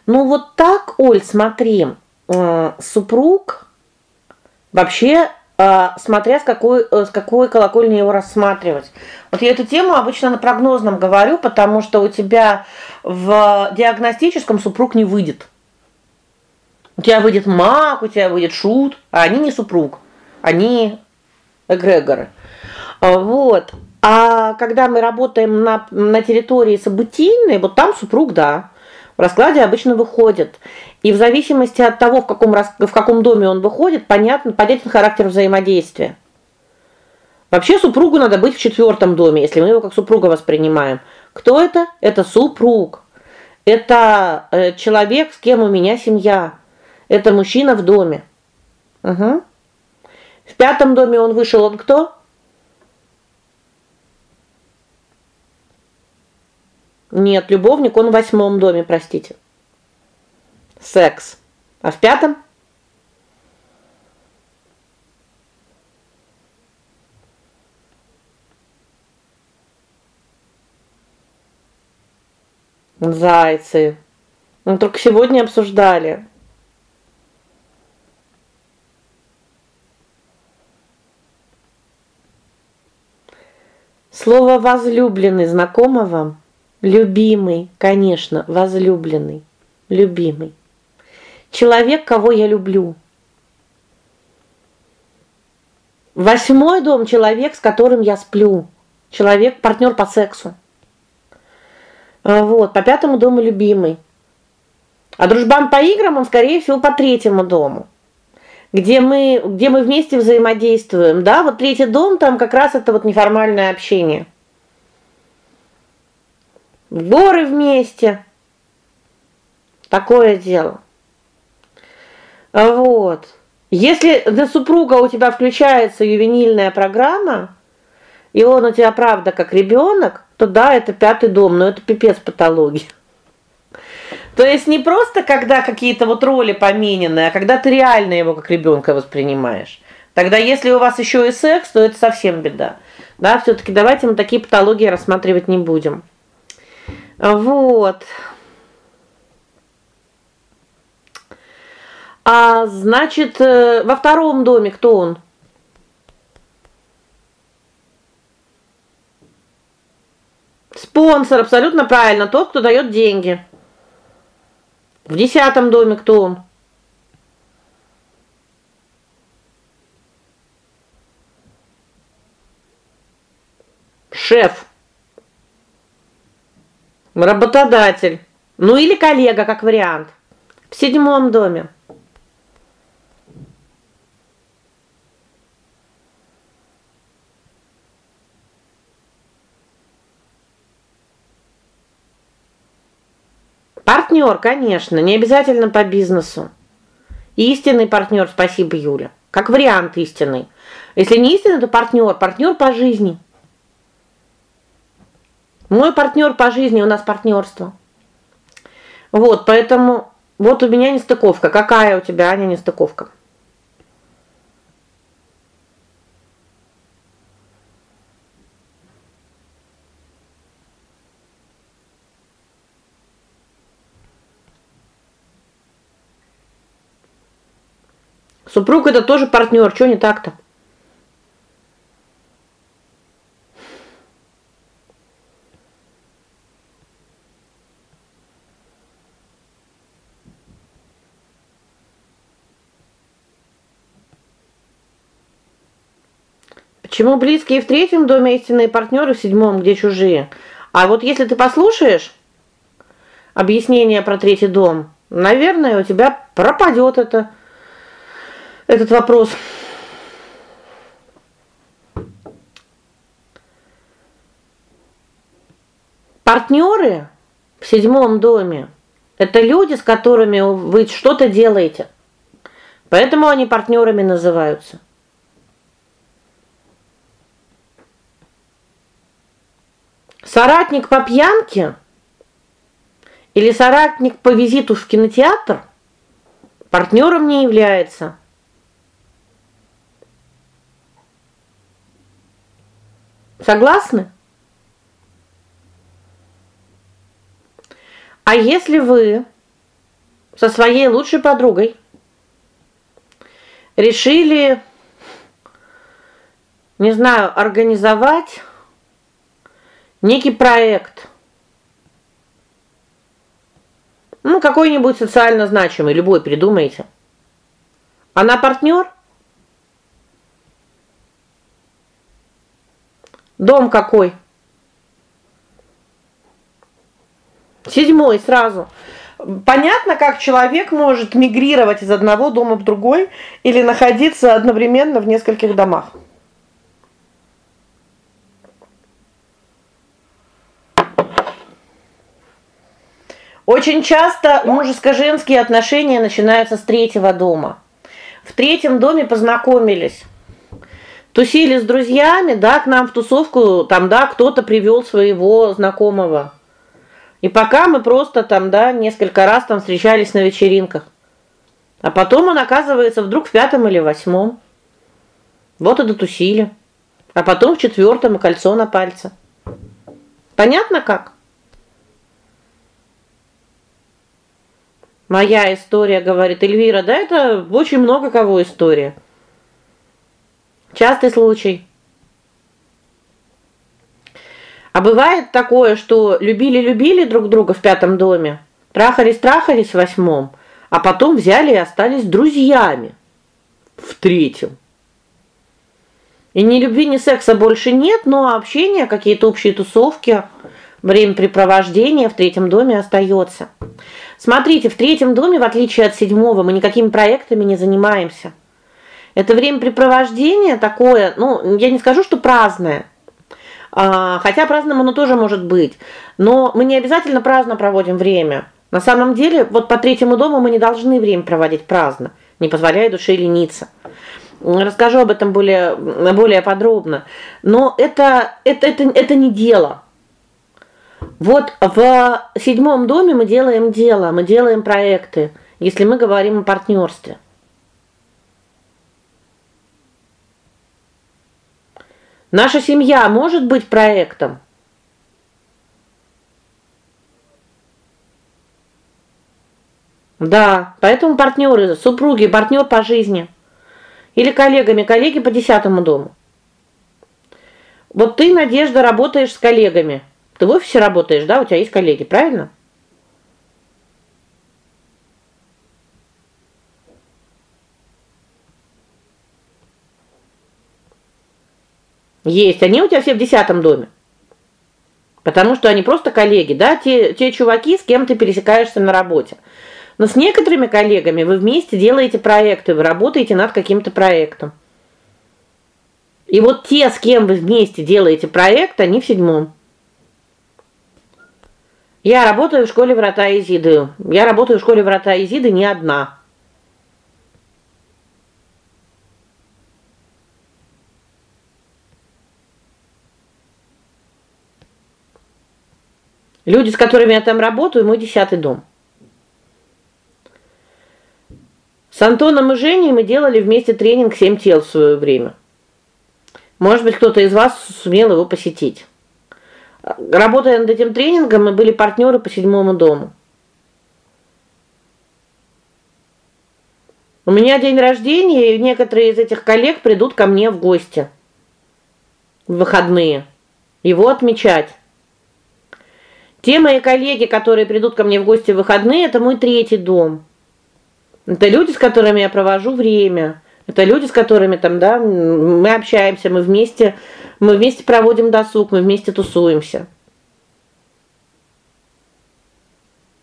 Ну вот так, Оль, смотри, э, супруг вообще э, смотря с какой э, с какой колокольни его рассматривать. Вот я эту тему обычно на прогнозном говорю, потому что у тебя в диагностическом супруг не выйдет. У тебя выйдет маг, у тебя выйдет шут, а они не супруг. Они эгрегоры. А, вот. А когда мы работаем на на территории событийной, вот там супруг, да. В раскладе обычно выходит. И в зависимости от того, в каком в каком доме он выходит, понятно, понятен характер взаимодействия. Вообще супругу надо быть в четвертом доме, если мы его как супруга воспринимаем. Кто это? Это супруг. Это э, человек, с кем у меня семья. Это мужчина в доме. Угу. В пятом доме он вышел, он кто? Нет, любовник он в восьмом доме, простите. Секс. А в пятом? Зайцы. Мы только сегодня обсуждали. Слово возлюбленный знакомо вам? Любимый, конечно, возлюбленный, любимый. Человек, кого я люблю. Восьмой дом человек, с которым я сплю. Человек, партнер по сексу. А, вот, по пятому дому любимый. А дружбан по играм он скорее всего по третьему дому. Где мы, где мы вместе взаимодействуем. Да, вот третий дом там как раз это вот неформальное общение. В горы вместе. Такое дело. Вот. Если на супруга у тебя включается ювенильная программа, и он у тебя правда как ребенок, то да, это пятый дом, но это пипец патологии. [LAUGHS] То есть не просто когда какие-то вот роли поменены, а когда ты реально его как ребенка воспринимаешь. Тогда если у вас еще и секс, то это совсем беда. Да, все таки давайте мы такие патологии рассматривать не будем. Вот. А значит, э, во втором доме кто он? Спонсор, абсолютно правильно, тот, кто дает деньги. В десятом доме кто он? Шеф. Работодатель. Ну или коллега, как вариант. В седьмом доме. Партнер, конечно, не обязательно по бизнесу. Истинный партнер, спасибо, Юля. Как вариант истинный. Если не истинный, то партнер, партнер по жизни. Мой партнер по жизни, у нас партнерство. Вот, поэтому вот у меня нестыковка. Какая у тебя, Аня, нестыковка? Супруг это тоже партнер, что не так-то? Почему близкие в третьем доме истинные партнеры, в седьмом где чужие? А вот если ты послушаешь объяснение про третий дом, наверное, у тебя пропадет это этот вопрос. Партнеры в седьмом доме это люди, с которыми вы что-то делаете. Поэтому они партнерами называются. Соратник по пьянке или соратник по визиту в кинотеатр партнером не является. Согласны? А если вы со своей лучшей подругой решили не знаю, организовать некий проект. Ну, какой-нибудь социально значимый, любой придумайте. Она партнер? Дом какой? Седьмой сразу. Понятно, как человек может мигрировать из одного дома в другой или находиться одновременно в нескольких домах. Очень часто мужеско-женские отношения начинаются с третьего дома. В третьем доме познакомились тусили с друзьями, да, к нам в тусовку, там, да, кто-то привел своего знакомого. И пока мы просто там, да, несколько раз там встречались на вечеринках. А потом он оказывается вдруг в пятом или восьмом. Вот и дотусили. А потом в четвертом и кольцо на пальце. Понятно как? Моя история, говорит Эльвира. Да это очень много кого история. Частый случай. А бывает такое, что любили-любили друг друга в пятом доме, трахались-трахались в восьмом, а потом взяли и остались друзьями в третьем. И ни любви, ни секса больше нет, но общение, какие-то общие тусовки, времяпрепровождение в третьем доме остается. Смотрите, в третьем доме, в отличие от седьмого, мы никакими проектами не занимаемся. Это времяпрепровождение такое, ну, я не скажу, что праздное. А, хотя праздным оно тоже может быть, но мы не обязательно праздно проводим время. На самом деле, вот по третьему дому мы не должны время проводить праздно, не позволяя душе лениться. Расскажу об этом более более подробно. Но это это это это не дело. Вот в седьмом доме мы делаем дело, мы делаем проекты, если мы говорим о партнерстве. Наша семья может быть проектом. Да, поэтому партнеры, супруги, партнер по жизни или коллегами, коллеги по десятому дому. Вот ты, Надежда, работаешь с коллегами. Ты в офисе работаешь, да? У тебя есть коллеги, правильно? Есть, они у тебя все в десятом доме. Потому что они просто коллеги, да, те те чуваки, с кем ты пересекаешься на работе. Но с некоторыми коллегами вы вместе делаете проекты, вы работаете над каким-то проектом. И вот те, с кем вы вместе делаете проект, они в седьмом. Я работаю в школе Врата Изиды. Я работаю в школе Врата Изиды не одна. Люди, с которыми я там работаю, мой десятый дом. С Антоном и Женей мы делали вместе тренинг «Семь тел» в свое время. Может быть, кто-то из вас сумел его посетить. Работая над этим тренингом, мы были партнеры по седьмому дому. У меня день рождения, и некоторые из этих коллег придут ко мне в гости в выходные. Его отмечать. Те мои коллеги, которые придут ко мне в гости в выходные, это мой третий дом. Это люди, с которыми я провожу время. Это люди, с которыми там, да, мы общаемся, мы вместе, мы вместе проводим досуг, мы вместе тусуемся.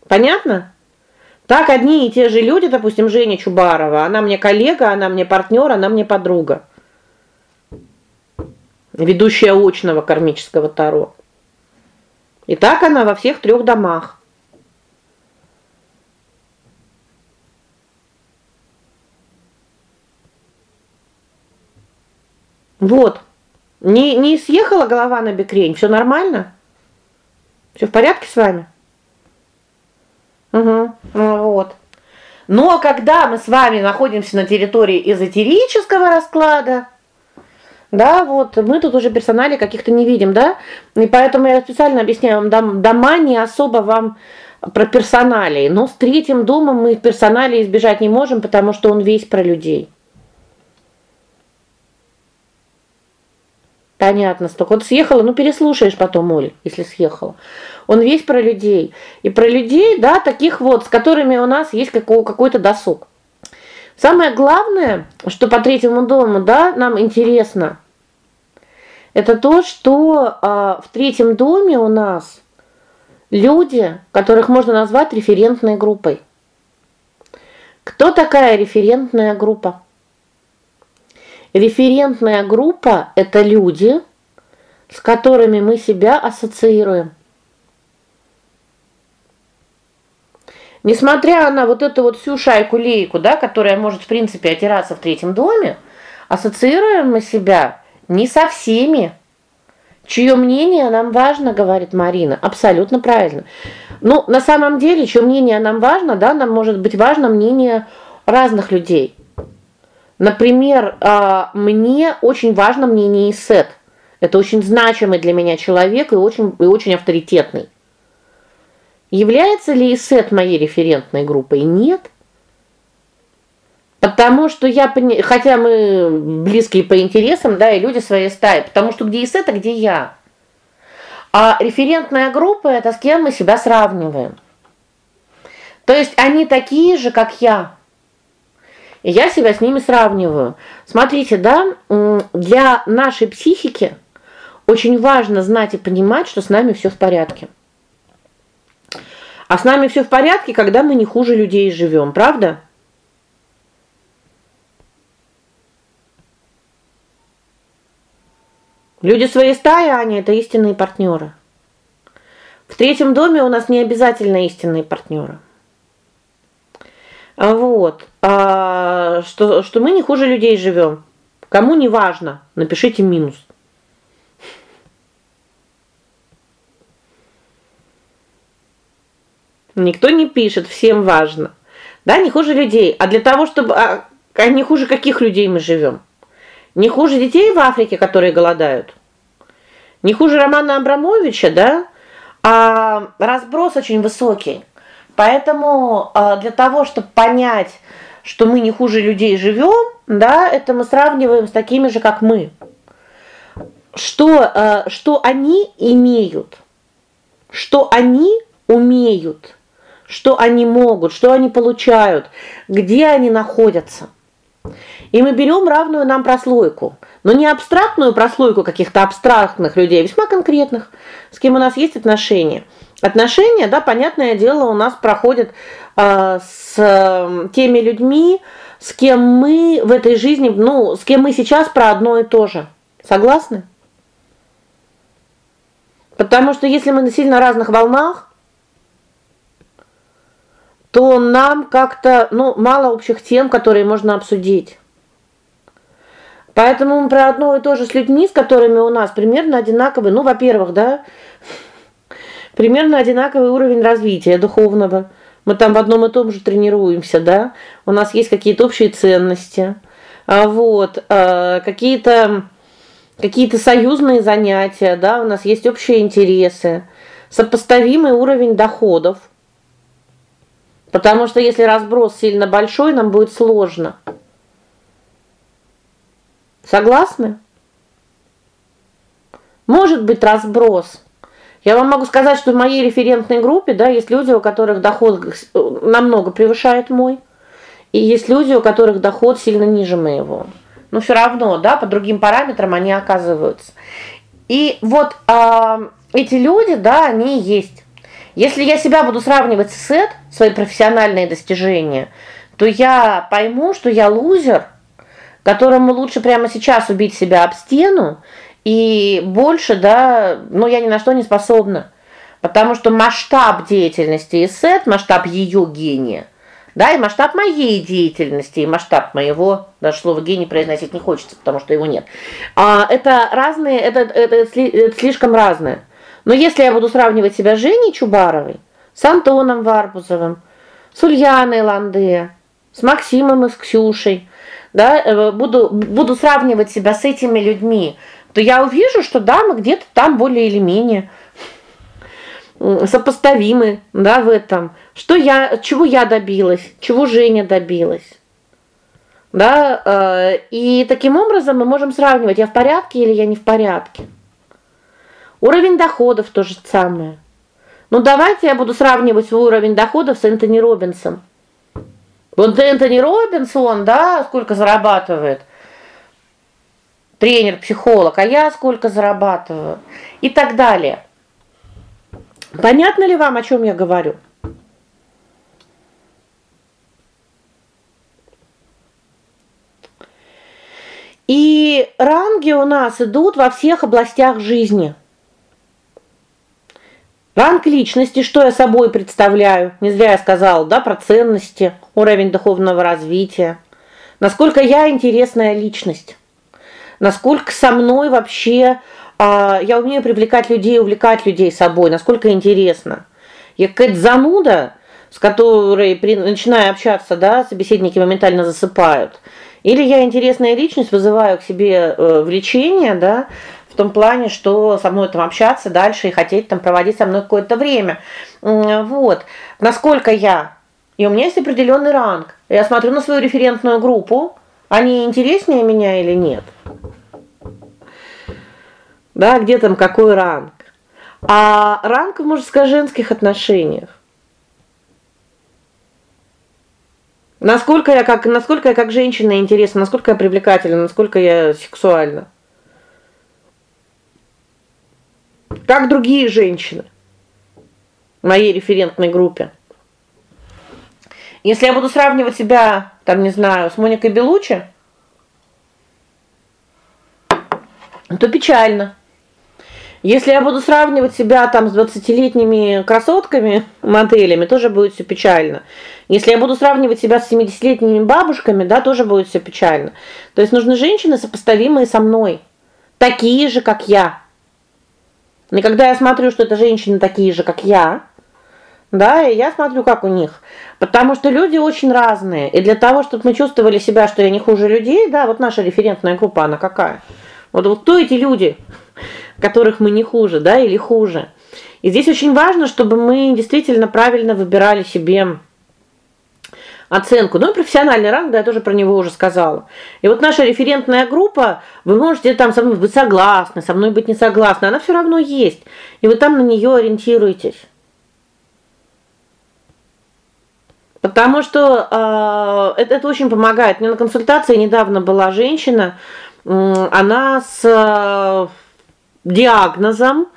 Понятно? Так одни и те же люди, допустим, Женя Чубарова, она мне коллега, она мне партнер, она мне подруга. Ведущая очного кармического таро. И так она во всех трех домах. Вот. Не не съехала голова на бекрень, все нормально? Все в порядке с вами? Угу. Вот. Но когда мы с вами находимся на территории эзотерического расклада, да, вот мы тут уже персонали каких-то не видим, да? И поэтому я специально объясняю вам дома не особо вам про персоналии, но с третьим домом мы персонали избежать не можем, потому что он весь про людей. Понятно, столько вот съехала, ну переслушаешь потом, Оль, если съехала. Он весь про людей. И про людей, да, таких вот, с которыми у нас есть какой-то досуг. Самое главное, что по третьему дому, да, нам интересно. Это то, что а, в третьем доме у нас люди, которых можно назвать референтной группой. Кто такая референтная группа? Референтная группа это люди, с которыми мы себя ассоциируем. Несмотря на вот эту вот всю шайку-лейку, да, которая может в принципе отираться в третьем доме, ассоциируем мы себя не со всеми. Чье мнение нам важно, говорит Марина. Абсолютно правильно. Ну, на самом деле, чье мнение нам важно, да, нам может быть важно мнение разных людей. Например, а, мне очень важно мнение Исет. Это очень значимый для меня человек и очень и очень авторитетный. Является ли Исет моей референтной группой? Нет. Потому что я хотя мы близкие по интересам, да, и люди своей стаи, потому что где Исет, а где я. А референтная группа это с кем мы себя сравниваем. То есть они такие же, как я. И я себя с ними сравниваю. Смотрите, да, для нашей психики очень важно знать и понимать, что с нами все в порядке. А с нами все в порядке, когда мы не хуже людей живем, правда? Люди своей стаи, они это истинные партнеры. В третьем доме у нас не обязательно истинные партнеры. А вот. А что что мы не хуже людей живем. Кому не важно, напишите минус. Никто не пишет, всем важно. Да, не хуже людей, а для того, чтобы а, а не хуже каких людей мы живем? Не хуже детей в Африке, которые голодают. Не хуже Романа Абрамовича, да? А разброс очень высокий. Поэтому а, для того, чтобы понять, что мы не хуже людей живем, да, это мы сравниваем с такими же, как мы. Что а, что они имеют? Что они умеют? Что они могут? Что они получают? Где они находятся? И мы берем равную нам прослойку, но не абстрактную прослойку каких-то абстрактных людей, весьма конкретных, с кем у нас есть отношения. Отношения, да, понятное дело, у нас проходят э, с э, теми людьми, с кем мы в этой жизни, ну, с кем мы сейчас про одно и то же. Согласны? Потому что если мы на сильно разных волнах, то нам как-то, ну, мало общих тем, которые можно обсудить. Поэтому мы про одно и то же с людьми, с которыми у нас примерно одинаковый, ну, во-первых, да, примерно одинаковый уровень развития духовного. Мы там в одном и том же тренируемся, да? У нас есть какие-то общие ценности. А вот, а, какие-то какие-то союзные занятия, да, у нас есть общие интересы, сопоставимый уровень доходов. Потому что если разброс сильно большой, нам будет сложно. Согласны? Может быть разброс. Я вам могу сказать, что в моей референтной группе, да, есть люди, у которых доход намного превышает мой, и есть люди, у которых доход сильно ниже моего. Но все равно, да, по другим параметрам они оказываются. И вот э, эти люди, да, они есть. Если я себя буду сравнивать с Сет, свои профессиональные достижения, то я пойму, что я лузер которому лучше прямо сейчас убить себя об стену и больше, да, ну я ни на что не способна. Потому что масштаб деятельности Исет, масштаб ее гения, да, и масштаб моей деятельности, и масштаб моего, даже слово гений произносить не хочется, потому что его нет. А это разные, это, это, это слишком разное. Но если я буду сравнивать себя с Женей Чубаровой, с Антоном Варбузовым, с Ульяной Ланде, с Максимом и с Ксюшей, да, э, буду буду сравнивать себя с этими людьми, то я увижу, что да, мы где-то там более или менее сопоставимы, да, в этом. Что я чего я добилась, чего Женя добилась. Да, э, и таким образом мы можем сравнивать, я в порядке или я не в порядке. Уровень доходов то же самое. Ну давайте я буду сравнивать свой уровень доходов с Энтони Робинсом. Вот Энтони Робинсон, да, сколько зарабатывает? Тренер, психолог, а я сколько зарабатываю? И так далее. Понятно ли вам, о чем я говорю? И ранги у нас идут во всех областях жизни. Ранг личности, что я собой представляю? Не зря я сказал, да, про ценности, уровень духовного развития. Насколько я интересная личность? Насколько со мной вообще а, я умею привлекать людей, увлекать людей собой, насколько интересно? Я какая-то зануда, с которой при начиная общаться, да, собеседники моментально засыпают. Или я интересная личность, вызываю к себе э, влечение, да, том плане, что со мной там общаться дальше и хотеть там проводить со мной какое-то время. Вот. Насколько я и у меня есть определенный ранг. Я смотрю на свою референтную группу, они интереснее меня или нет? Да, где там какой ранг? А ранг в мужско-женских отношениях. Насколько я как насколько я как женщина интересна, насколько я привлекательна, насколько я сексуальна. как другие женщины. в моей референтной группе. Если я буду сравнивать себя, там, не знаю, с Моникой Белучи, то печально. Если я буду сравнивать себя там с двадцатилетними красотками, моделями, тоже будет все печально. Если я буду сравнивать себя с 70-летними бабушками, да, тоже будет все печально. То есть нужны женщины сопоставимые со мной, такие же, как я. И когда я смотрю, что это женщины такие же, как я, да, и я смотрю, как у них. Потому что люди очень разные. И для того, чтобы мы чувствовали себя, что я не хуже людей, да, вот наша референтная группа она какая? Вот вот кто эти люди, которых мы не хуже, да, или хуже? И здесь очень важно, чтобы мы действительно правильно выбирали себе оценку. Ну и профессиональный ранг, да, я тоже про него уже сказала. И вот наша референтная группа, вы можете там со мной быть согласны, со мной быть не согласны, она все равно есть. И вы там на нее ориентируетесь. Потому что э, это это очень помогает. Мне на консультации недавно была женщина, она с э, диагнозом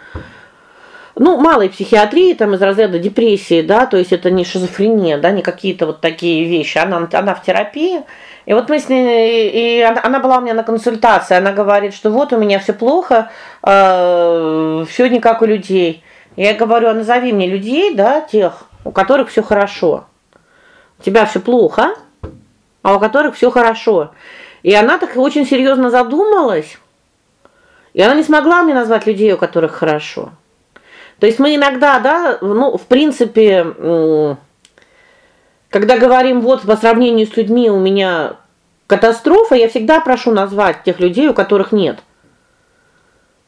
ну, малой психиатрии, там из разряда депрессии, да, то есть это не шизофрения, да, не какие-то вот такие вещи. Она она в терапии. И вот мы с ней и она, она была у меня на консультации, она говорит, что вот у меня все плохо, э, все не как у людей. Я говорю: "А назови мне людей, да, тех, у которых все хорошо" тебя все плохо, а у которых все хорошо. И она так очень серьезно задумалась. И она не смогла мне назвать людей, у которых хорошо. То есть мы иногда, да, ну, в принципе, когда говорим вот по сравнению с людьми у меня катастрофа, я всегда прошу назвать тех людей, у которых нет.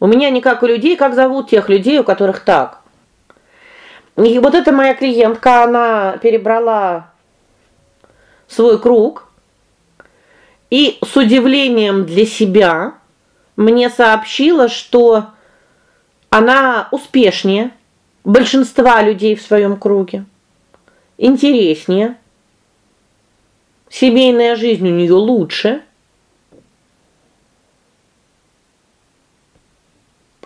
У меня не как у людей, как зовут тех людей, у которых так. И вот эта моя клиентка, она перебрала свой круг и с удивлением для себя мне сообщила, что она успешнее большинства людей в своем круге, интереснее, семейная жизнь у нее лучше.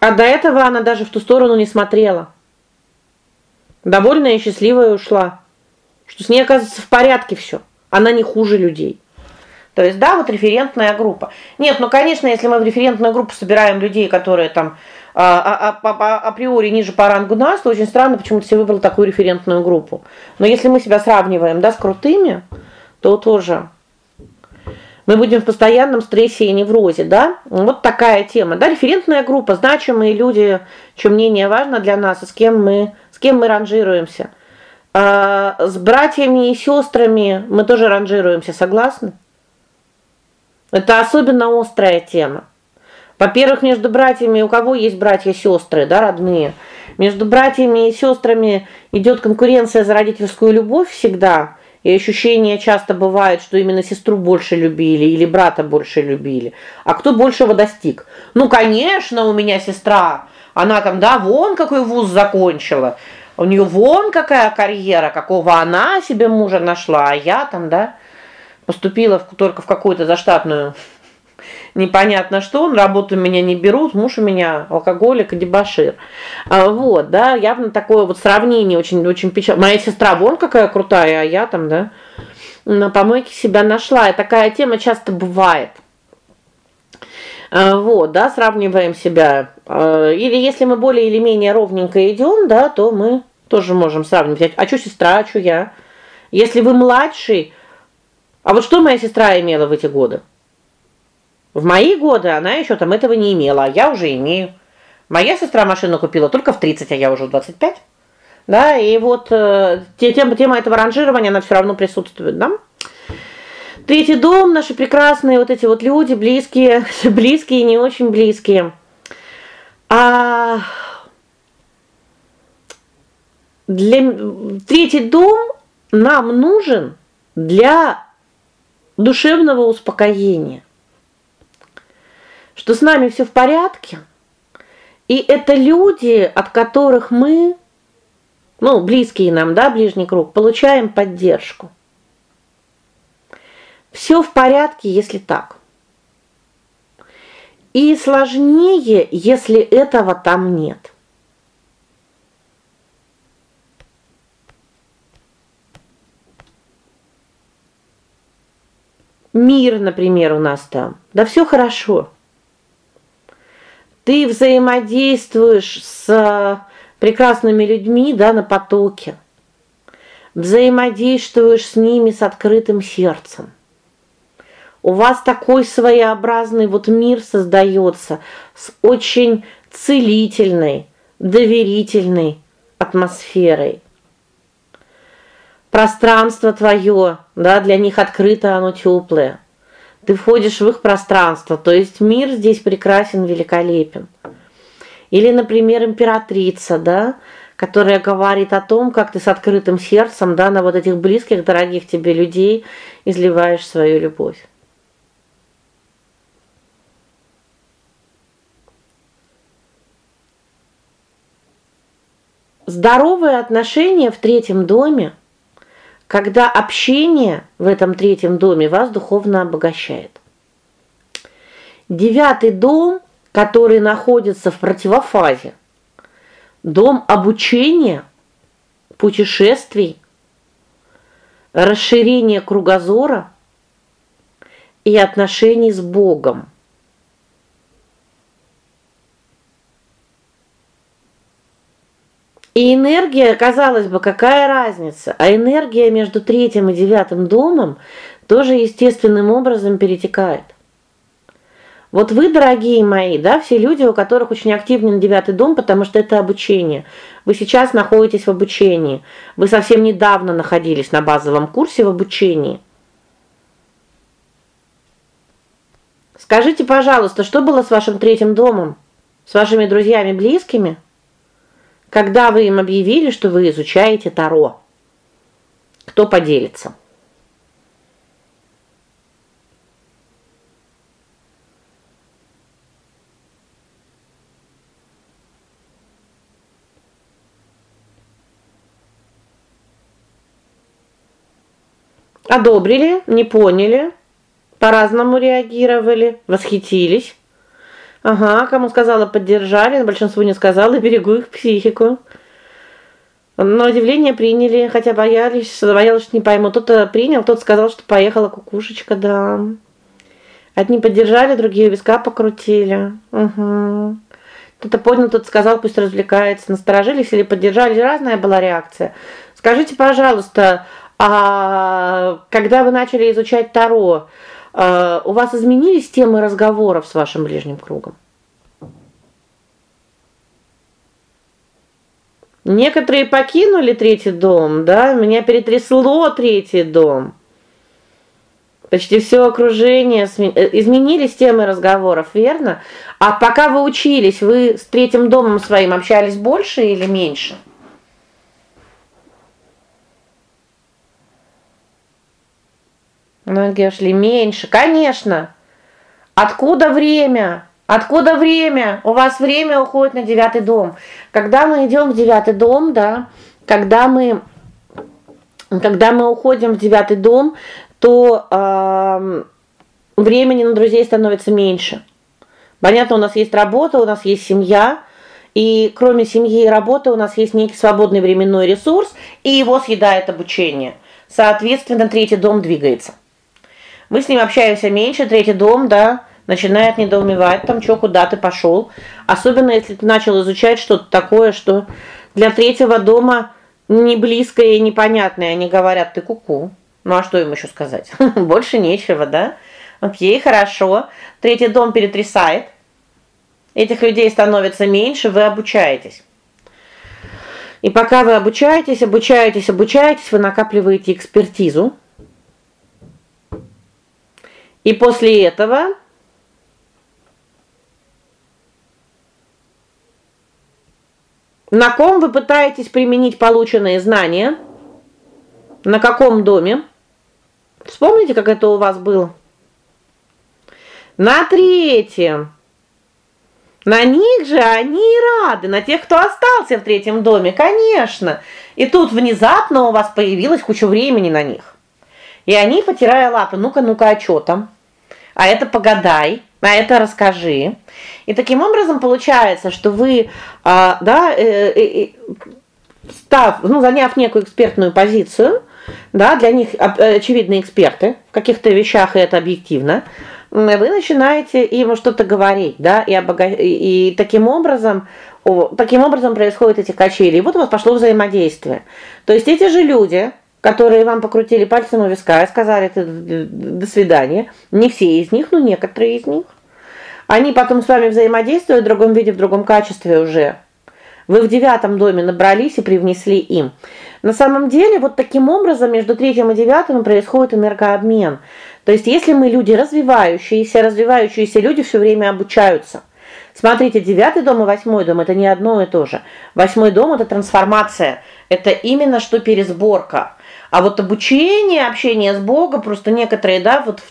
А до этого она даже в ту сторону не смотрела. Довольная и счастливая ушла. Что с ней оказывается в порядке все. Она не хуже людей. То есть, да, вот референтная группа. Нет, ну, конечно, если мы в референтную группу собираем людей, которые там а, а, а, априори ниже по рангу нас, то очень странно, почему ты себе выбрал такую референтную группу. Но если мы себя сравниваем, да, с крутыми, то тоже мы будем в постоянном стрессе и неврозе, да? Вот такая тема. Да, референтная группа, значимые люди, чье мнение важно для нас, и с кем мы, с кем мы ранжируемся. А с братьями и сестрами мы тоже ранжируемся, согласны? Это особенно острая тема. Во-первых, между братьями, у кого есть братья и сестры, да, родные, между братьями и сестрами идет конкуренция за родительскую любовь всегда. И ощущение часто бывает, что именно сестру больше любили или брата больше любили. А кто большего достиг? Ну, конечно, у меня сестра. Она там, да, вон какой вуз закончила. У нее вон какая карьера, какого она себе мужа нашла, а я там, да, поступила в, только в какую-то заштатную [LAUGHS] непонятно что, на работу меня не берут, муж у меня алкоголик и дебошир. А, вот, да, явно такое вот сравнение очень очень печально. Моя сестра вон какая крутая, а я там, да, на помойке себя нашла. И такая тема часто бывает. А, вот, да, сравниваем себя. А, или если мы более или менее ровненько идем, да, то мы тоже можем сравнивать. А что сестра, а что я? Если вы младший, а вот что моя сестра имела в эти годы? В мои годы она еще там этого не имела, а я уже имею. Моя сестра машину купила только в 30, а я уже в 25. Да, и вот э, тема тема этого ранжирования она все равно присутствует, да? Третий дом, наши прекрасные вот эти вот люди, близкие, [LAUGHS] близкие не очень близкие. А для третий дом нам нужен для душевного успокоения. Что с нами все в порядке. И это люди, от которых мы, ну, близкие нам, да, ближний круг, получаем поддержку. Все в порядке, если так. И сложнее, если этого там нет. Мир, например, у нас там. Да все хорошо. Ты взаимодействуешь с прекрасными людьми, да, на потоке. Взаимодействуешь с ними с открытым сердцем. У вас такой своеобразный вот мир создается с очень целительной, доверительной атмосферой. Пространство твое, да, для них открыто, оно теплое. Ты входишь в их пространство, то есть мир здесь прекрасен, великолепен. Или, например, императрица, да, которая говорит о том, как ты с открытым сердцем, да, на вот этих близких, дорогих тебе людей изливаешь свою любовь. Здоровые отношения в третьем доме, когда общение в этом третьем доме вас духовно обогащает. Девятый дом, который находится в противофазе. Дом обучения, путешествий, расширения кругозора и отношений с Богом. И энергия, казалось бы, какая разница? А энергия между третьим и девятым домом тоже естественным образом перетекает. Вот вы, дорогие мои, да, все люди, у которых очень активен девятый дом, потому что это обучение. Вы сейчас находитесь в обучении. Вы совсем недавно находились на базовом курсе в обучении. Скажите, пожалуйста, что было с вашим третьим домом? С вашими друзьями, близкими? Когда вы им объявили, что вы изучаете таро. Кто поделится? Одобрили, не поняли, по-разному реагировали, восхитились. Ага, кому сказала, поддержали, большинству не сказала, берегу их психику. На удивление приняли, хотя боялись, боялись, что не пойму. Кто-то принял, тот сказал, что поехала кукушечка, да. Одни поддержали, другие виска покрутили. Угу. Кто-то понял, тот сказал, пусть развлекается. Насторожились или поддержали, разная была реакция. Скажите, пожалуйста, а когда вы начали изучать таро, а, у вас изменились темы разговоров с вашим ближним кругом? Некоторые покинули третий дом, да? Меня перетрясло третий дом. Почти все окружение э, изменились темы разговоров, верно? А пока вы учились, вы с третьим домом своим общались больше или меньше? Многие ушли меньше, конечно. Откуда время? Откуда время? У вас время уходит на девятый дом. Когда мы идем в девятый дом, да, когда мы когда мы уходим в девятый дом, то э, времени на друзей становится меньше. Понятно, у нас есть работа, у нас есть семья, и кроме семьи и работы у нас есть некий свободный временной ресурс, и его съедает обучение. Соответственно, третий дом двигается. Мы с ним общаемся меньше, третий дом, да, начинает недоумевать, там что, куда ты пошел. Особенно если ты начал изучать что-то такое, что для третьего дома не близкое и непонятное. Они говорят: "Ты куку". -ку. Ну а что им еще сказать? [LAUGHS] Больше нечего, да? О'кей, хорошо. Третий дом перетрясает. Этих людей становится меньше, вы обучаетесь. И пока вы обучаетесь, обучаетесь, обучаетесь, вы накапливаете экспертизу. И после этого на ком вы пытаетесь применить полученные знания? На каком доме? Вспомните, как это у вас было? На третьем. На них же они и рады, на тех, кто остался в третьем доме, конечно. И тут внезапно у вас появилась куча времени на них. И они, потирая лапы, ну-ка, ну-ка, а что там? А это погадай, а это расскажи. И таким образом получается, что вы, а, да, э, э, э, став, ну, заняв некую экспертную позицию, да, для них очевидные эксперты в каких-то вещах, и это объективно. Вы начинаете им что-то говорить, да, и обога... и таким образом таким образом происходят эти качели. И вот у вас пошло взаимодействие. То есть эти же люди, которые вам покрутили пальцем у виска и сказали до свидания, не все из них, но некоторые из них, они потом с вами взаимодействуют в другом виде, в другом качестве уже. Вы в девятом доме набрались и привнесли им. На самом деле, вот таким образом между третьим и девятым происходит энергообмен. То есть если мы люди развивающиеся, развивающиеся люди все время обучаются. Смотрите, девятый дом и восьмой дом это не одно и то же. Восьмой дом это трансформация. Это именно что пересборка. А вот обучение, общение с Богом, просто некоторые, да, вот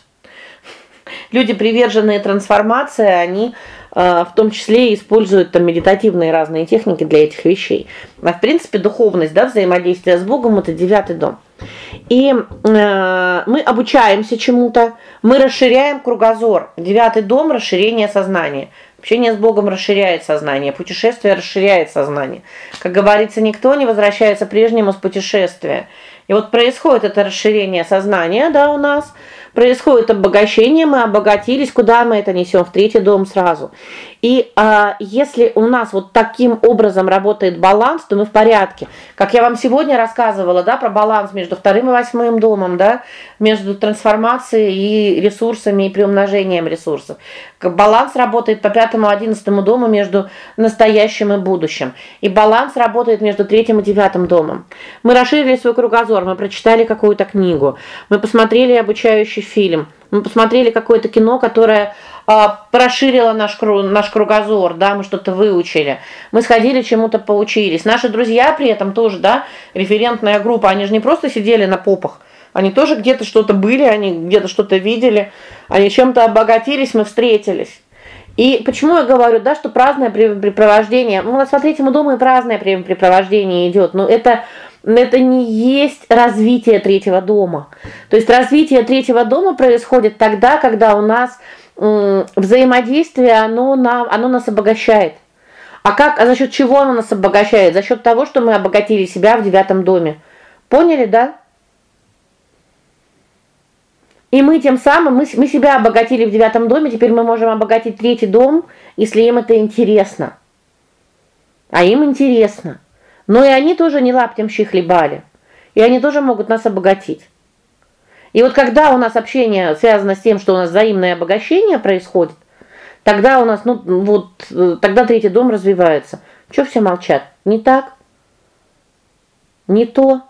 [LAUGHS] люди приверженные трансформации, они э, в том числе используют там медитативные разные техники для этих вещей. А в принципе, духовность, да, взаимодействие с Богом это девятый дом. И э, мы обучаемся чему-то, мы расширяем кругозор. Девятый дом расширение сознания. Общение с Богом расширяет сознание, путешествие расширяет сознание. Как говорится, никто не возвращается прежнему с путешествия. И вот происходит это расширение сознания, да, у нас. Происходит обогащение, мы обогатились, куда мы это несем в третий дом сразу. И а, если у нас вот таким образом работает баланс, то мы в порядке. Как я вам сегодня рассказывала, да, про баланс между вторым и восьмым домом, да, между трансформацией и ресурсами и приумножением ресурсов. Баланс работает по пятому, одиннадцатому дому между настоящим и будущим. И баланс работает между третьим и девятым домом. Мы расширили свой кругозор, мы прочитали какую-то книгу, мы посмотрели обучающий фильм, мы посмотрели какое-то кино, которое а, расширило наш наш кругозор, да, мы что-то выучили. Мы сходили, чему-то поучились. Наши друзья при этом тоже, да, референтная группа, они же не просто сидели на попах. Они тоже где-то что-то были, они где-то что-то видели, они чем-то обогатились, мы встретились. И почему я говорю, да, что праздное времяпрепровождение, ну, вот смотрите, мы думаем, праздное времяпрепровождение идет, но это это не есть развитие третьего дома. То есть развитие третьего дома происходит тогда, когда у нас взаимодействие, оно нам оно нас обогащает. А как, а за счет чего оно нас обогащает? За счет того, что мы обогатили себя в девятом доме. Поняли, да? И мы тем самым мы мы себя обогатили в девятом доме, теперь мы можем обогатить третий дом, если им это интересно. А им интересно. Но и они тоже не лаптем щи хлебали. И они тоже могут нас обогатить. И вот когда у нас общение связано с тем, что у нас взаимное обогащение происходит, тогда у нас, ну, вот тогда третий дом развивается. Что все молчат? Не так? Не то.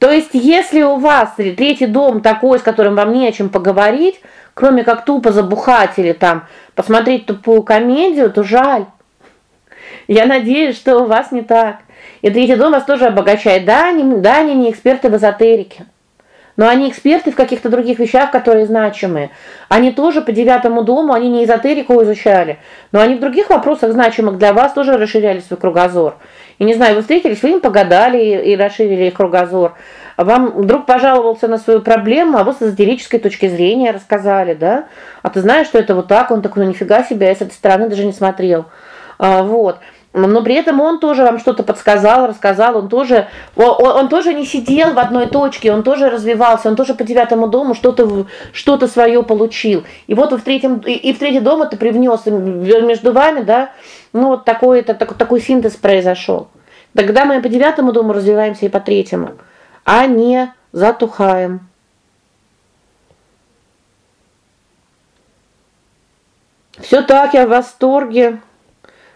То есть, если у вас третий дом такой, с которым вам не о чем поговорить, кроме как тупо забухать или там посмотреть тупую комедию, то жаль. Я надеюсь, что у вас не так. И третий дом вас тоже обогащает. Да, они, да, они не эксперты в эзотерике. Но они эксперты в каких-то других вещах, которые значимые. Они тоже по девятому дому, они не эзотерику изучали, но они в других вопросах значимых для вас тоже расширяли свой кругозор. И не знаю, вы встретились, вы им погадали и, расширили их кругозор. Вам друг пожаловался на свою проблему, а вы с эзотерической точки зрения рассказали, да? А ты знаешь, что это вот так? Он такой: "Ну нифига себе, я с этой стороны даже не смотрел". А, вот. Но при этом он тоже вам что-то подсказал, рассказал, он тоже он, он тоже не сидел в одной точке, он тоже развивался, он тоже по девятому дому что-то что-то свое получил. И вот в третьем и, и в третий дом это привнес между вами, да? Ну вот такой это такой, такой синтез произошел. Тогда мы по девятому дому развиваемся и по третьему, а не затухаем. Все так, я в восторге.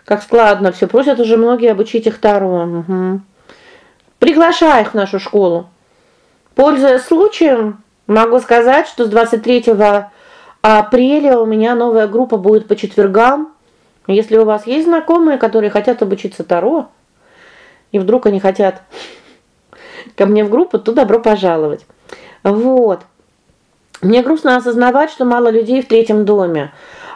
Как складно все. Просят уже многие обучить их Таро. Угу. Приглашай их в нашу школу. Пользуясь случаем, могу сказать, что с 23 апреля у меня новая группа будет по четвергам. Если у вас есть знакомые, которые хотят обучиться Таро, и вдруг они хотят [LAUGHS] ко мне в группу, то добро пожаловать. Вот. Мне грустно осознавать, что мало людей в третьем доме.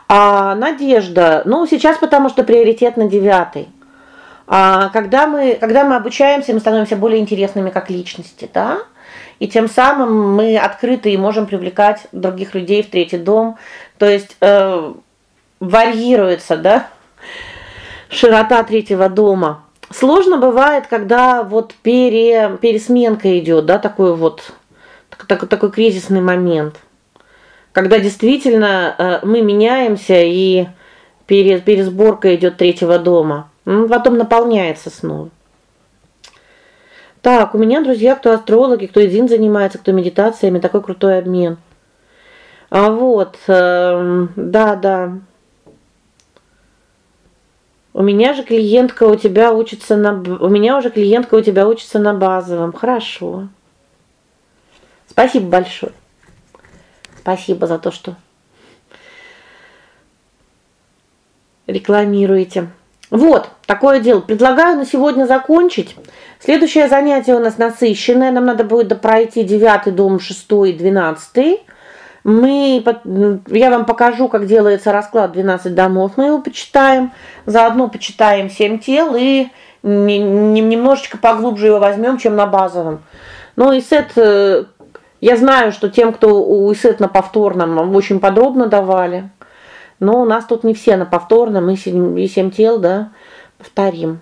А надежда, ну, сейчас потому что приоритет на девятый. А когда мы когда мы обучаемся, мы становимся более интересными как личности, да? и тем самым мы открыты и можем привлекать других людей в третий дом. То есть э варьируется, да? Широта третьего дома. Сложно бывает, когда вот пере пересменка идет, да, такой вот такой такой кризисный момент. Когда действительно э, мы меняемся и пере, пересборка идет третьего дома. Потом наполняется снова. Так, у меня друзья, кто астрологи, кто один занимается, кто медитациями, такой крутой обмен. А вот, э, да, да. У меня же клиентка у тебя учится на у меня уже клиентка у тебя учится на базовом. Хорошо. Спасибо большое. Спасибо за то, что рекламируете. Вот, такое дело. Предлагаю на сегодня закончить. Следующее занятие у нас насыщенное. Нам надо будет допройти 9 дом, 6 и 12. Мы я вам покажу, как делается расклад 12 домов. Мы его почитаем, заодно почитаем 7 тел и немножечко поглубже его возьмем, чем на базовом. Ну и сет э, я знаю, что тем, кто у на повторном, очень подробно давали. Но у нас тут не все на повторном, мы 7, 7 тел, да, повторим.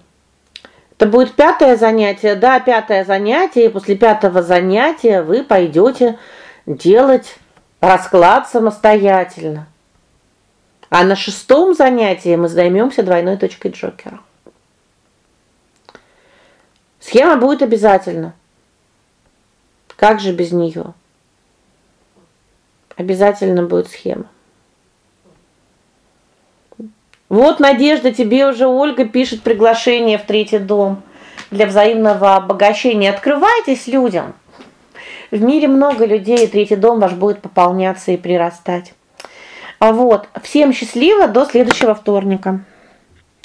Это будет пятое занятие, да, пятое занятие, и после пятого занятия вы пойдете делать расклад самостоятельно. А на шестом занятии мы займемся двойной точкой Джокера. Схема будет обязательно. Как же без нее? Обязательно будет схема. Вот Надежда тебе уже Ольга пишет приглашение в третий дом для взаимного обогащения. Открывайтесь людям. В мире много людей, и третий дом ваш будет пополняться и прирастать. А вот, всем счастливо, до следующего вторника.